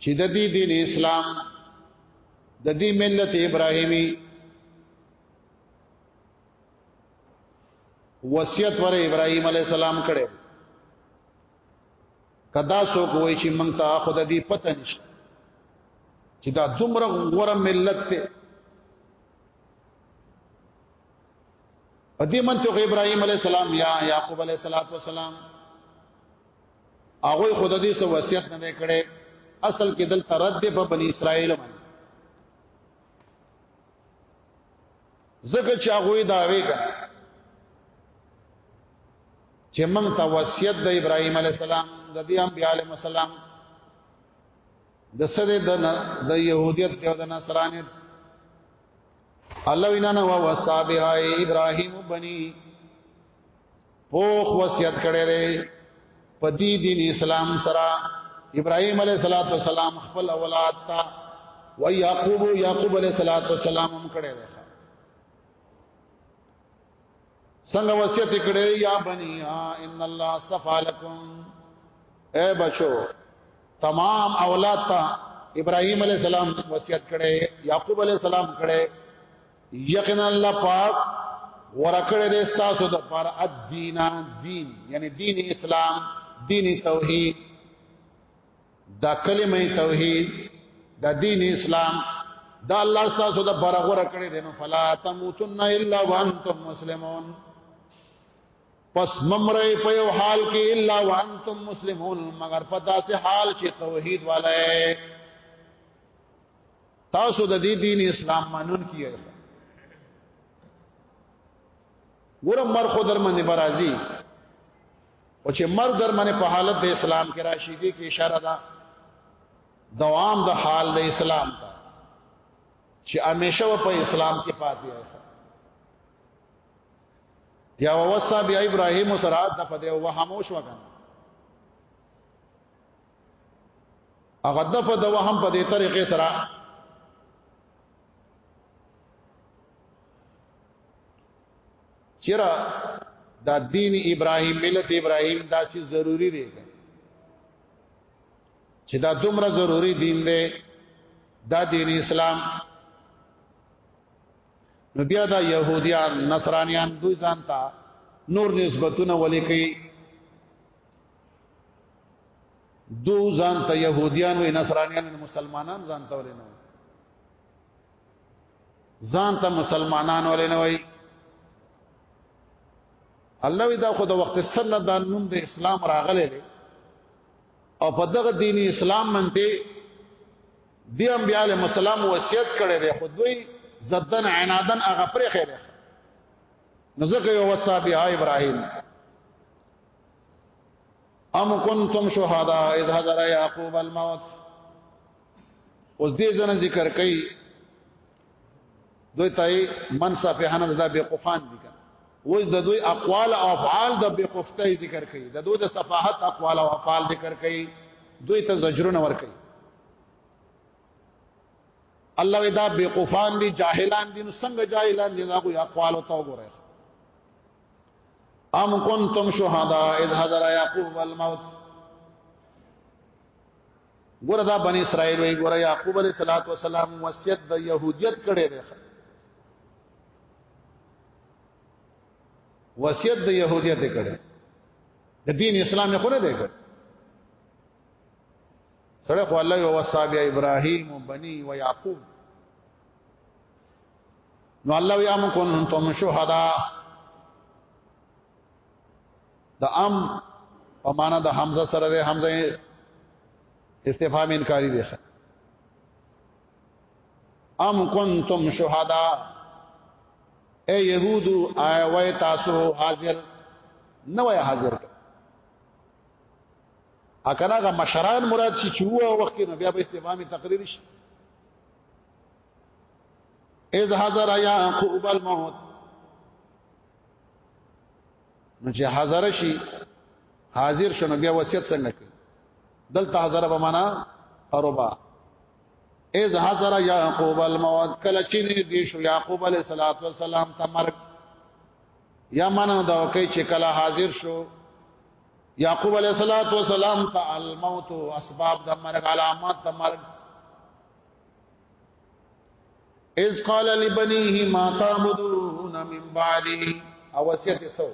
Speaker 1: چې د دې دین اسلام د دې ملت ابراهیمی وصیت ور ابراهیم علی السلام کړي کدا سو کوی چې مونږ ته خود دې پته نشته چې دا دومره غوره ملت ته په دې منطق ابراهيم عليه السلام یا يعقوب عليه السلام هغه خود دې سو وصیت نه کړي اصل کې دل ترد په بنی اسرائیل باندې زکه چې هغه دا وی کړ چې موږ ته وصیت د ابراهیم علی السلام د دې انبیاء علی السلام د سده د د يهوديت او د نصرانيت الله وینا نو وصابه ابراهيم بني پوخ وصیت کړی دی په دې دین اسلام سره ابراهيم عليه صلوات و سلام خپل اولاد تا و يعقوب يعقوب عليه صلوات و سلام هم کړی دی څنګه وصیت کړی یا بنی ان الله استفا لكم اے بچو تمام اولاد تا ابراهيم عليه السلام وصیت کړی يعقوب عليه السلام کړی یقینا الله پاک ورکړې دې تاسو د پر ادینا دین یعنی دین اسلام دین توحید دا کلمه توحید دا دین اسلام دا الله تاسو د پر غره کړې دې نو فلا تموتن الا وانتم مسلمون پس ممرې په یو حال کې الا وانتم مسلمون مگر پدا سه حال چې توحید والے تاسو د دې دین اسلام مانون کیه ګورم مر خو در باندې برازي او چې مر در باندې په حالت د اسلام کې راشي دي کې اشاره ده دوام د حال د اسلام ته چې همیشه په اسلام کې پاتې وي یا وصا بیا ابراهیم سره د فدی او وهموش وکړه هغه دفه د وهم په دې طریقې سره چیرې دا دین ابراهیم ملت ابراهیم داسې ضروری دی چې دا دومره ضروری دین دی دا دین اسلام نو بیا دا يهوديان نصرانيان دوی ځانتا نور نسبتونه ولې کوي دو ځان ته يهوديان او نصرانيان مسلمانان ځان ته ولینو ځان ته مسلمانان ولینو الله وی دا خو د وخت سره د نوم د اسلام راغله دي او په دغه دین اسلام منته دی انبیاء علیهم السلام وصیت کړي دي خو دوی زدن عنادن هغه پرې خېره نو ځکه یو وصابه ابراهیم ام کنتم شهدا اذ حضر یعقوب الموت اوس دې ځنه ذکر کوي دوی تای من صفحانه دا بے قفان دي وز د دوی اقوال او افعال د بے قفته ذکر کوي د دوی د صفاحت اقوال او افعال ذکر کوي دوی ته زجرونه ور کوي الله ودا بے قفان دي جاهلان دي نو څنګه جاهلان دي دا کوئی اقوال او تو ګره ام کنتم شهدا اذ حضر یعقوب الموت ګوره دا بنی اسرائیل وی ګوره یعقوب علیہ الصلات والسلام وصیت د يهودیت کړي دی وصیت د يهودیت کړي د دین اسلام خو نه دی کړ سره خو الله او وصابیا ابراهیم وبنی و یعقوب نو الله یا من کنتم شهدا د ام په معنا د حمزه سره د حمزه استفهام انکاری دی ام کنتم شهدا اے یهودو آیا وای تاسو حاضر نه وای حاضر اکناغه مشران مراد شي چې هو وخت نه بیا به استفهام تقریر شي اذ حضر یعقوب الموت نو چې حاضر شي حاضر شنو بیا وصیت څنګه کوي دلته حاضر به معنا قربا اذ حضر یعقوب الموت کله چې دې شو یعقوب علیه الصلاۃ والسلام ته مرګ یا معنا دا کوي چې کله حاضر شو یعقوب علیه الصلاۃ والسلام ته الموت اسباب د مرګ علامات د مرګ اذ قال لبنيه ما تعبدون من بعدي او وصیت سو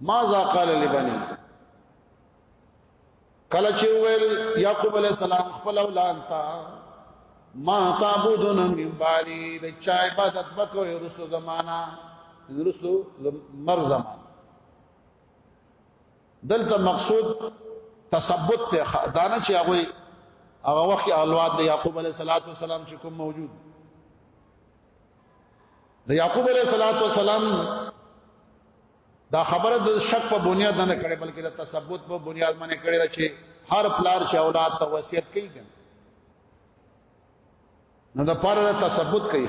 Speaker 1: ماذا قال لبني کله چې ویل یعقوب علی السلام خپل اولاد تا ما تعبدون من بعدي د چا عبادت بکو رسو زمانہ رسو مر زمانہ دلته مقصود تثبت ته دانه چې هغه هغه وخت اولاد د یعقوب علیه السلام چې کوم موجود د یعقوب علیه السلام دا خبره د شک په بنیاد نه کړي بلکې د تثبت په بنیاد باندې کړي چې هر پلار چې اولاد ته وصیت کوي نو د پاره د تثبت کوي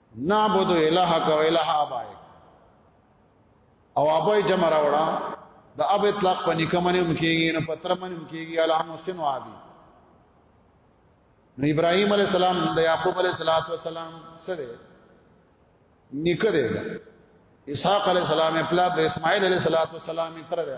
Speaker 1: نعبد الهک و اله ابائک او ابای جمع راوړه د اب اطلاق په نکمنه هم کېږي نه پتر منه هم کېږي الام حسین او ابي نو ابراهيم عليه السلام د يعقوب عليه الصلاه والسلام سره نیکه دی اسحاق عليه السلام پلار د اسماعیل عليه السلام تر دی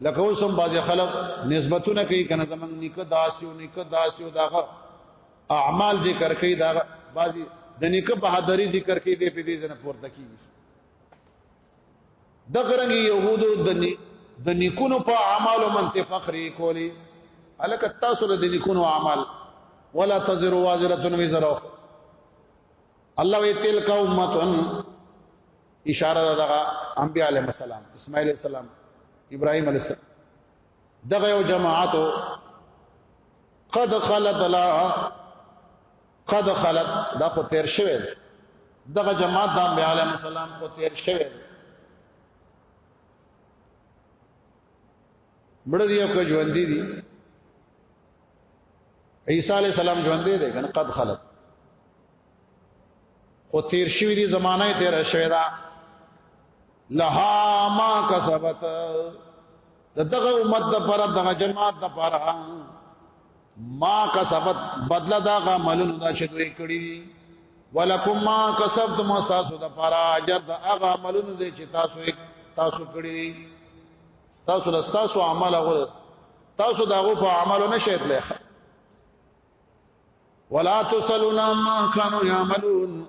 Speaker 1: لکه اوس هم بعضی خلک نسبتونه کوي کنه زمنګ نیکه داسې او نیکه داسې او داغه اعمال ذکر کوي دا بعضی د نیکه بهادری ذکر کوي د په دې ځنه پورته کیږي د غرنګ يهودو د د نیکونو په اعمالو منته فخر کولی الک تاسو د نیکونو اعمال ولا تزر وازره وزر الله وی تلک امه اشاره ده دغه انبیاء علیهم السلام اسماعیل علیهم السلام ابراهیم علیهم السلام دغه یو جماعتو قد خلت لا قد خلت دا خو تیر شوی دغه جماعت د انبیاء علیهم السلام خو تیر شوی مړ دی او ژوند دی عیسی علیہ السلام ژوند دی کنه قد خلت خو تیر شوی دی زمانہ تیر شوی دا لها ما کسبت دغه امت د پر دغه جماعت د پر ما کسبت بدله دا عملونه دا چې دوی کړی ولکم ما کسبتم تاسو د پر اجر د هغه عملونه دي چې تاسو تاسو کړی تاسو له تاسو عمل غو تاسو دغه په عملو نشئ تلخ ولا تسلون ما كانوا يعملون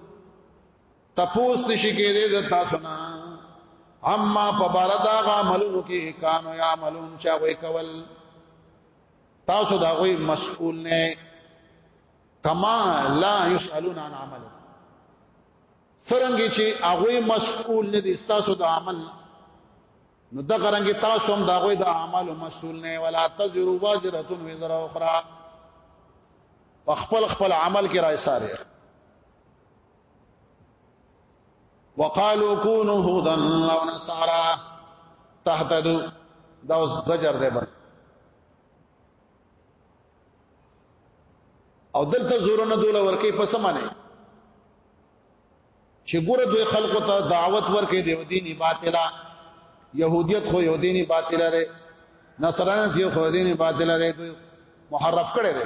Speaker 1: تپوس نشی کې دې د تاسو نه اما په بار دا عملونو کې کانو یا عملون چا وې کول تاسو دا غوي مسئول نه کما لا يسالون عن عمل څرنګه چې هغه مسؤل نه دي تاسو د عمل نو د غرنګ تاسو هم د هغه د اعمال مسؤل نه ولا تزر وازره وزر اخرى په خپل خپل عمل کې راي ساره وقالو كونوا هودا او نصارا تهتدوا دا زجر دی بل او دلته زورونه دوله ورکی په سمانه چې ګوره دوی خلکو ته دعوت ورکې دی دیني باطله يهوديت خو یو دیني باطله ده نصرانه یو خو دیني باطله ده دوی محرف کړي دي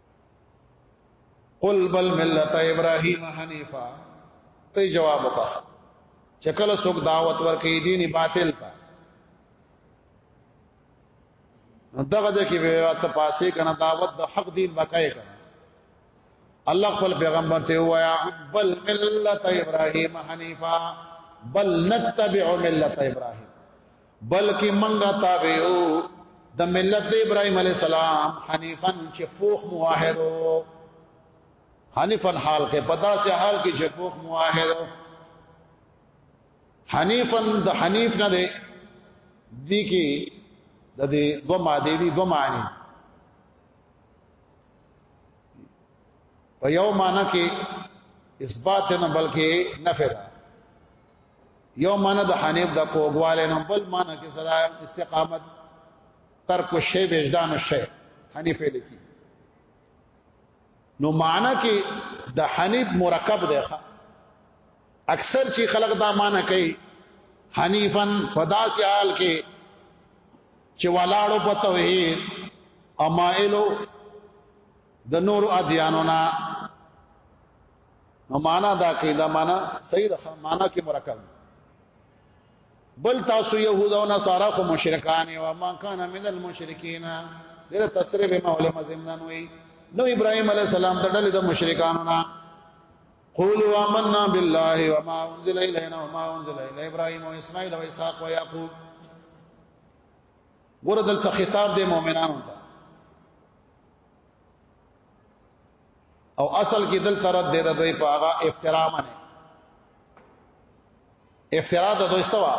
Speaker 1: قل بل ملت ابراهيم حنيفا ته جواب وکړه چې کله څوک دعوت ورکړي دیني باطل ته دغه د کې ویوا ته پاسې کنه دعوت د حق دین بقای کنه الله خپل پیغمبر ته وایا بل ملت ابراهیم حنیفا بل نتبع ملت ابراهیم بلکې منګه تابعو د ملت د ابراهيم عليه السلام حنيفن چې پوخ موحدو حنيفن حال کې پدا سي حال کې چې پوخ موحدو حنيفن د حنيف نه دی دي کې د دې دوه ماده دي دوه معنی په یو معنی کې اثبات نه بلکې نفی ده یو معنی د حنیف د کوګواله نه بل معنی کې صدا استقامت ترک شی وجدان شی حنیف لیکي نو معنی کې د حنیف مرکب دی اکثر چې خلق دا معنی کوي حنیفن فدا سي حال کې چې ولاړو په توحید امائلو د نور ادیانو نه نو معنا دا کې دا معنا صحیح ده معنا کې مرکب بل تاسو يهود او نصارا خو مشرکان او ما کان من المشرکین دغه تصریح به مولا مزمنان وی نو ابراهيم عليه السلام د ډلې د مشرکانو نه قولوا آمنا بالله وما انزل الينا وما انزل الى ابراهيم واسماعيل واسحاق ويعقوب ورد الخطاب د مؤمنانو ته او اصل کې دل ترد دی د دوی په هغه افترا باندې افترا د دوی سوا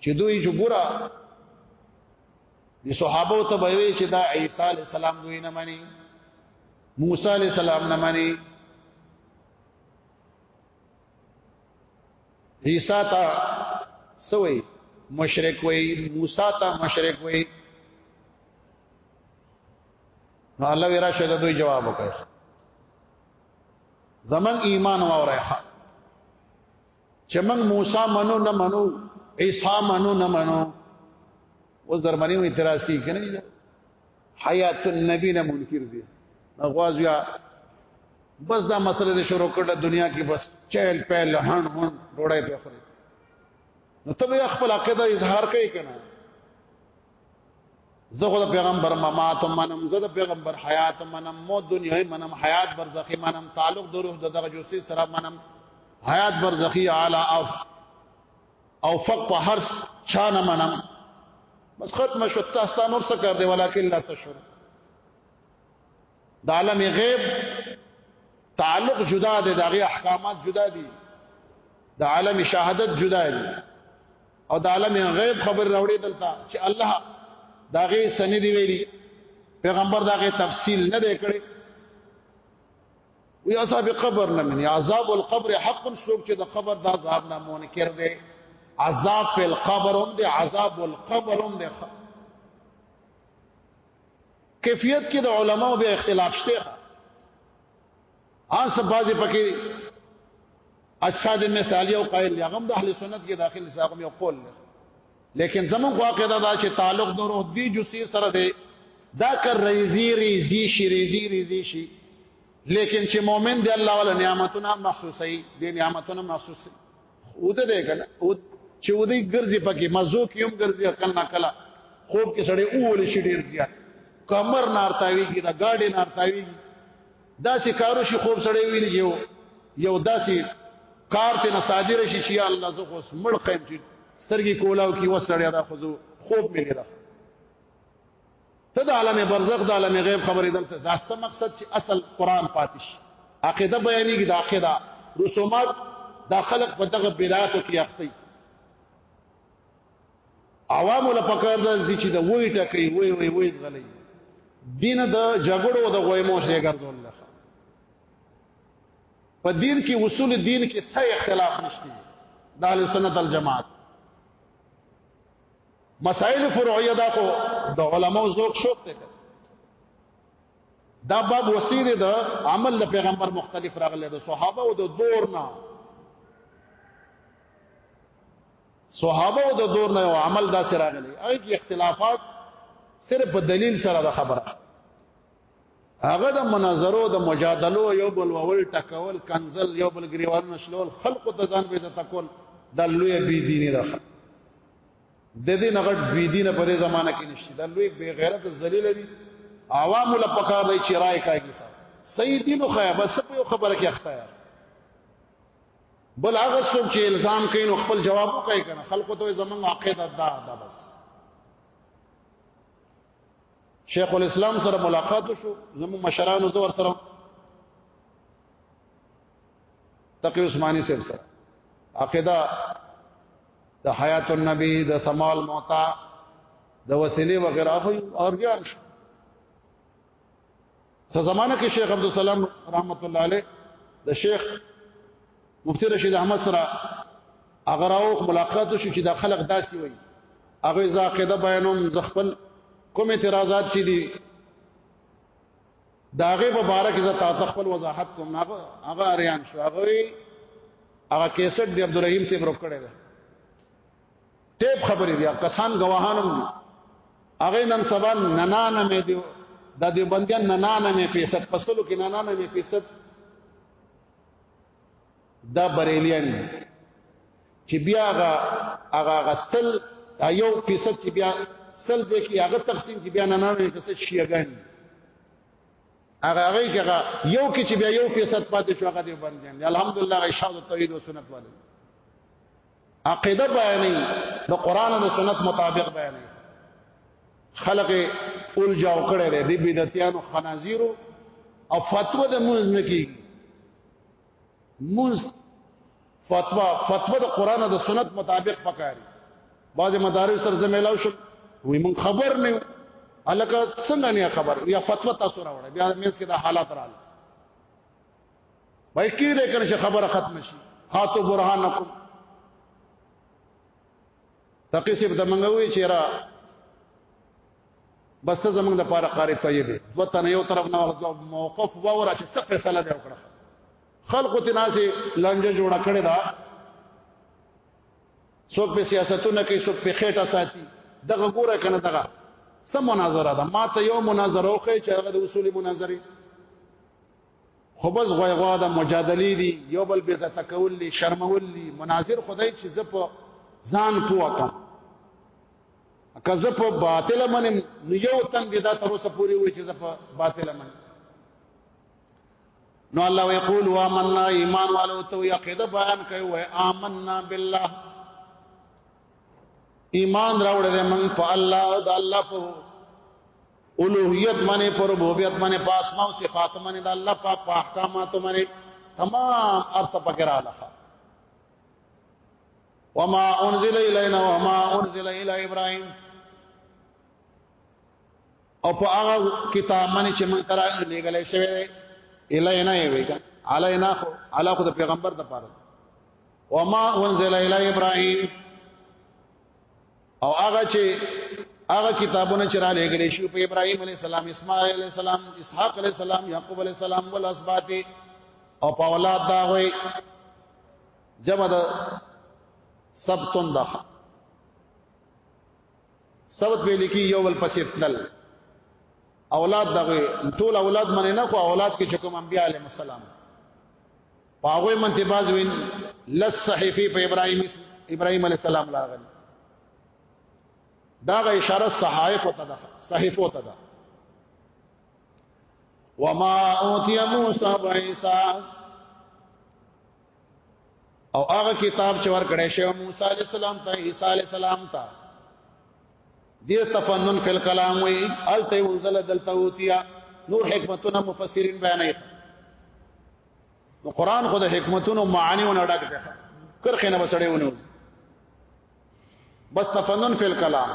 Speaker 1: چې دوی جګورا دي صحابه ته وایي چې دا عیسی علی السلام دوی نه مانی موسی علی السلام نه مانی عیسی تا سوې مشرک وې موسی تا مشرک وې نو الله ورا شه د دوی جواب وکړ زمن ایمان واورای چې موږ موسی منو نه منو عیسی منو نه منو اوس درمنی و اعتراض کی کنه دي حیات النبی نه منکر دي غواز یا بس دا مسله دې شروع کړه دنیا کې بس چهل پهل هن هن ډوړې په خره نو ته خپل عقیده اظهار کوي کنه زه خو د پیغمبر ممات منم زه د پیغمبر حیات منم مو دنیا منم حیات برزخی منم تعلق د روح دغه جوسی سره منم حیات برزخی اعلی او او فق په هر چا نه منم بس ختم شو تاسو نور څه کړ دی ولیکن لا تشور د عالم غیب تعلق جدا دی دغه احکامات جدا دي د عالم شهادت جدا دي او د عالم غیب خبر راوړي دلته چې الله دغه سند ویلي پیغمبر دغه تفصیل نه دی کړی وی عذاب قبر نه مني عذاب القبر حق سوق چې د قبر د عذاب نه منکر دی عذاب فی القبر هم دی عذاب القبر هم دی کیفیت کې د علماو بیا اختلاف شته آس بازي پکې اچھا د مثالی او قائل هغه د اهل سنت کې داخل ساقم یو قول نه لیکن زمون خو عقیده دا چې تعلق د روح دی جسی سره دی دا کر ریزی ریزی شي ریزی ریزی شي لیکن چې مؤمن دی الله ولا نعمتونه محسوسي دی نعمتونه محسوسي اوده ده کنه او چې ودی ګرځي پکې مزو کې هم ګرځي عقل نه کلا خوب کې سړی اول شي ډیر زیات کمر نارتاوي کی دا گاډي نارتاوي دا سي کارو شي خوب سړی ویل یو یو داسي کار ته نصادر شي چې الله زه خو مړ قیم چې سترګي کولاو کی وسړی دا خو خوب مې نه ته د عالم برزخ د عالم غیب خبرې دلته دا څه مقصد چې اصل قران پاتش عقیده بیانېږي د عقیده رسومات دا خلق په دغه بدعاتو کې اخته عوام له پکار د چې د وای ټکې وای وای وای زغلې دین د جګړو د غویمو شي ګرځول نه په دین کې اصول دین کې څه اختلاف نشته د اهل سنت الجماعت مسائل فروعیه دا خو د علماو ذوق شوق دی دا باب وسیله ده عمل د پیغمبر مختلف راغله د صحابه او د دور نه صحابه او د دور نه عمل دا سره راغلی اې اختلافات صرف په دلیل سره د خبره هغه د مناظرو د مجادلو یو بل وول ټکول کنزل یو بل گریوان نشلول خلق ته ځان به عزت کول د لوی بی دیني ده د دې نغټ بی دینه په دې زمانہ کې نشته د لوی بی غیرت ذلیل دي عوام له پکار دی چې رائے کوي صحیح دینو خیا بس په خبره کې اخته یار بل هغه څوک چې الزام کوي نو خپل جواب وکړي کنه خلکو ته زمونږ عقیده ده دا بس شیخ الاسلام سره ملاقات شو زمو مشرانو زور سره تقی عثماني صاحب سره عقیده د حیات النبی د سمال موتا د وسیله وغیرہ خو ارګان شو څه زمانہ کې شیخ عبد السلام رحمت الله علیه د شیخ مفتی رشید احمد سره اگر او ملاقات شو چې د خلق داسي وي هغه ځا قاعده بیانوم ز خپل کوم اعتراضات چې دي داغه په باره کې زه تاسو خپل وضاحت کوم هغه هغه اریان شو هغه هغه کیسټ دی عبدالرحیم ته برو کړی دی ټیپ خبرې دي کسان گواهانم دي هغه نن سبا ننانه مې دی د دې بندیان ننانه مې فیصد پسلو کې ننانه مې فیصد دا بریلیان چې بیا هغه هغه غسل یو فیصد چې بیا سل دې کې هغه تقسیم چې بیا ننانه مې فیصد شیګان هغه هغه کې یو کې چې بیا یو فیصد پاتې شو هغه دې بندیان الحمدلله غي شاو توحید او سنت والے عقیده بیانې د قران او د سنت مطابق بیانې خلق اول جاو کړي دي د بدعتانو خنازیرو او فتوا د مونږ نه کی مونږ فتوا فتوا د قران او د سنت مطابق پکاري بعض مدارس سره زميلاو شو وي مونږ خبر نه یو الکه څنګه نه خبر یا فتوا تاسو راوړه بیا مېز کې د حالات رااله وای کیره کنه چې خبره ختم شي هاتو برهانکم تقیسب د منغوي چې را بس ته زمنګ د پاره قاری طیب دو تن یو طرف نه ورته موقف وورا چې څه فیصله دی وکړه خلق ته ناسي لنجه جوړ کړی دا څوک په سیاستونه کې څوک په خېټه ساتي دغه ګوره کنه دغه سم مناظره ده ما ته یو مناظره وکړي چې هغه د اصولي مناظره خو بس غوی غوا د مجادلې دي یو بل به عزت کول دي شرمول دي مناظر خدای چې زپ ځان پوه کم که زپ باطل منم نو یو تنگ دي دا تر اوسه پوری وای چې زپ باطل منم نو الله ويقول وامننا ایمان والو تو یقید بیان کوي و آمنا بالله ایمان راوړل موږ په الله او د الله په اولوہیت معنی پر ربوبیت معنی په اسماء او صفات معنی د الله پاک په احکامات معنی تمام ارث پکرا لخوا وما انزل الینا وما انزل الی ابراهیم او په هغه کتاب باندې چې موږ ترا لګلې شوی دی الینا یې ویګا علینا خو علا خو د پیغمبر د پاره وما انزل الی ابراهیم او هغه چې هغه کتابونه چې را لېګل شي په ابراهيم عليه السلام اسماعيل عليه السلام اسحاق عليه السلام يعقوب عليه السلام ول اسبات او په اولاد دا وي جمع د سبتون دا سبت ویل کی یو ول پسې تل اولاد دغه ټول اولاد منه نه خو اولاد کې کوم انبياله مسالم پاغوی منته باز وین لس صحیفه په ابراهیم ابراهیم علی السلام راغلی دا غ اشاره صحائف ته ده صحیفه ته ده وما اوتی موسی و عیسی او هغه کتاب چې ورکړی شو موسی علی السلام ته عیسی علی السلام ته دې تفنن فل کلام وی الته ونزل دلته اوتیا نور حکمتونه مفسرین بیانې نو قران خو د حکمتونو معانی او نډک ده کرخه نه بسړې ونه بس تفنن فی الکلام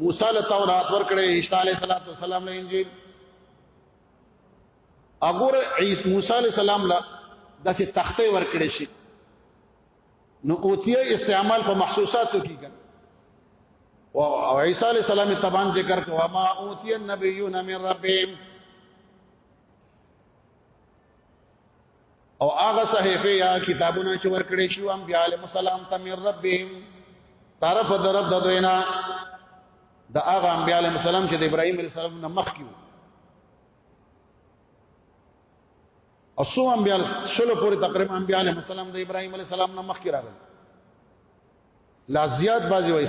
Speaker 1: موسی له تورات ورکړې عیسی علیه السلام له انجیل اګور عیسی موسی علیه السلام له داسې تخته ورکړې شي نو اوتیه استعمال په محسوساتو کې کړ او عیسی علیہ السلام تبان ذکر کو ما اوتی النبیون من ربهم او هغه صحیفه یا کتابونه چې ورکړې شو هم بیا له مسالم تم ربهم طرف در رب د دوینا د هغه انبیاء علیهم السلام چې د ابراهیم علیه السلام نه مخ کیو او سو انبیاء شلو پوری تقریبا انبیاء علیهم السلام د ابراهیم علیه السلام نه مخ کی راغل لا زیات بازی وای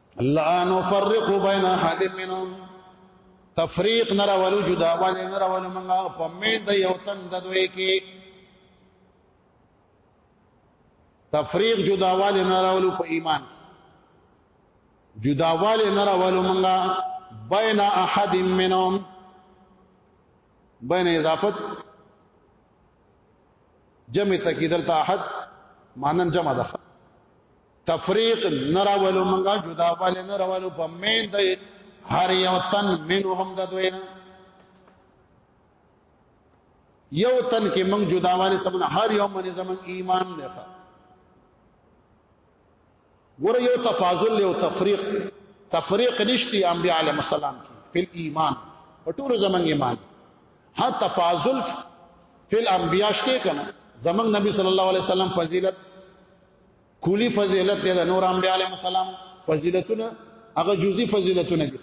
Speaker 1: لا نفرق بين احد منهم تفریق نه راولو جدا والي نه راولو منغه په مې د یو تن د دوی کې تفریق جدا والي نه راولو په ایمان جدا والي نه راولو منغه بین احد منهم بین اضافت جمع تکیدل تا احد مانن جمع ده تفریق نراولو منګه جدا والے نراولو په مین د هر یو تن منهم د دوی یو تن کې موږ جدا والے سمون هر یو منی زمون ایمان نه ښه ور یو تفاضل یو تفریق تفریق نشتی انبیاء علیهم السلام کې په ایمان په ټول زمون ایمان ها تفاضل فل انبیاء شته کنه زمون نبی صلی الله علیه وسلم فضیلت کلی فضیلت دی د نور انبیاء علیهم السلام فضیلتونه هغه جزئی فضیلتونه دي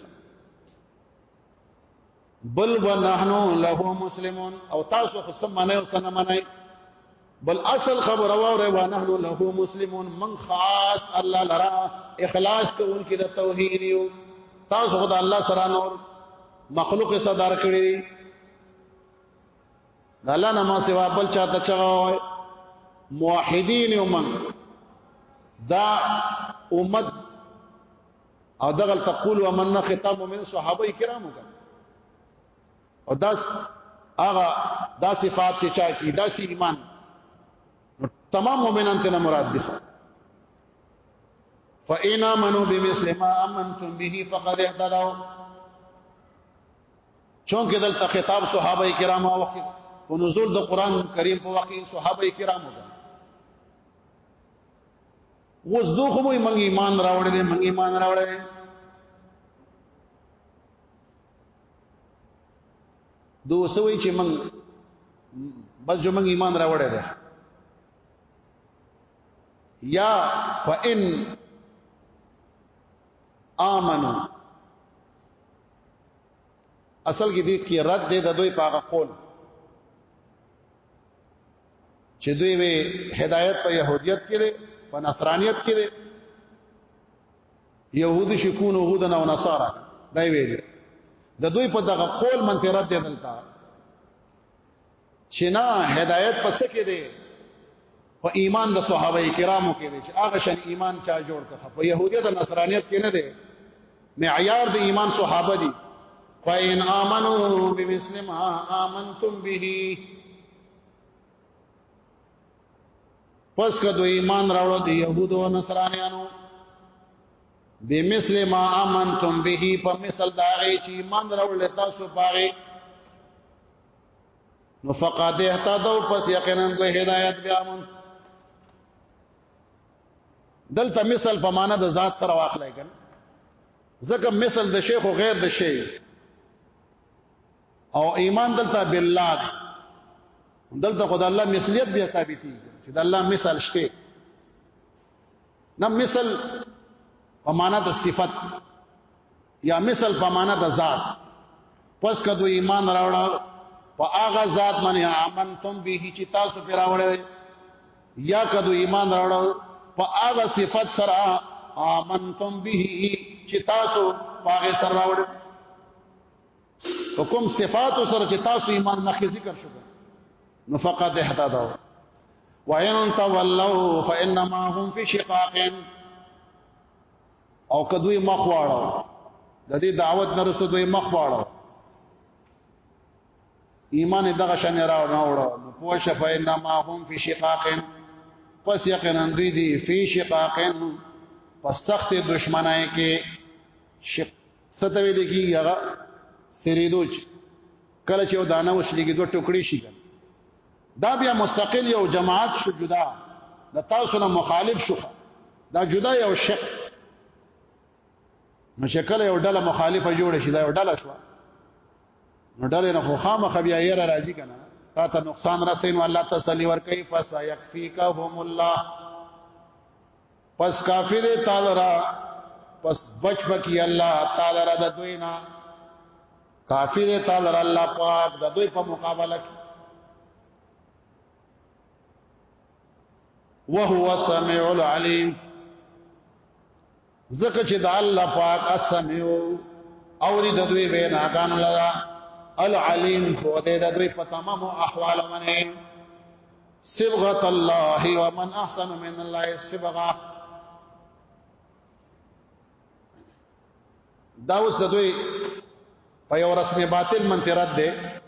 Speaker 1: بل ونحنو له مسلمون او تاسو خو سم نه او سن منای بل اصل خبر او ره ونحنو له مسلمون من خاص الله لرا اخلاص کوونکې د توحید یو تاسو خدای الله سره نور مخلوق صدر کړی د الله نه ما سوا بل چاته چغاوي موحدین ومن دا امت او دغه تقول ومن خطاب من صحابه کرامو کا او داس هغه دا صفات چې چا کی دا سی ایمان تمام مؤمنان ته مراد دي فإن آمنوا بمثل ما آمنتم به فقد اهتدوا چونکه دلته خطاب صحابه کرام او وخت او نزول د قران کریم په وخت صحابه کرام ده وز دوه مو ایمان ایمان راوړل دي مونږ ایمان راوړل دي دوه سوي چې مونږ بس جو مونږ ایمان راوړل دي یا فإن آمنو اصل کې دې کې رد دې د دوی پاغه قول چې دوی وی هدایت په يهودیت کې دي په نصرانیت کې دي يهودي شکون يهودنا او نصارا دا ویل د دوی په دغه قول منترد دي دلته چې نه هدایت پس کې دی په ایمان د صحابه کرامو کې دی چې هغه شان ایمان چا جوړ کړ په يهودیت او نصرانیت کې نه دی معیار د ایمان صحابه دي فإن آمنوا بمثل ما آمنتم به پس کدو ایمان راوړو د يهودو او نصرانیانو بمثل ما آمنتم به په مثل دا غي چې ایمان راوړل تاسو پاره نو فقط اهتدوا پس یقینا د هدایت بیا مون دلته مثال په معنا د ذات سره واخلای کنه ځکه مثال د شیخ او غیر د شی او ایمان دلته بالله دلته خدای الله مثلیت بیا ثابتي چې د الله مثال شته نه مثال په معنا د صفت یا مثل په معنا د ذات پس کدو ایمان راوړل په هغه ذات باندې امنتم به چې تاسو پر راوړل یا کدو ایمان راوړل په هغه صفت سره امنتم به چې تاسو هغه سره راوړل حکم صفات سره چې تاسو ایمان مخکې ذکر شو نو فقط اهتدوا وَإِن تَوَلَّوْا فَإِنَّمَا هُمْ فِي شِقَاقٍ او کدوې مخ واړو د دې دعوت نه رسو دوی مخ واړو ایمان دغه شان راو نه وړو نو پوه شفای نه ما هم فی شقاق پس یقینا دوی دی فی شقاق پس سخت دشمنای کې شق ستوي لګي هغه سریدوچ کله چې ودانه وشلېږي دوه ټوکړي شي دا بیا مستقل یو جماعت شو جدا د تاسو نه مخالف شو دا جدا یو شق نو چې کله یو ډله مخالفه جوړ شي دا یو ډله شو نو ډله نه خو خامخ بیا یې را راځي کنه تا ته نقصان رسین والله تسلی ور کوي فسيكفيكهم الله پس کافی دے تعالی را پس بچ بکی اللہ تعالی را دا دوینا کافی دے تعالی را اللہ پاک دا دوی پا مقابلہ کی وهو سميع العليم زکه چې د الله پاک اسميع او د دوی ویناګان لرا العليم هو د دوی په تمام احوال باندې صبغت الله ومن احسن من الله صبغه دا اوس د دوی په یو رسم باطل منترات ده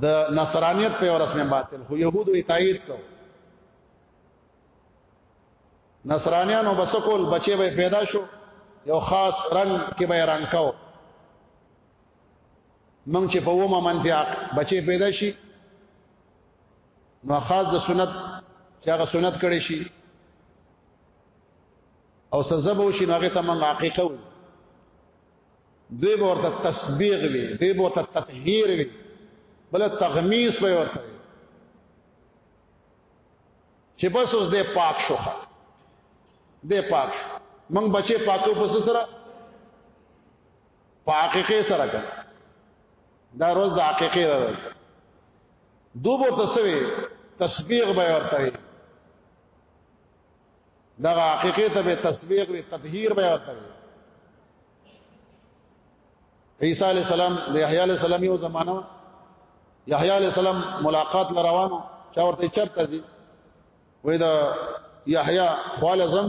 Speaker 1: د نصرانیت په یو رسم باطل خو يهودو یې تایید کو نصرانیانو بسکول بچي به پیدا شو یو خاص رنگ کې به رنگ کاو مونږ چې په ومه منفیا بچي پیدا شي نو خاص د سنت چې هغه سنت کړي شي او سزا به شي هغه ته مونږ حقیقت وي دوی به ورته تسبیغ وي دوی به ورته تطهیر وي بل تغمیس به ورته چې بس اوس دې پاک شو دې پاک شو مونږ بچي پاکو پس سره په حقیقت سره کړ دا روز د حقیقت ده دوبو تسوي تسبیغ به ورته وي دا حقیقت به تسبیغ به تطهیر به ورته وي عیسی علی السلام د یحیی علی السلام یو زمانہ یحیی علی السلام ملاقات لروانو چا ورته چرته دي وې دا یحیی خالزم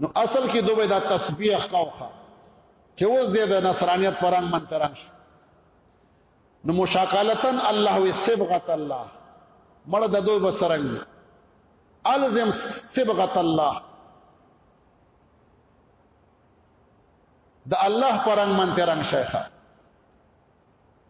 Speaker 1: نو اصل کې دوی دا تسبیح خوخه چې اوس دې د نصرانیت پرنګ من تران شو نو مشاکلتن الله و صبغت الله مړ د دوی بسرنګ الزم صبغت الله د الله پرنګ من ترنګ شیخه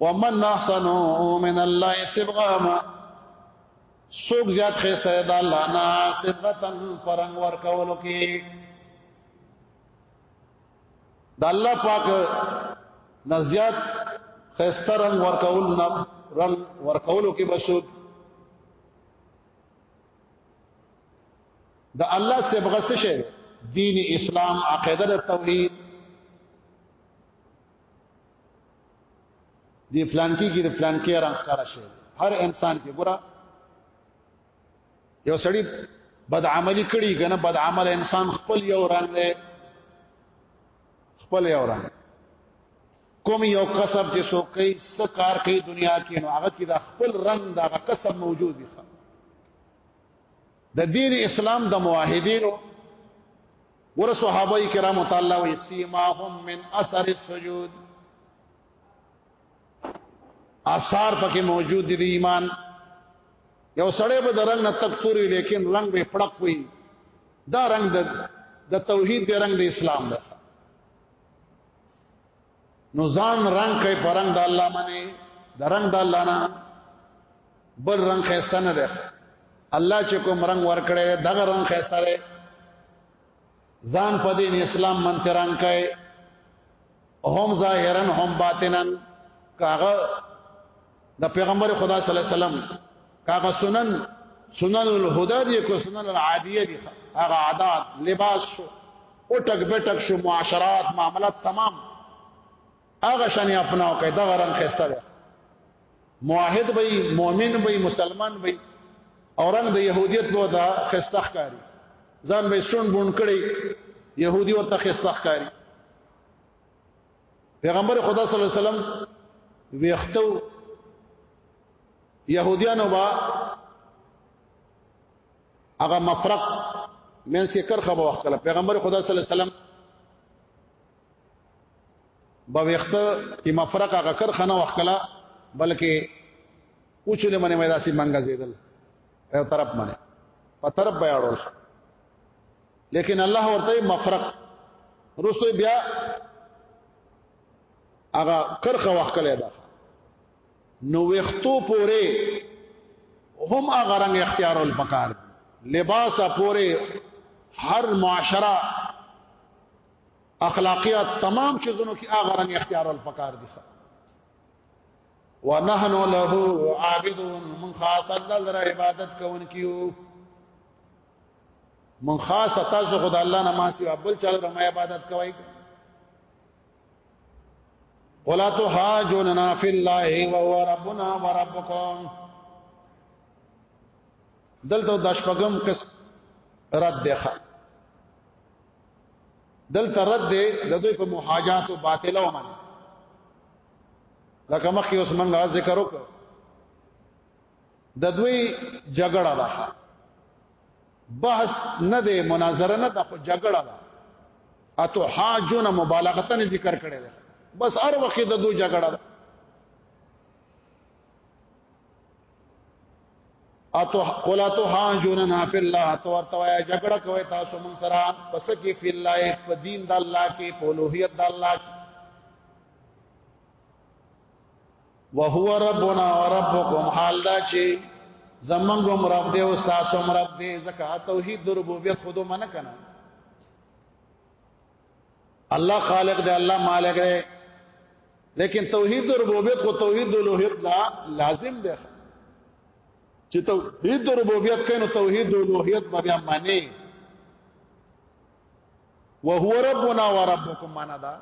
Speaker 1: ومن احسن من الله سبغاما سوق زیات خسته د الله نه سبغتن فرنګ ور کولو کې د الله پاک نزيات خسته رنگ ور کول نه رنگ ور کولو کې بسوک د الله سبغه څه شي دین اسلام عقیده توحید دی فلانکی کې د فلانکی راخاره شي هر انسان کې ګره یو سړی بد عملی کړي کنه بد عمل انسان خپل یو رنگ دی خپل یو رنگ کوم یو کسب چې څوک کوي سکار کوي دنیا کې نو هغه کې د خپل رنگ دا کسب موجود دی د دین اسلام د موحدینو ګور صحابه کرام تعالی و سیماهم من اثر السجود آثار پکې موجود دي ایمان یو سړی به د رنگ نه تکتوري لیکن رنگ به پړق وي دا رنگ د د توحید د رنگ د اسلام ده نو ځان رنگ کوي په رنگ د الله باندې د رنگ د الله نه بل رنگ خسته نه ده الله چې کوم رنگ ورکړي دغه رنگ خسته ده ځان په دین اسلام منتران کوي هم ظاهرا هم باطنا کاغه د پیغمبر خدا صلی الله علیه وسلم کاغه سنن سنن الهدى دي کو سنن العاديه دي هغه عادات لباس شو او ټک به ټک شو معاشرات معاملات تمام هغه شان یې اپناو کړه دا غران خسته ده موحد به مؤمن به مسلمان به اورنګ د يهوديت لو دا خسته ښکاری ځان به سن بون کړي يهودي ورته خسته ښکاری پیغمبر خدا صلی الله علیه وسلم ویختو يهوديانو با هغه مفرق مینس کې کرخه به وخت کله پیغمبر خدا صلی الله علیه وسلم به وخت کې مفرق هغه کرخه نه وخت کله بلکې اوچلې منې مې داسې منګه زیدل په طرف منه په طرف به اړول لیکن الله ورته مفرق رسو بیا هغه کرخه وخت کړی دا نو وختو پوره هم هغه رنگ اختیارول پکار لباس پوره هر معاشره اخلاقیات تمام چیزونو کې هغه رنګ اختیار ول پکار دي ونحن له عابدون من خاص الله عبادت کوونکیو من خاص تاسو خدای الله نه ما سی بل چا لپاره ما عبادت کوي ولا تحاجوننا فی الله وهو ربنا وربکم دلته د شپږم کس رد ده دلته رد ده د دوی په محاجات او باطل او من لکه مخکې اوس منګه ذکر وکړو د دوی جګړه ده بحث نه دی مناظره نه ده خو جګړه ده اتو حاجون مبالغتن ذکر کړي ده بس هر وخت د دوی جګړه ده اتو قولا تو حاجون نا فی الله تو ورته وای جګړه کوي تاسو مون سره پس کې فی الله په دین د الله کې په لوهیت د الله کې وهو ربنا وربكم حال دا چې زمنګم رب دې او تاسو رب دې زکه توحید ربوبیت خود من کنه الله خالق دې الله مالک دې لیکن توحید ربوبیت کو توحید الوهیت لا لازم ده چې توحید ربوبیت کینو توحید الوهیت بیا معنی وهو ربنا وربكم معنا دا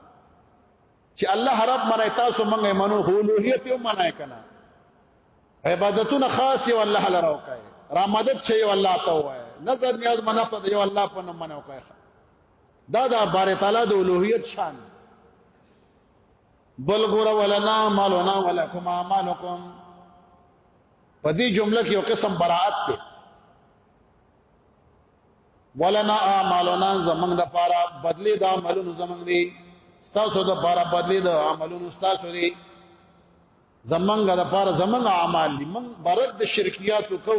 Speaker 1: چې الله رب منه تاسو منه منو اولوهیت یو منه کنه عبادتونه خاص یو الله لره وکای را مدد شي یو الله ته وای نظر نیاز منه ته یو الله په نوم منه وکای دا دا بار تعالی د اولوهیت شان بل غور ولنا مالنا ولکم اعمالکم په دې جمله کې یو قسم براءت دی ولنا اعمالنا زمنګ د پاره بدلی د عملونو زمنګ دی ستاسو د پاره بدلی د عملونو ستاسو دی زمنګ د پاره زمنګ اعمال دی من برد د شرکیات کو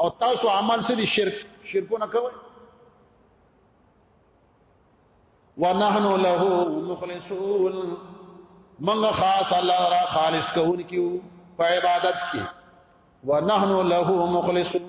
Speaker 1: او تاسو عمل سری شرک شرکونه کوي ونحن له مخلصون من خاص الله را خالص کوون کیو په عبادت کې ونحن له مخلصون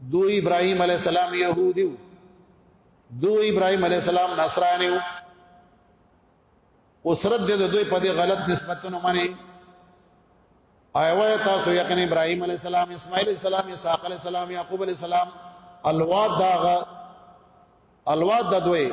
Speaker 1: دو ابراهيم عليه السلام يهودي دو ابراهيم عليه السلام نصراني اوس رد د دوی په دې غلط نسبتونو باندې ایوه تاسو یقین ابراهیم علی السلام اسماعیل علی السلام اسحاق علی السلام یعقوب علی السلام الواد داغه الواد د دوی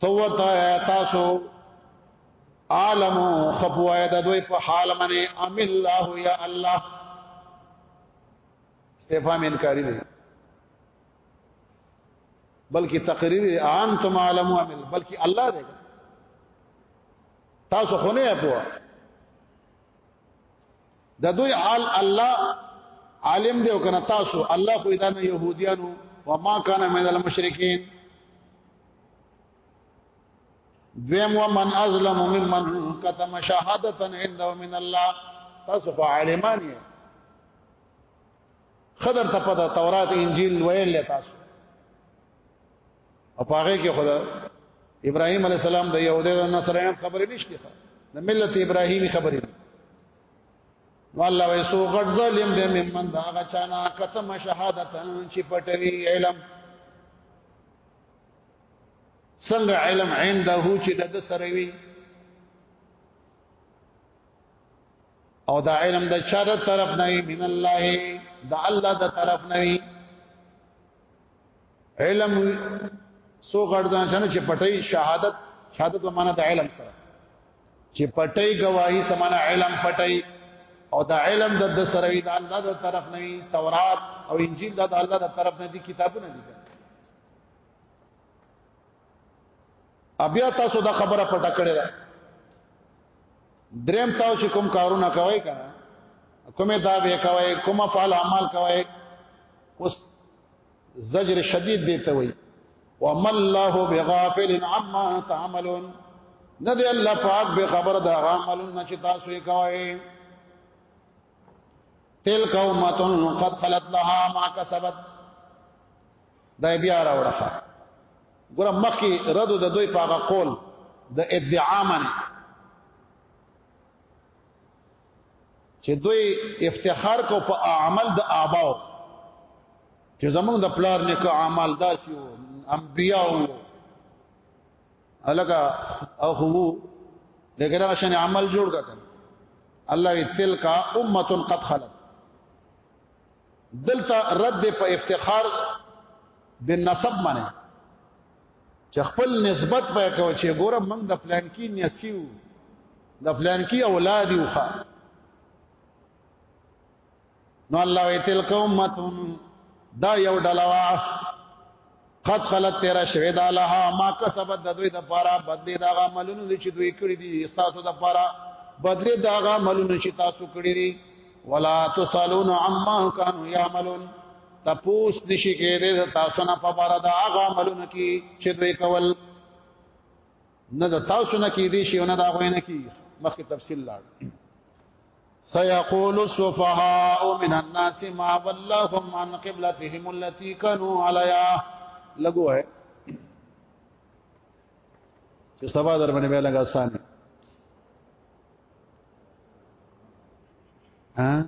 Speaker 1: تو ورته تاسو عالم خپوا د دوی په حال منه ام الله یا الله استفهام انکاری دی بلکې تقریر انتم عالم عمل بلکې الله دی تاسو خو نه پوهه د دوی حال الله عالم دی او کنه تاسو الله خو دا نه يهوديانو وما كان من المشركين دویم ومن ازلم ممن کتم شهادتا عنده من الله تاسو په عالمان یې خضر ته پته تورات انجیل ویل تاسو او پاره کې خدا ابراهيم عليه السلام د يهودي او نصرانيان خبرې نشته د ملت ابراهيمي خبرې نو الله وې سو غټ ظالم دې ممن دا غچانا قسم شهادتن چې پټوي علم څنګه علم عنده چې د سره وي او دا علم د چا د طرف نه من الله دا الله د طرف نه وي علم سو غړدان شنه چې پټي شهادت شهادت معنا د علم سره چې پټي گواہی سمانه علم پټي او دا علم د سره د الله د طرف نه تورات او انجیل د الله د طرف نه دي کتابونه دي بیا تاسو دا خبره پټه کړې ده دریم تاسو چې کوم کارونه کوي کنه کومه دا به کوي کومه فعال اعمال کوي اوس زجر شدید دی ته وی وما الله بغافل عما تعملون نه دی الله پاک به خبر دا عملونه چې تاسو یې کوئ تلک امتن قد خلت لها ما کسبت دا بیا راوړه ګور مخکې رد د دوی په قول د ادعا منه چې دوی افتخار کو په عمل د آباو چې زمونږ د پلار نیکو عمل داسي وو انبیا وو الګه او هو لکه دا شان عمل جوړ کړه الله وی تلکا امه قد خلت دلته رد په افتخار بالنسب معنی چې خپل نسبت پې کو چې ګوره موږ د پلان کې نسیو د پلان کې اولاد یو ښا نو الله وی تلک امتون دا یو ډلوا قد خلت تیرا شوی دا لها ما کسبت د دوی د پاره بدلی دا عملونه چې دوی کړی دي تاسو د پاره بدلی دا عملونه چې تاسو کړی دي ولا تسالون عما كانوا يعملون تپوس نشي کېده تاسو نه په بار دا هغه عملونه کی چې دوی کول نه د تاسو نه کې دي شي نه دا غوي نه کی مخکې تفصیل لاړ سيقول السفهاء من الناس ما ولاهم عن قبلتهم التي كانوا عليها لګو ہے چې سبا در باندې به لګا سانه ها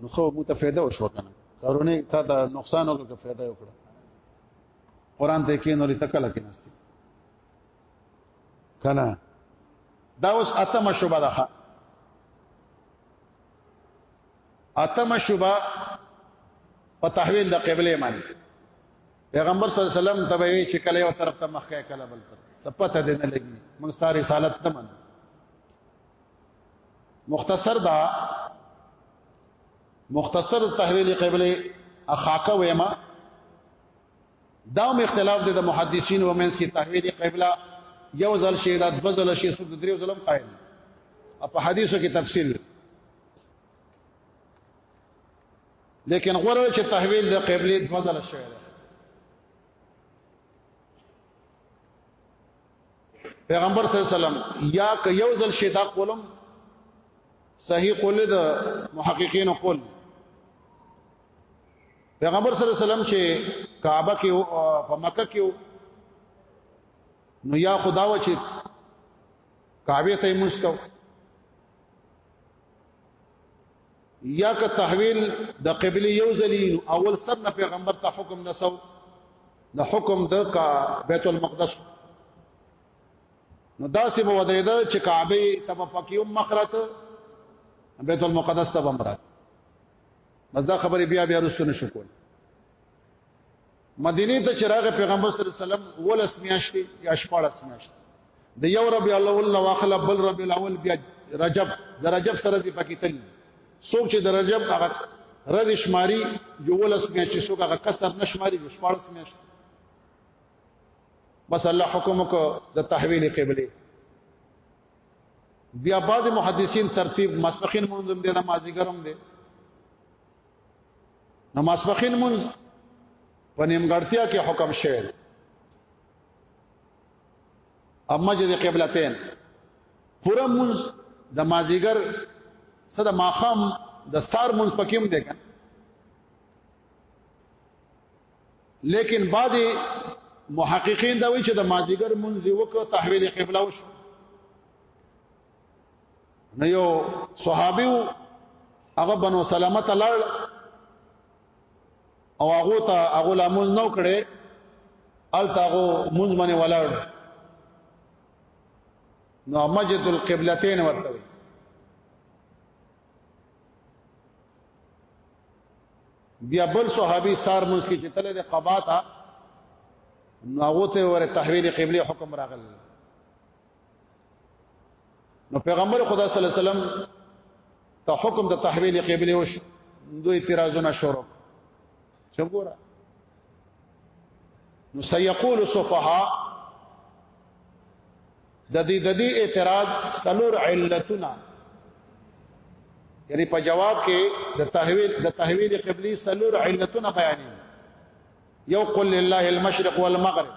Speaker 1: نو خو مو ته فایده وشو کنه کارونه تا ته نقصان وکړ که فایده وکړه قران ته کې نو لته کله کې نستی کله دا اوس اتمه شوبه ده اتمه شوبه په تحویل د قبله باندې پیغمبر صلی الله علیه وسلم ته وی چې کله یو طرف ته مخه کله بل طرف سپته دې نه لګي موږ ستاره رسالت نه منو مختصر دا مختصر تحویل قبله اخاکه ویما دا هم اختلاف دی د محدثین و مینس کی تحویل قبله یو ځل شي دا دو ځل شي سود دریو ځلم قائل په حدیثو کې تفصیل لیکن غره چې تحویل د قبله د بدل شوی دی پیغمبر صلی الله علیه وسلم یا ک یو ځل شي دا قولم صحیح قول د محققین قول پیغمبر صلی الله علیه وسلم چې کعبه کې په مکه کې نو یا خدا و چې کعبه ته مسکو یا که تحویل د قبله یو ځلین اول سر نه پیغمبر ته حکم نسو د حکم د کا بیت المقدس نو داسې به ودرېده چې کعبه تب پکیو مخرت بیت المقدس ته بمرات بس دا خبرې بیا بیا رسو نشو کول مدینه ته چراغ پیغمبر صلی الله علیه وسلم ولس میاشتې یا شپاړس میاشتې د یو ربیع الاول واخله بل ربیع الاول بیا رجب د رجب سره دې پکې تل څوک چې د رجب هغه رز شماري جو ولس میاشتې څوک هغه کسر نشماري جو شپاړس میاشتې بس الله حکم کو د تحویل قبله بیا بعض محدثین ترتیب مسخین منظم دي د مازیګرم دي نو ماسپخین مون په نیمګړتیا کې حکم شوی دی اما چې د قبلتین پوره مون د مازیګر صد ماخام د سار مون پکیم دی کنه لیکن بعضی محققین دا وایي چې د مازیګر مونږ وکړه تحویل قبله وشو نو یو صحابي هغه بنو سلامه ته لړ او هغه ته هغه لامل نو کړي ال تاغو مونږ باندې ولاړ نو مسجد القبلتين ورته بیا بل صحابي سار مونږ کې چې تله د قباطه نو هغه ته ور تحویل قبله حکم راغل نو پیغمبر خدا صلی الله علیه وسلم ته حکم د تحویل قبله وش دوی اعتراضونه شروع څنګه نو سيقول السفهاء د دې د دې اعتراض سلور علتنا یعنی په جواب کې د تحویل د تحویل قبلی سلور علتنا بیانې یو قل لله المشرق والمغرب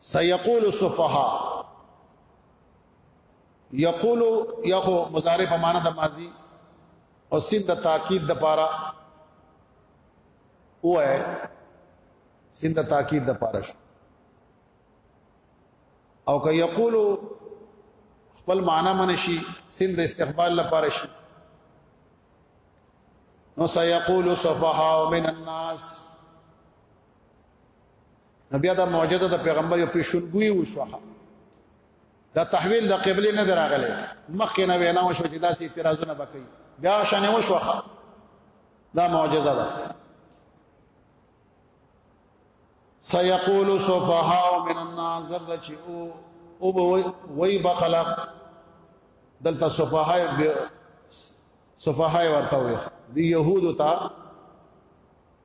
Speaker 1: سيقول السفهاء يقول يخو مضارع په معنا د ماضي او سین د تاکید د پاره او ہے سین د تاکید د پاره شو او که یقول خپل معنا منشي سین د استقبال لپاره شي نو سيقول سفهاء من الناس نبی دا معجزه د پیغمبر یو پیشنګوي وشوه دا تحویل د قبله نه دراغله مخکې نه وینا وشو چې داسې اعتراضونه وکړي بیا شنه وشوه دا معجزه ده سيقول سفهاء من الناس زرد چې او او به وای بخلق دلته سفهاء سفهاء ورته وي دی يهودو ته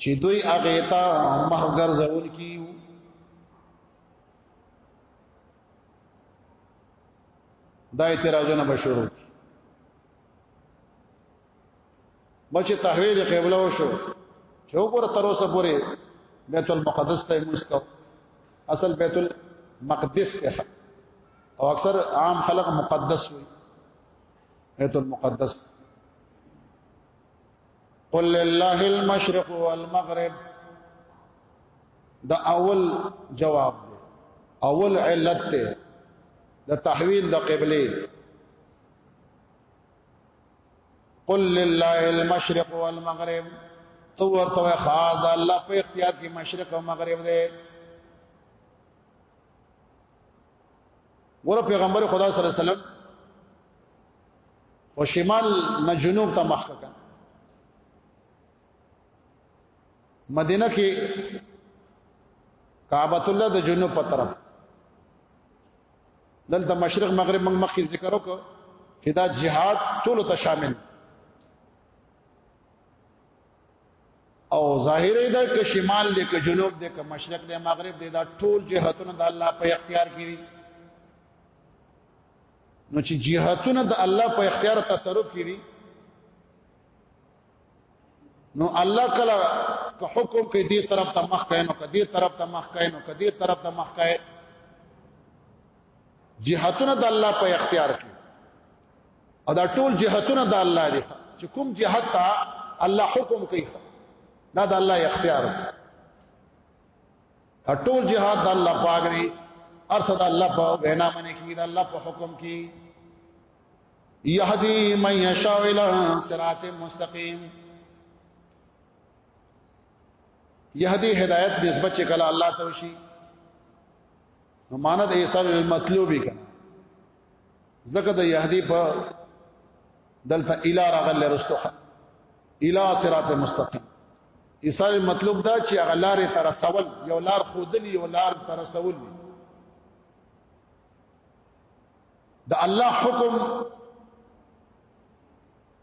Speaker 1: چې دوی هغه ته مخ ګرځول کیو دا اعتراضونه بشورو بچ تحویل قبله وشو چې وګوره تر اوسه پورې بیت المقدس ته مسکو اصل بیت المقدس ته او اکثر عام خلق مقدس وي بیت المقدس قل لله المشرق والمغرب دا اول جواب دی اول علت دی د تحویل د قبله قل لله المشرق والمغرب تو ورته خاص الله په اختیار کې مشرق او مغرب دی ګور پیغمبر خدا صلی الله علیه وسلم او شمال نه جنوب ته مخ کړه مدینه کې کعبۃ الله د جنوب په طرف دلته مشرق مغرب موږ مخکې ذکر وکړو چې دا جهاد ټول ته شامل او ظاهر دا ک شمال دې ک جنوب دې ک مشرق دې مغرب دې دا ټول جهتونه د الله په اختیار کې دي نو چې جهتونه د الله په اختیار تصرف کې دي نو الله کله که حکم کې دې طرف ته مخ کین او دې طرف ته مخ کین او دې طرف ته مخ کین جهتونه د الله په اختیار کې او دا ټول جهتونه د الله دي چې کوم جهت ته الله حکم کوي دا د الله اختیار دی ټول جهاد د الله پاک دی ارسه د الله په وینا باندې کې د الله په حکم کې یهدی من یشاء الی صراط مستقیم یهدی هدایت نسبت چې کله الله ته وشي نو ماند ایصال المطلوبی کړه زکه د یهدی په دلته اله راغل رستو اله صراط مستقیم ایصال مطلب دا چې هغه لارې تر سوال یو لار خودلی یو لار تر سوال دی د الله حکم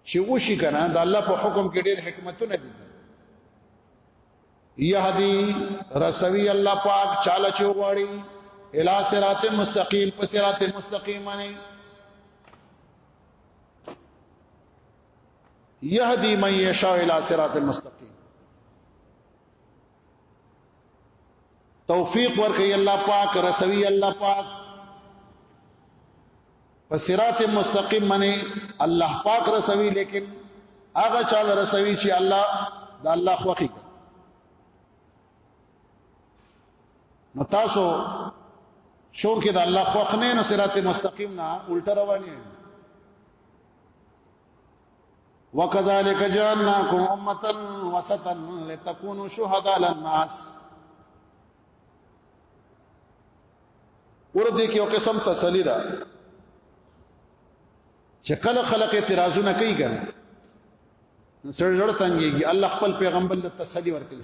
Speaker 1: چې وشي کنه د الله په حکم کې ډېر حکمتونه دي یهدی رسوی الله پاک چاله چوغړی الی صراط مستقیم په صراط مستقیم باندې یهدی من یشاء الی صراط مستقیم توفیق ورکړي الله پاک رسوي الله پاک په صراط مستقیم باندې الله پاک رسوي لیکن هغه چا رسوي چې الله د الله خوخي نو تاسو شور کې د الله خوخ نه نو صراط مستقیم نه الټه رواني وکذالک جعلناکم امه وسطا لتكونوا شهداء للناس ورته کې یو قسم تسلی ده چې کله خلق اعتراضونه کوي ګر سړی لړ تنګيږي الله خپل پیغمبر له تسلی ورکړي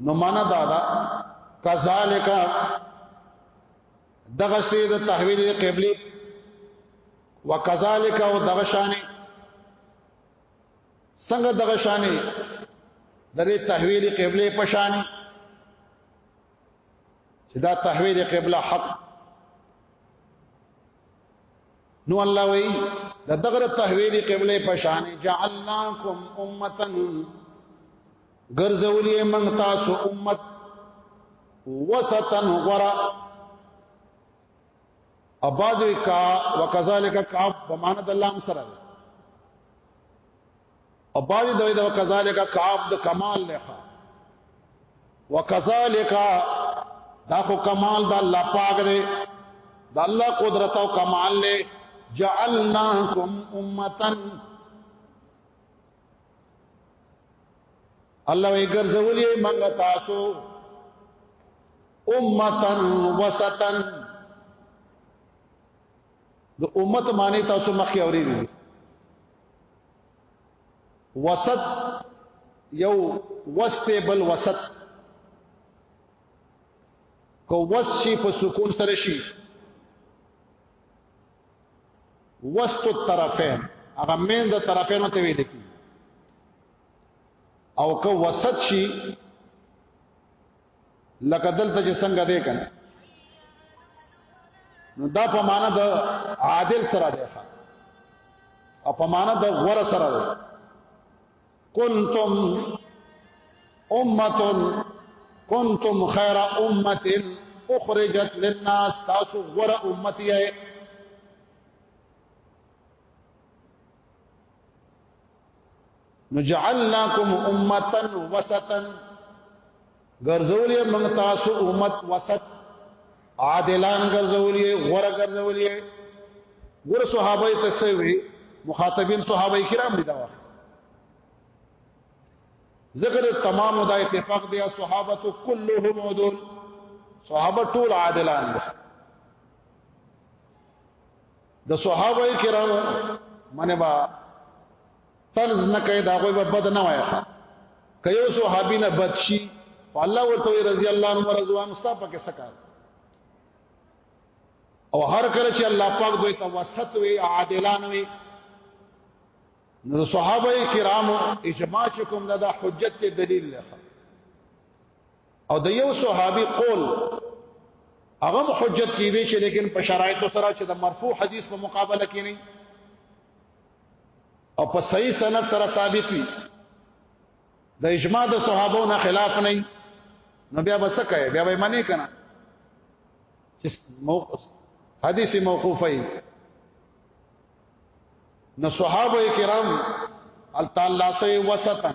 Speaker 1: نو معنا دا دا کذالک دغه سي د تحویل قبلي وکذالک او دغه شاني څنګه دغه شاني درې تحویل قبله په شاني چې دا تحویل قبله حق نو الله وی د دغره تحویل قبله په شان جعلناکم امتا ګرځولې موږ تاسو امت وسطن غرا اباد وکا وکذالک کعب بمانه د لام سره او باج دوی د کذالک کاف د کمال نه وکذالک دا خو کمال د الله پاک دی د الله قدرت او کمال له جعلناکم امتا الله وی ګرځولې موږ تاسو امتا وسطا د امت معنی تاسو مخې اورېږي وسط یو وسط بل وسط کو وسط شي په سکون سره شي وسط الطرفین هغه مین د طرفینو ته ویل کی او کو وسط شي لکه دلته چې څنګه دی کنه نو دا په معنا د عادل سره دی او په معنا د غور سره دی کنتم امه کنتم خیر امه اخرجت للناس تاسو غور امتی ہے نو جعلناکم امتا وسطا ګرځولې موږ تاسو امت وسط عادلان ګرځولې غوړه ګرځولې ګور صحابه ته څه وی مخاطبین صحابه کرام دي دا وخت ذکر تمام دا اتفاق دی صحابه كلهم عدول صحابه ټول عادلان دي د صحابه کرامو منه با طرز نه کوي دا غوي به بد نه وای که یو صحابي نه بد شي الله ورته رضی الله عنه رضوان مستا پکې سکار او هر کله چې الله پاک دوی ته وسط وي عادلان وي نو صحابه کرامو اجماع چکم دا, دا حجت ته دلیل لخوا او د یو صحابي قول هغه حجت کې دی چې لیکن په شرایطو سره چې د مرفوع حدیث په مقابله کې نه او په صحیح سند سره ثابت وي د اجماع د صحابو نه خلاف نه نو بیا بس کوي بیا به منی کنه چې موقف حدیث موقوفه نو صحابه کرام التعالی سي وسطن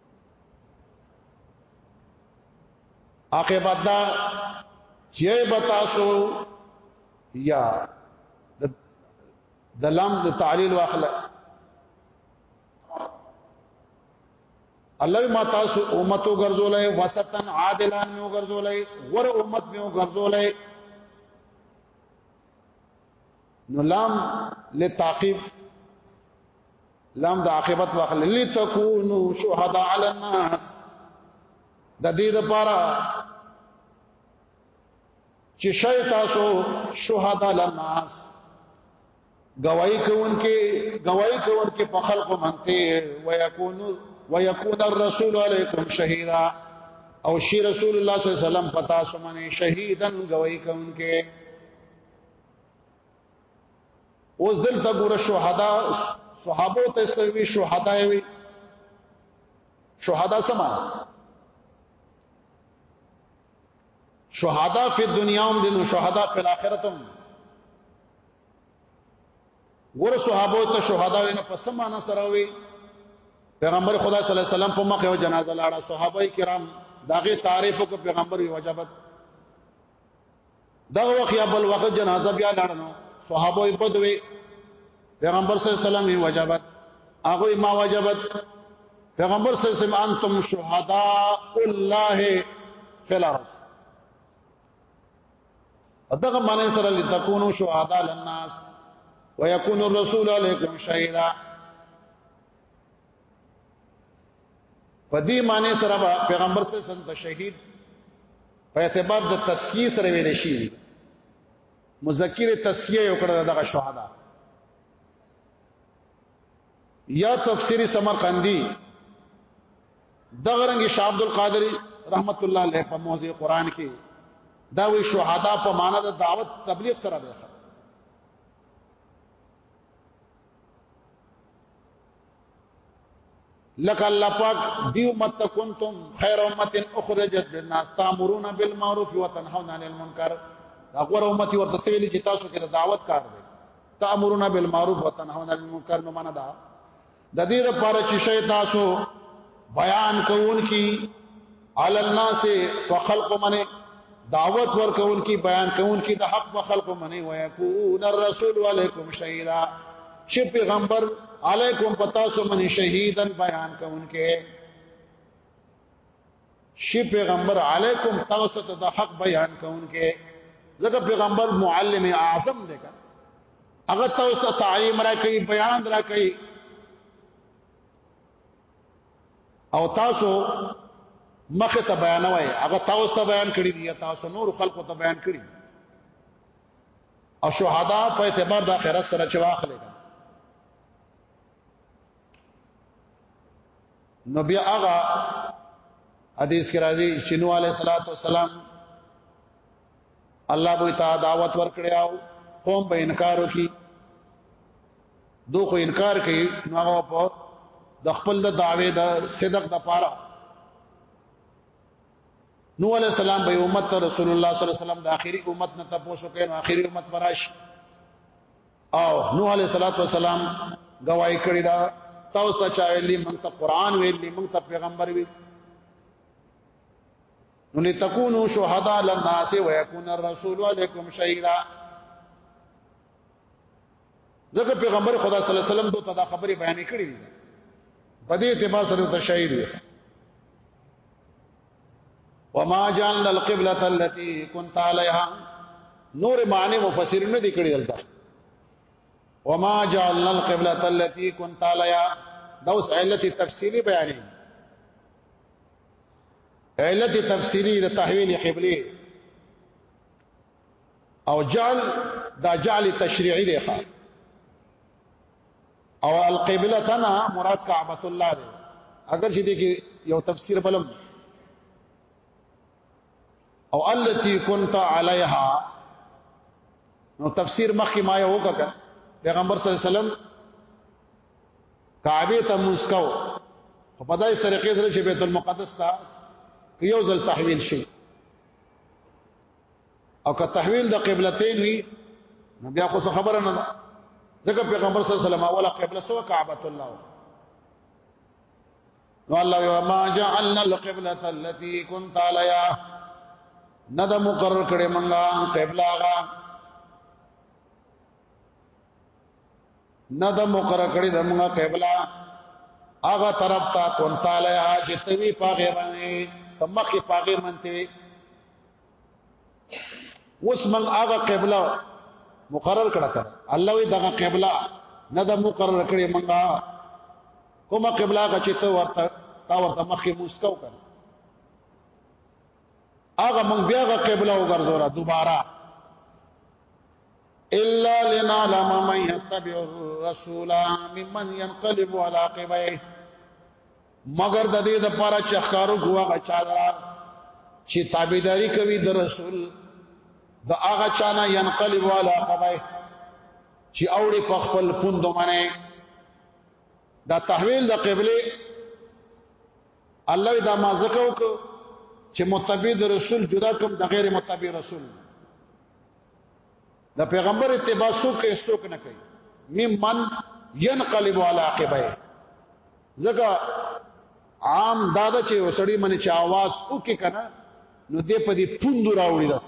Speaker 1: عاقبت دا چې بتاسو یا د لام د تعلیل واخله الله ما تاسو امتو ګرځولای وسطن عادلان میو ګرځولای ور امت میو ګرځولای نو لام لتعقیب لام د عاقبت واخل لتكونو شهدا علی الناس د دې لپاره چې شای تاسو شهدا علی الناس گواہی کوونکې گواہی کوونکې په خلقو منته ويكونو ويكون الرسول عليكم شهيدا او شي رسول الله صلی الله علیه وسلم پتا سمنه شهیدن گواہی کوونکې اوس دلته ګوره شهدا صحابه ته سوي شهدا وي شهدا سما شهدا فی دنیا هم دي شهدا فی الاخرت هم ګوره صحابه ته شهدا وي نه پس معنا سره وي پیغمبر خدا صلی الله علیه وسلم په مخه او جنازه لاړه صحابه کرام داغه تعریف کو پیغمبر وی وجبت دغه وخت یا بل وخت جنازه بیا لاړنو صحابه یې بدوي پیغمبر صلی الله علیه وسلم یې وجبت هغه ما وجبت پیغمبر صلی الله علیه وسلم انتم شهداء الله فی الارض دغه معنی سره لتكونوا شهداء للناس ويكون الرسول عليكم شهيدا په دې معنی سره پیغمبر صلی الله علیه وسلم ته شهید په اعتبار د تسکیه سره ویل شي مذکر تسکیه یو کړه دغه شهدا یا تفسیری سمرقندی دغه رنګ شاه عبد القادر رحمت الله علیه په موضوع قران کې دا وی شهدا په معنا د دعوت تبلیغ سره ده لکه الله پاک دیو مت کنتم خیر امه اخرجت للناس تامرون بالمعروف وتنهون عن المنکر دا غوړ امتی ورته سویل چې تاسو کې دعوت کار دی تامرون بالمعروف وتنهون عن المنکر نو معنا دا د دې لپاره چې شی تاسو بیان کوون کی علی الناس فخلق منه دعوت ورکون کی بیان کون کی د حق په خلق منی و یکون الرسول علیکم شهیدا چې پیغمبر علیکم پتا سو منی شهیدن بیان کون کی شی پیغمبر علیکم تاسو ته د حق بیان کون کی ځکه پیغمبر معلم اعظم دی هغه تاسو ته تعلیم را کوي بیان را کوي او تاسو مخه ته بیانوي هغه تاسو ته بیان کړی دی تاسو نور خلکو ته بیان کړی او شهدا په اعتبار د آخرت سره چې واخلې نو بیا هغه حدیث کې راځي چې نو عليه صلوات و سلام الله به تا دعوت ورکړی او قوم به انکار وکي دوی خو انکار کوي نو هغه په د خپل د دعوی د صدق د پاره نو علی السلام به امت رسول الله صلی الله علیه وسلم د اخیری امت نه تاسو کوي نو اخیری امت پراش او نو علی صلوات و سلام گواہی کړی دا تاسو چا ویلی مونږ ته قران ویلی مونږ ته پیغمبر ویلی ولتكونوا شهداء على الناس ويكون الرسول عليكم شهيدا ځکه پیغمبر خدا صلی الله علیه وسلم دوی ته دا خبره بیان کړې دي په دې اعتبار سره ته شهید وي وما جعلنا القبلة التي كنت عليها نور معنی مفسر نه دي کړی دلته وما جعلنا القبلة التي كنت عليها دا اوس علت تفصیلی بیانې علت تفسیری د تحویل قبله او جعل دا جعل تشریعی دی ښا او القبله تنا مراد کعبۃ الله دی اگر چې دې کې یو تفسیر بلم او التي كنت عليها نو تفسیر مخکې ما یو وکړه پیغمبر صلی الله علیه وسلم کعبه ته مسکو په پدای طریقې سره چې بیت المقدس ته یو ځل تحویل شي او که تحویل د قبلتین وي نو بیا خو څه خبره نه ده ځکه پیغمبر صلی الله علیه وسلم اوله قبله سو کعبه الله نو الله یو ما جعلنا القبلة التي كنت عليها نه د مقرر کړي منګه قبله هغه نه د مقرر کړی د موږ قبله هغه طرف ته کون تعالی چې توی پاګې باندې تمخې پاګې منته اوس من هغه قبله مقرر کړه کړه الله وی دغه قبله نه د مقرر کړی موږ کومه قبله چې ته ورته تا ورته مخې موسکو کړه هغه موږ بیا هغه قبله وګرځوله دوباره الا لنعلم من يتبع الرسول ممن ينقلب على عقبيه مگر د دې د پاره چې ښکارو غواغه چاله چې تابعداري کوي د رسول د هغه چانه ينقلب على عقبيه چې اوړي په خپل پوند باندې دا تحویل د قبله الله دا ما زکو کو چې متبع رسول جدا کوم د غیر متبع رسول د پیغمبر اتباع سو کې سوک نه کوي ممن ينقلب على عقبه زګه عام دادا چې وسړی منی چې आवाज وکي کنه نو دې په دې پوند راوړي داس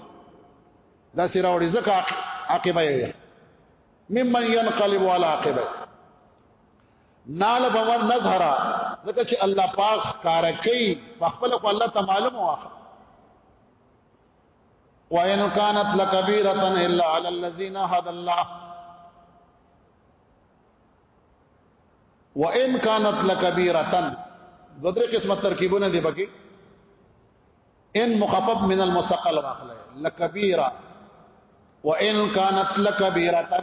Speaker 1: دا سي راوړي زکه عاقبه یې ممن ينقلب على عقبه نال بمر نظر زکه چې الله پاک کار کوي په خپل کو الله ته معلوم واخ وَإِنْ كَانَتْ لَكَبِيرَةً إِلَّا عَلَى الَّذِينَ هَدَى اللَّهُ وَإِنْ كَانَتْ لَكَبِيرَةً دو درې قسمه ترکیبونه دي پکې ان مخفف من المثقل واخله لکبیره وان كانت لكبيره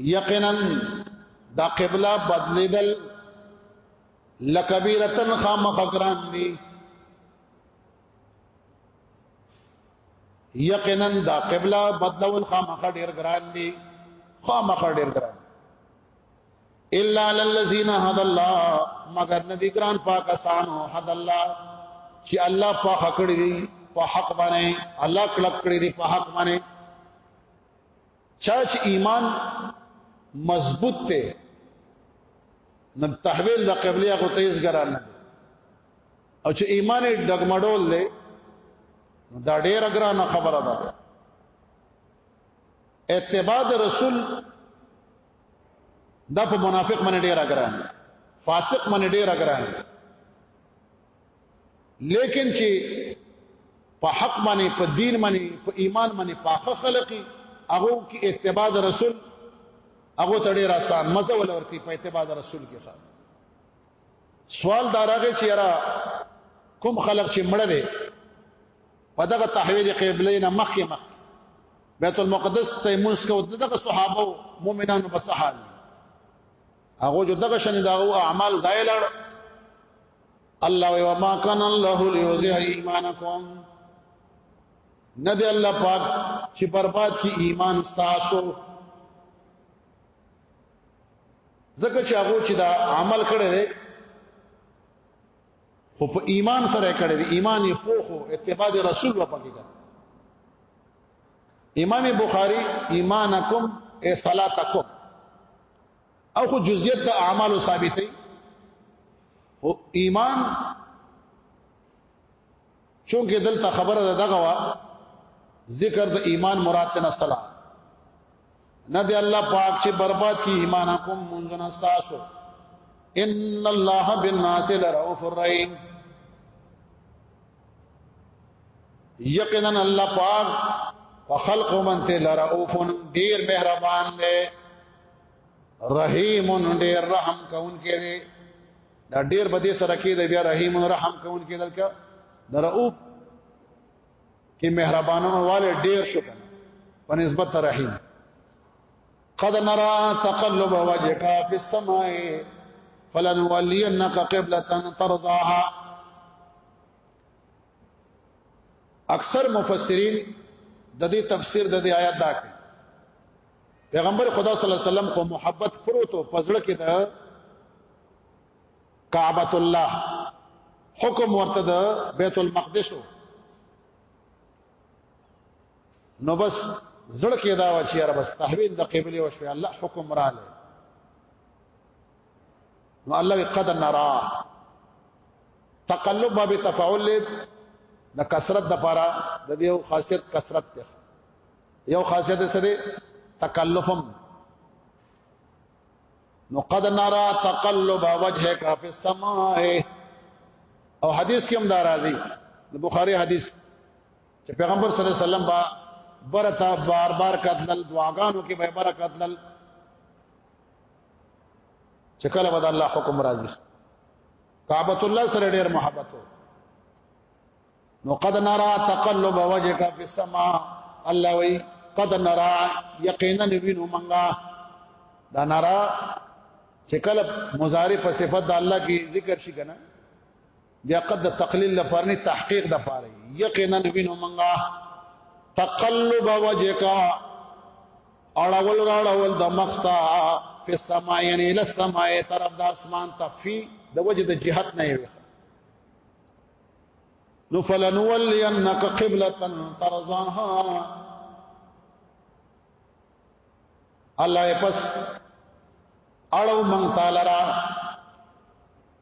Speaker 1: یقینا دا قبله بدلیدل لکبیرتن خامخ ګران دي یقینا دا قبله بدلول خامخ ډیر ګران دي خامخ ډیر ګران الا للذین هدى الله مگر ندی ګران پاکستانو هدى الله چې الله په حق کړی په حق باندې الله کلک کړی په حق باندې چا چې ایمان مضبوط ته نو تحویل د قبله هغه ته یې ګران نه او چې ایمان ډګمډول دی دا ډېر ګرانه خبره ده اتباع رسول دا په منافق باندې ډېر ګران فاسق باندې ډېر ګران لیکن چې په حق باندې په دین باندې په ایمان باندې پاخه خلقي هغه کې اتباع رسول هغه تړي راسان مزه ول ورکی په اتباع رسول کې ښه سوال دارغه چې را کوم خلق چې مړ دی په دغه تحویل قبله نه مخکې مخ بیت المقدس ته موږ کو دغه صحابه مؤمنانو په صحابه هغه جو دغه شنه دغه اعمال ځای لړ الله وی وما کان الله لیوزع ایمانکم ندی الله پاک چې برباد کی ایمان تاسو زکه چې هغه چې دا عمل کړی دی خو په ایمان سره کړی دی ایمان یې پوخو اتباع رسول و پکې کړ امام بخاری ایمانکم ای صلاتکم او خو جزئیت د اعمالو ثابتې خو ایمان چونکه دلته خبره ده دغه وا ذکر د ایمان مراد ته نستلا نه دی الله پاک چې برباد کی ایمانکم منځن استاسو ان الله بالناس لرؤوف الرحیم یقینا الله پاک په خلق من ته لرؤوف ډیر مهربان دی رحیم ډیر رحم کونکي دی دا ډیر بده سره کې دی بیا رحیم رحم کونکي دلته د رؤوف کې مهربانانو والے ډیر شو کنه په نسبت رحیم قد نرى تقلب وجهك في السماء فلنولينك قبلة ترضاها اکثر مفسرین د دې تفسیر د دې آیات دا کوي پیغمبر خدا صلی الله علیه وسلم خو محبت پروتو پزړه کې د کعبۃ الله حکم ورته د بیت المقدس نو بس زړه کې دا و چې رب استحوین د قبله او شو الله حکم رااله نو الله قد نرا تقلب باب تفاعل لید د کثرت د پاره د دیو خاصیت کثرت ته یو خاصیت سره تکلفم نو قد نرا تقلب وجهک فی السماء او حدیث کې هم دا راځي د بخاری حدیث چې پیغمبر صلی الله علیه وسلم با برتا بار بار قتل دعاګانو کې به برکت لل چې کله به الله حکم راځي کعبۃ الله سره ډیر محبت وو نو قد نرى تقلب وجهك في السماء الله وی قد نرى یقینا وینو منغا دا نرى چې کله مضارع په صفت د الله کې ذکر شي کنه بیا قد د تقلیل لپاره نه تحقیق د پاره یقینا وینو منګه تقلب وجهک اړول راړول د مخستا په سما یعنی له سما طرف د اسمان ته فی د وجه د جهت نه وي نو فلنولینک قبلة ترضاها الله پس اړو مونږ تعالی را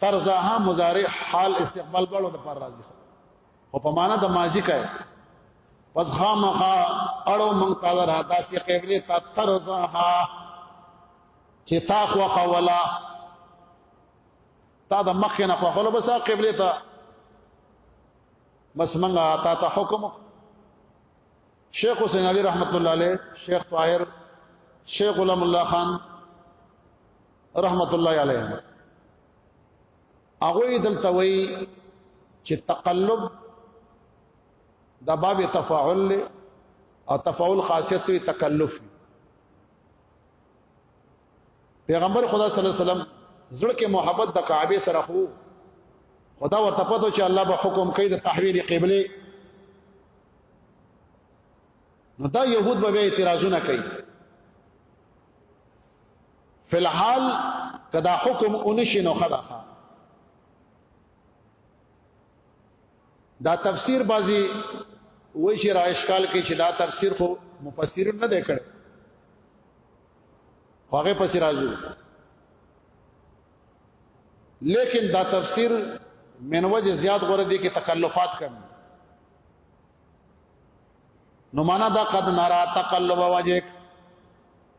Speaker 1: ترزاها مضارع حال استقبال بلو د پر راضی او په معنا د ماضی کوي پس خامخا اړو مونږ تعالی را داسې قبله تا ترزاها چې تا خو خولا تا د مخ نه خو خلو بس قبله تا بس مونږه تا ته حکم شیخ حسین علی رحمت الله علیه شیخ طاهر شیخ غلام الله خان رحمت الله علیهم هغه دلته وی چې تقلب د باب تفاعل او تفاعل خاصیت سوی تکلف پیغمبر خدا صلی الله علیه وسلم زړه کې محبت د کعبه سره خو خدا ورته پته چې الله به حکم کوي د تحویل قبله نو دا يهود به اعتراضونه کوي فی الحال کدا حکم اونشي نو خدا دا تفسیر بازی وای چې را اشکال کې چې دا تفسیر خو مفسرین نه دی کړی هغه پسې راځو لیکن دا تفسیر منوج زیات غره دي کې تکلفات کم نو معنا دا قد نرا تقلب وجهک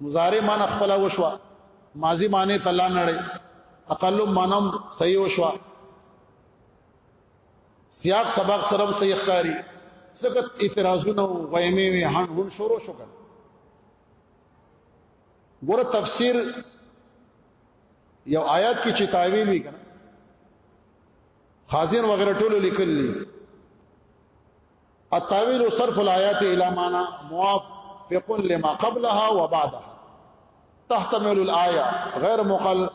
Speaker 1: مضارع معنی خپل وشو ماضی معنی تلا نړی تقلب معنی صحیح وشو سیاق سبق سره صحیح ښکاری سکت اعتراضونه او غیمه وی هن هن شروع شو کړه ګوره تفسیر یو آیات کې چې تعویل وی کړه خازن وغیرہ ټولو لیکلی التاویل و صرف الآیات الى معنی موافق لما قبلها و بعدها تحتمل الآیه غیر مقل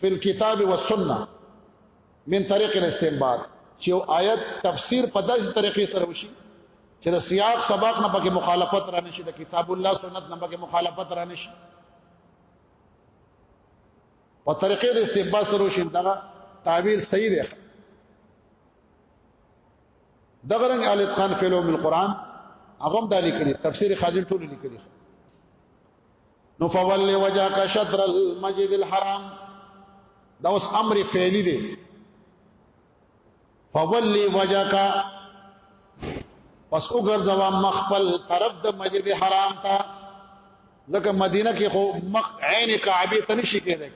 Speaker 1: فی الكتاب والسنه من طریق الاستنباط چې یو آیت تفسیر په داسې طریقې سره وشي چې د سیاق سبق نه پکې مخالفت را نشي د کتاب الله سنت نه پکې مخالفت را نشي په طریقې د استنباط سره وشي دا تعبیر صحیح دی دغه رنګ ال اتقان فی علوم القرآن هغه هم دا لیکلي تفسیر خازن ټول لیکلي نو فول وجهک شطر المسجد الحرام دا اوس امر فعلی دی فول وجهک پس وګرځوا مخفل طرف د مسجد حرام ته ځکه مدینه کې خو مخ عین کعبه ته نشي کېدای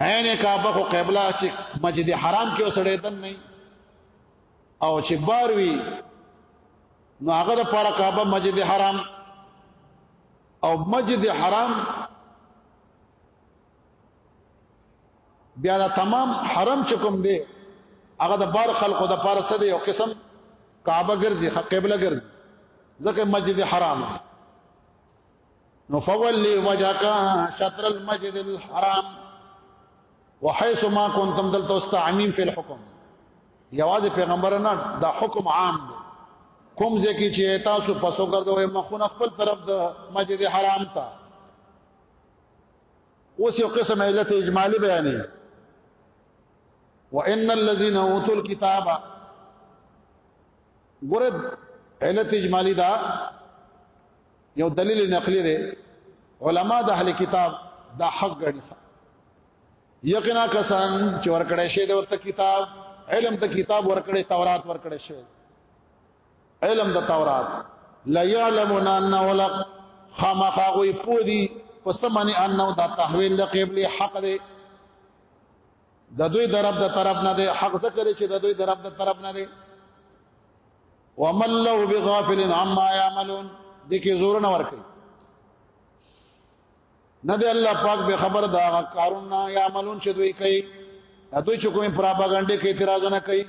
Speaker 1: عین کعبه خو قبله چې مسجد حرام کې وسړې دن نه او چې بار وی نو هغه د پاره کعبه مسجد حرام او مسجد حرام بیا دا تمام حرم چکم دی هغه د بار خلقو د پاره سده یو قسم کعبه ګرځي قبله ګرځي ځکه مسجد حرام دی نو فولی وجهک شطر المسجد الحرام وحيث ما كنتم دلته استعمیم فی الحكم یواز پیغمبر نه دا حکم عام دی کوم ځکه چې تاسو پسو ګرځوي مخونه خپل طرف د مسجد حرام ته اوس یو قسم علت اجمالی بیانې وان الذين اوتوا الكتاب ګورد علت اجمالی دا یو دلیل نقلی دی علما د اهل کتاب دا حق غړي یقینا کسان چې ورکړې شی د ورته کتاب علم د کتاب ورکړې تورات ورکړې شی علم د تورات لا يعلمون ان ولق خامخا غوي پودي پس منی انو دا تحویل د قبله حق دی د دوی د رب د طرف نه دی حق ذکر چې د دوی د رب د طرف نه دی ومن له بغافل عما يعملون دکې زور نه ورکي نه دی الله پاک به خبر دا کارون نه يعملون چې دوی کوي دوی چې کومه پروپاګاندا کې اعتراضونه کوي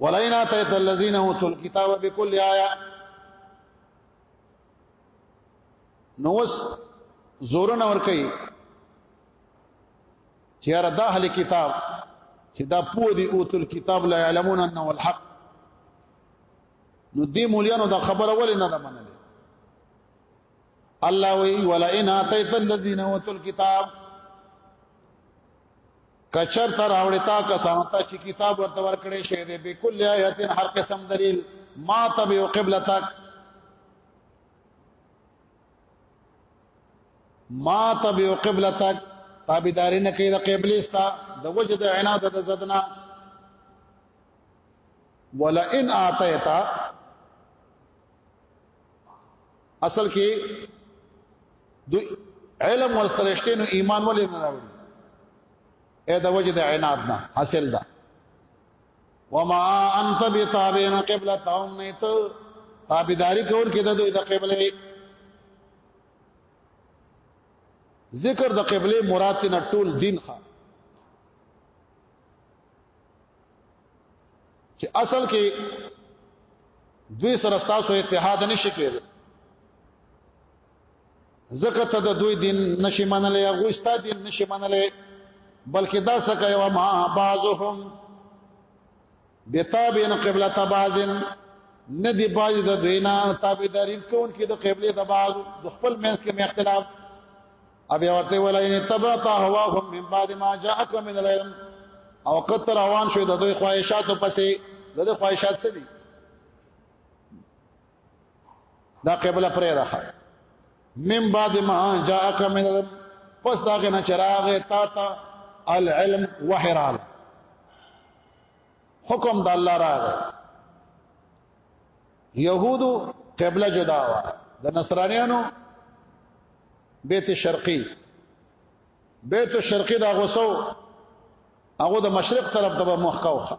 Speaker 1: ولئنا تيت الذين اوتوا الكتاب بكل آية نوس زور نه ور کوي چیرې د اهل کتاب چې دا پوه دي او تل کتاب لا علمون انه الحق نو دې مولانو دا خبره ولې نه ده منلې الله وی ولا ان اتیت الذین اوتل کتاب کچر تر اوړې تا کسانو ته چې کتاب ورته ورکړې شه دې به کل آیات هر قسم دلیل ما تبع قبلتک ما تبع قبلتک تابعداري نه کوي د قبله ستا د وجه د عناد د زدنا ولئن اعطيتا اصل کې د علم ورسرهشته نو ایمان ولې نه راوړي اې د وجه د عناد نه حاصل ده وما انت بتابعين قبلتهم نيت تابعداري کول کې د دوی د قبله ذکر د قبله مراد نه ټول دین ښه چې اصل کې دوی سره تاسو اتحاد نشي کېدای زکه ته د دوی دین نشي منلې هغه ستا دین نشي منلې بلکې دا سکه یو ما بعضهم بتابین قبلت بعضن ندی باج د دوینا تابعداري کون کې د قبله د بعض د خپل مینس کې اختلاف ابي ورته ولا ان تبعت هواهم من بعد ما جاءك من العلم او قطر روان شو د دوی خواهشاتو پسې د دوی خواهشات څه دي دا قبله پرې ده من بعد ما جاءك من رب پس دا کنه چراغ تا تا العلم وحرال حکم د الله راغی يهودو قبله جدا وا د نصرانيانو بیت شرقي بیت الشرقي دا غوسو هغه د مشرق طرف ته مخ کاوخه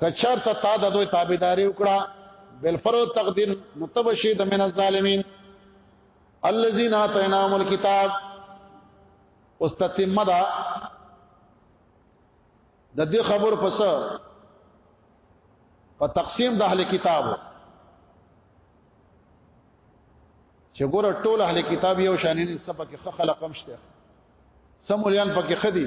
Speaker 1: کچرته تا د دوی تابعداري وکړه بل فرو تقدیر متبشی د من الظالمین الذين اتيناهم الكتاب استتمه دا د دې خبر پس په تقسیم د اهل کتابو چې ګوره ټول اهل کتاب یو شان نه سبا کې خلق هم شته سمولیان پکې خدي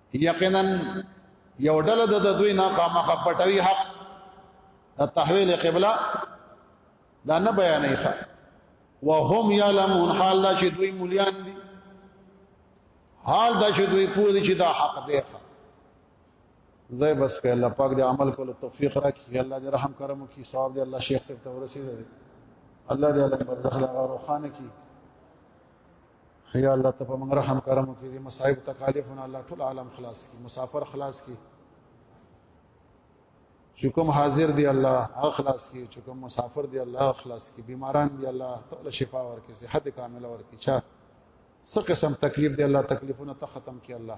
Speaker 1: یقینا یو ډله د دوی نه خامخ پټوي حق د تحویل قبله دا نه بیانې ښه وهم یعلمون حال دا چې دوی مليان دي حال دا چې دوی پوه دي چې دا حق دی ښه زه بس کې الله پاک دې عمل کولو توفیق راکړي الله دې رحم کرم وکړي ثواب دې الله شیخ صاحب ته ورسېږي الله دې الله برزخ لا روخانه کړي یا الله ته په موږ رحم کرم وکړي دې مصائب تکالیفونه الله ټول عالم خلاص کړي مسافر خلاص کړي چې کوم حاضر دی الله هغه خلاص کړي چې کوم مسافر دی الله خلاص کړي بیماران دی الله تعالی شفا ورکړي صحت کامله ورکړي چا څه قسم تکلیف دی الله تکلیفونه ته ختم کړي الله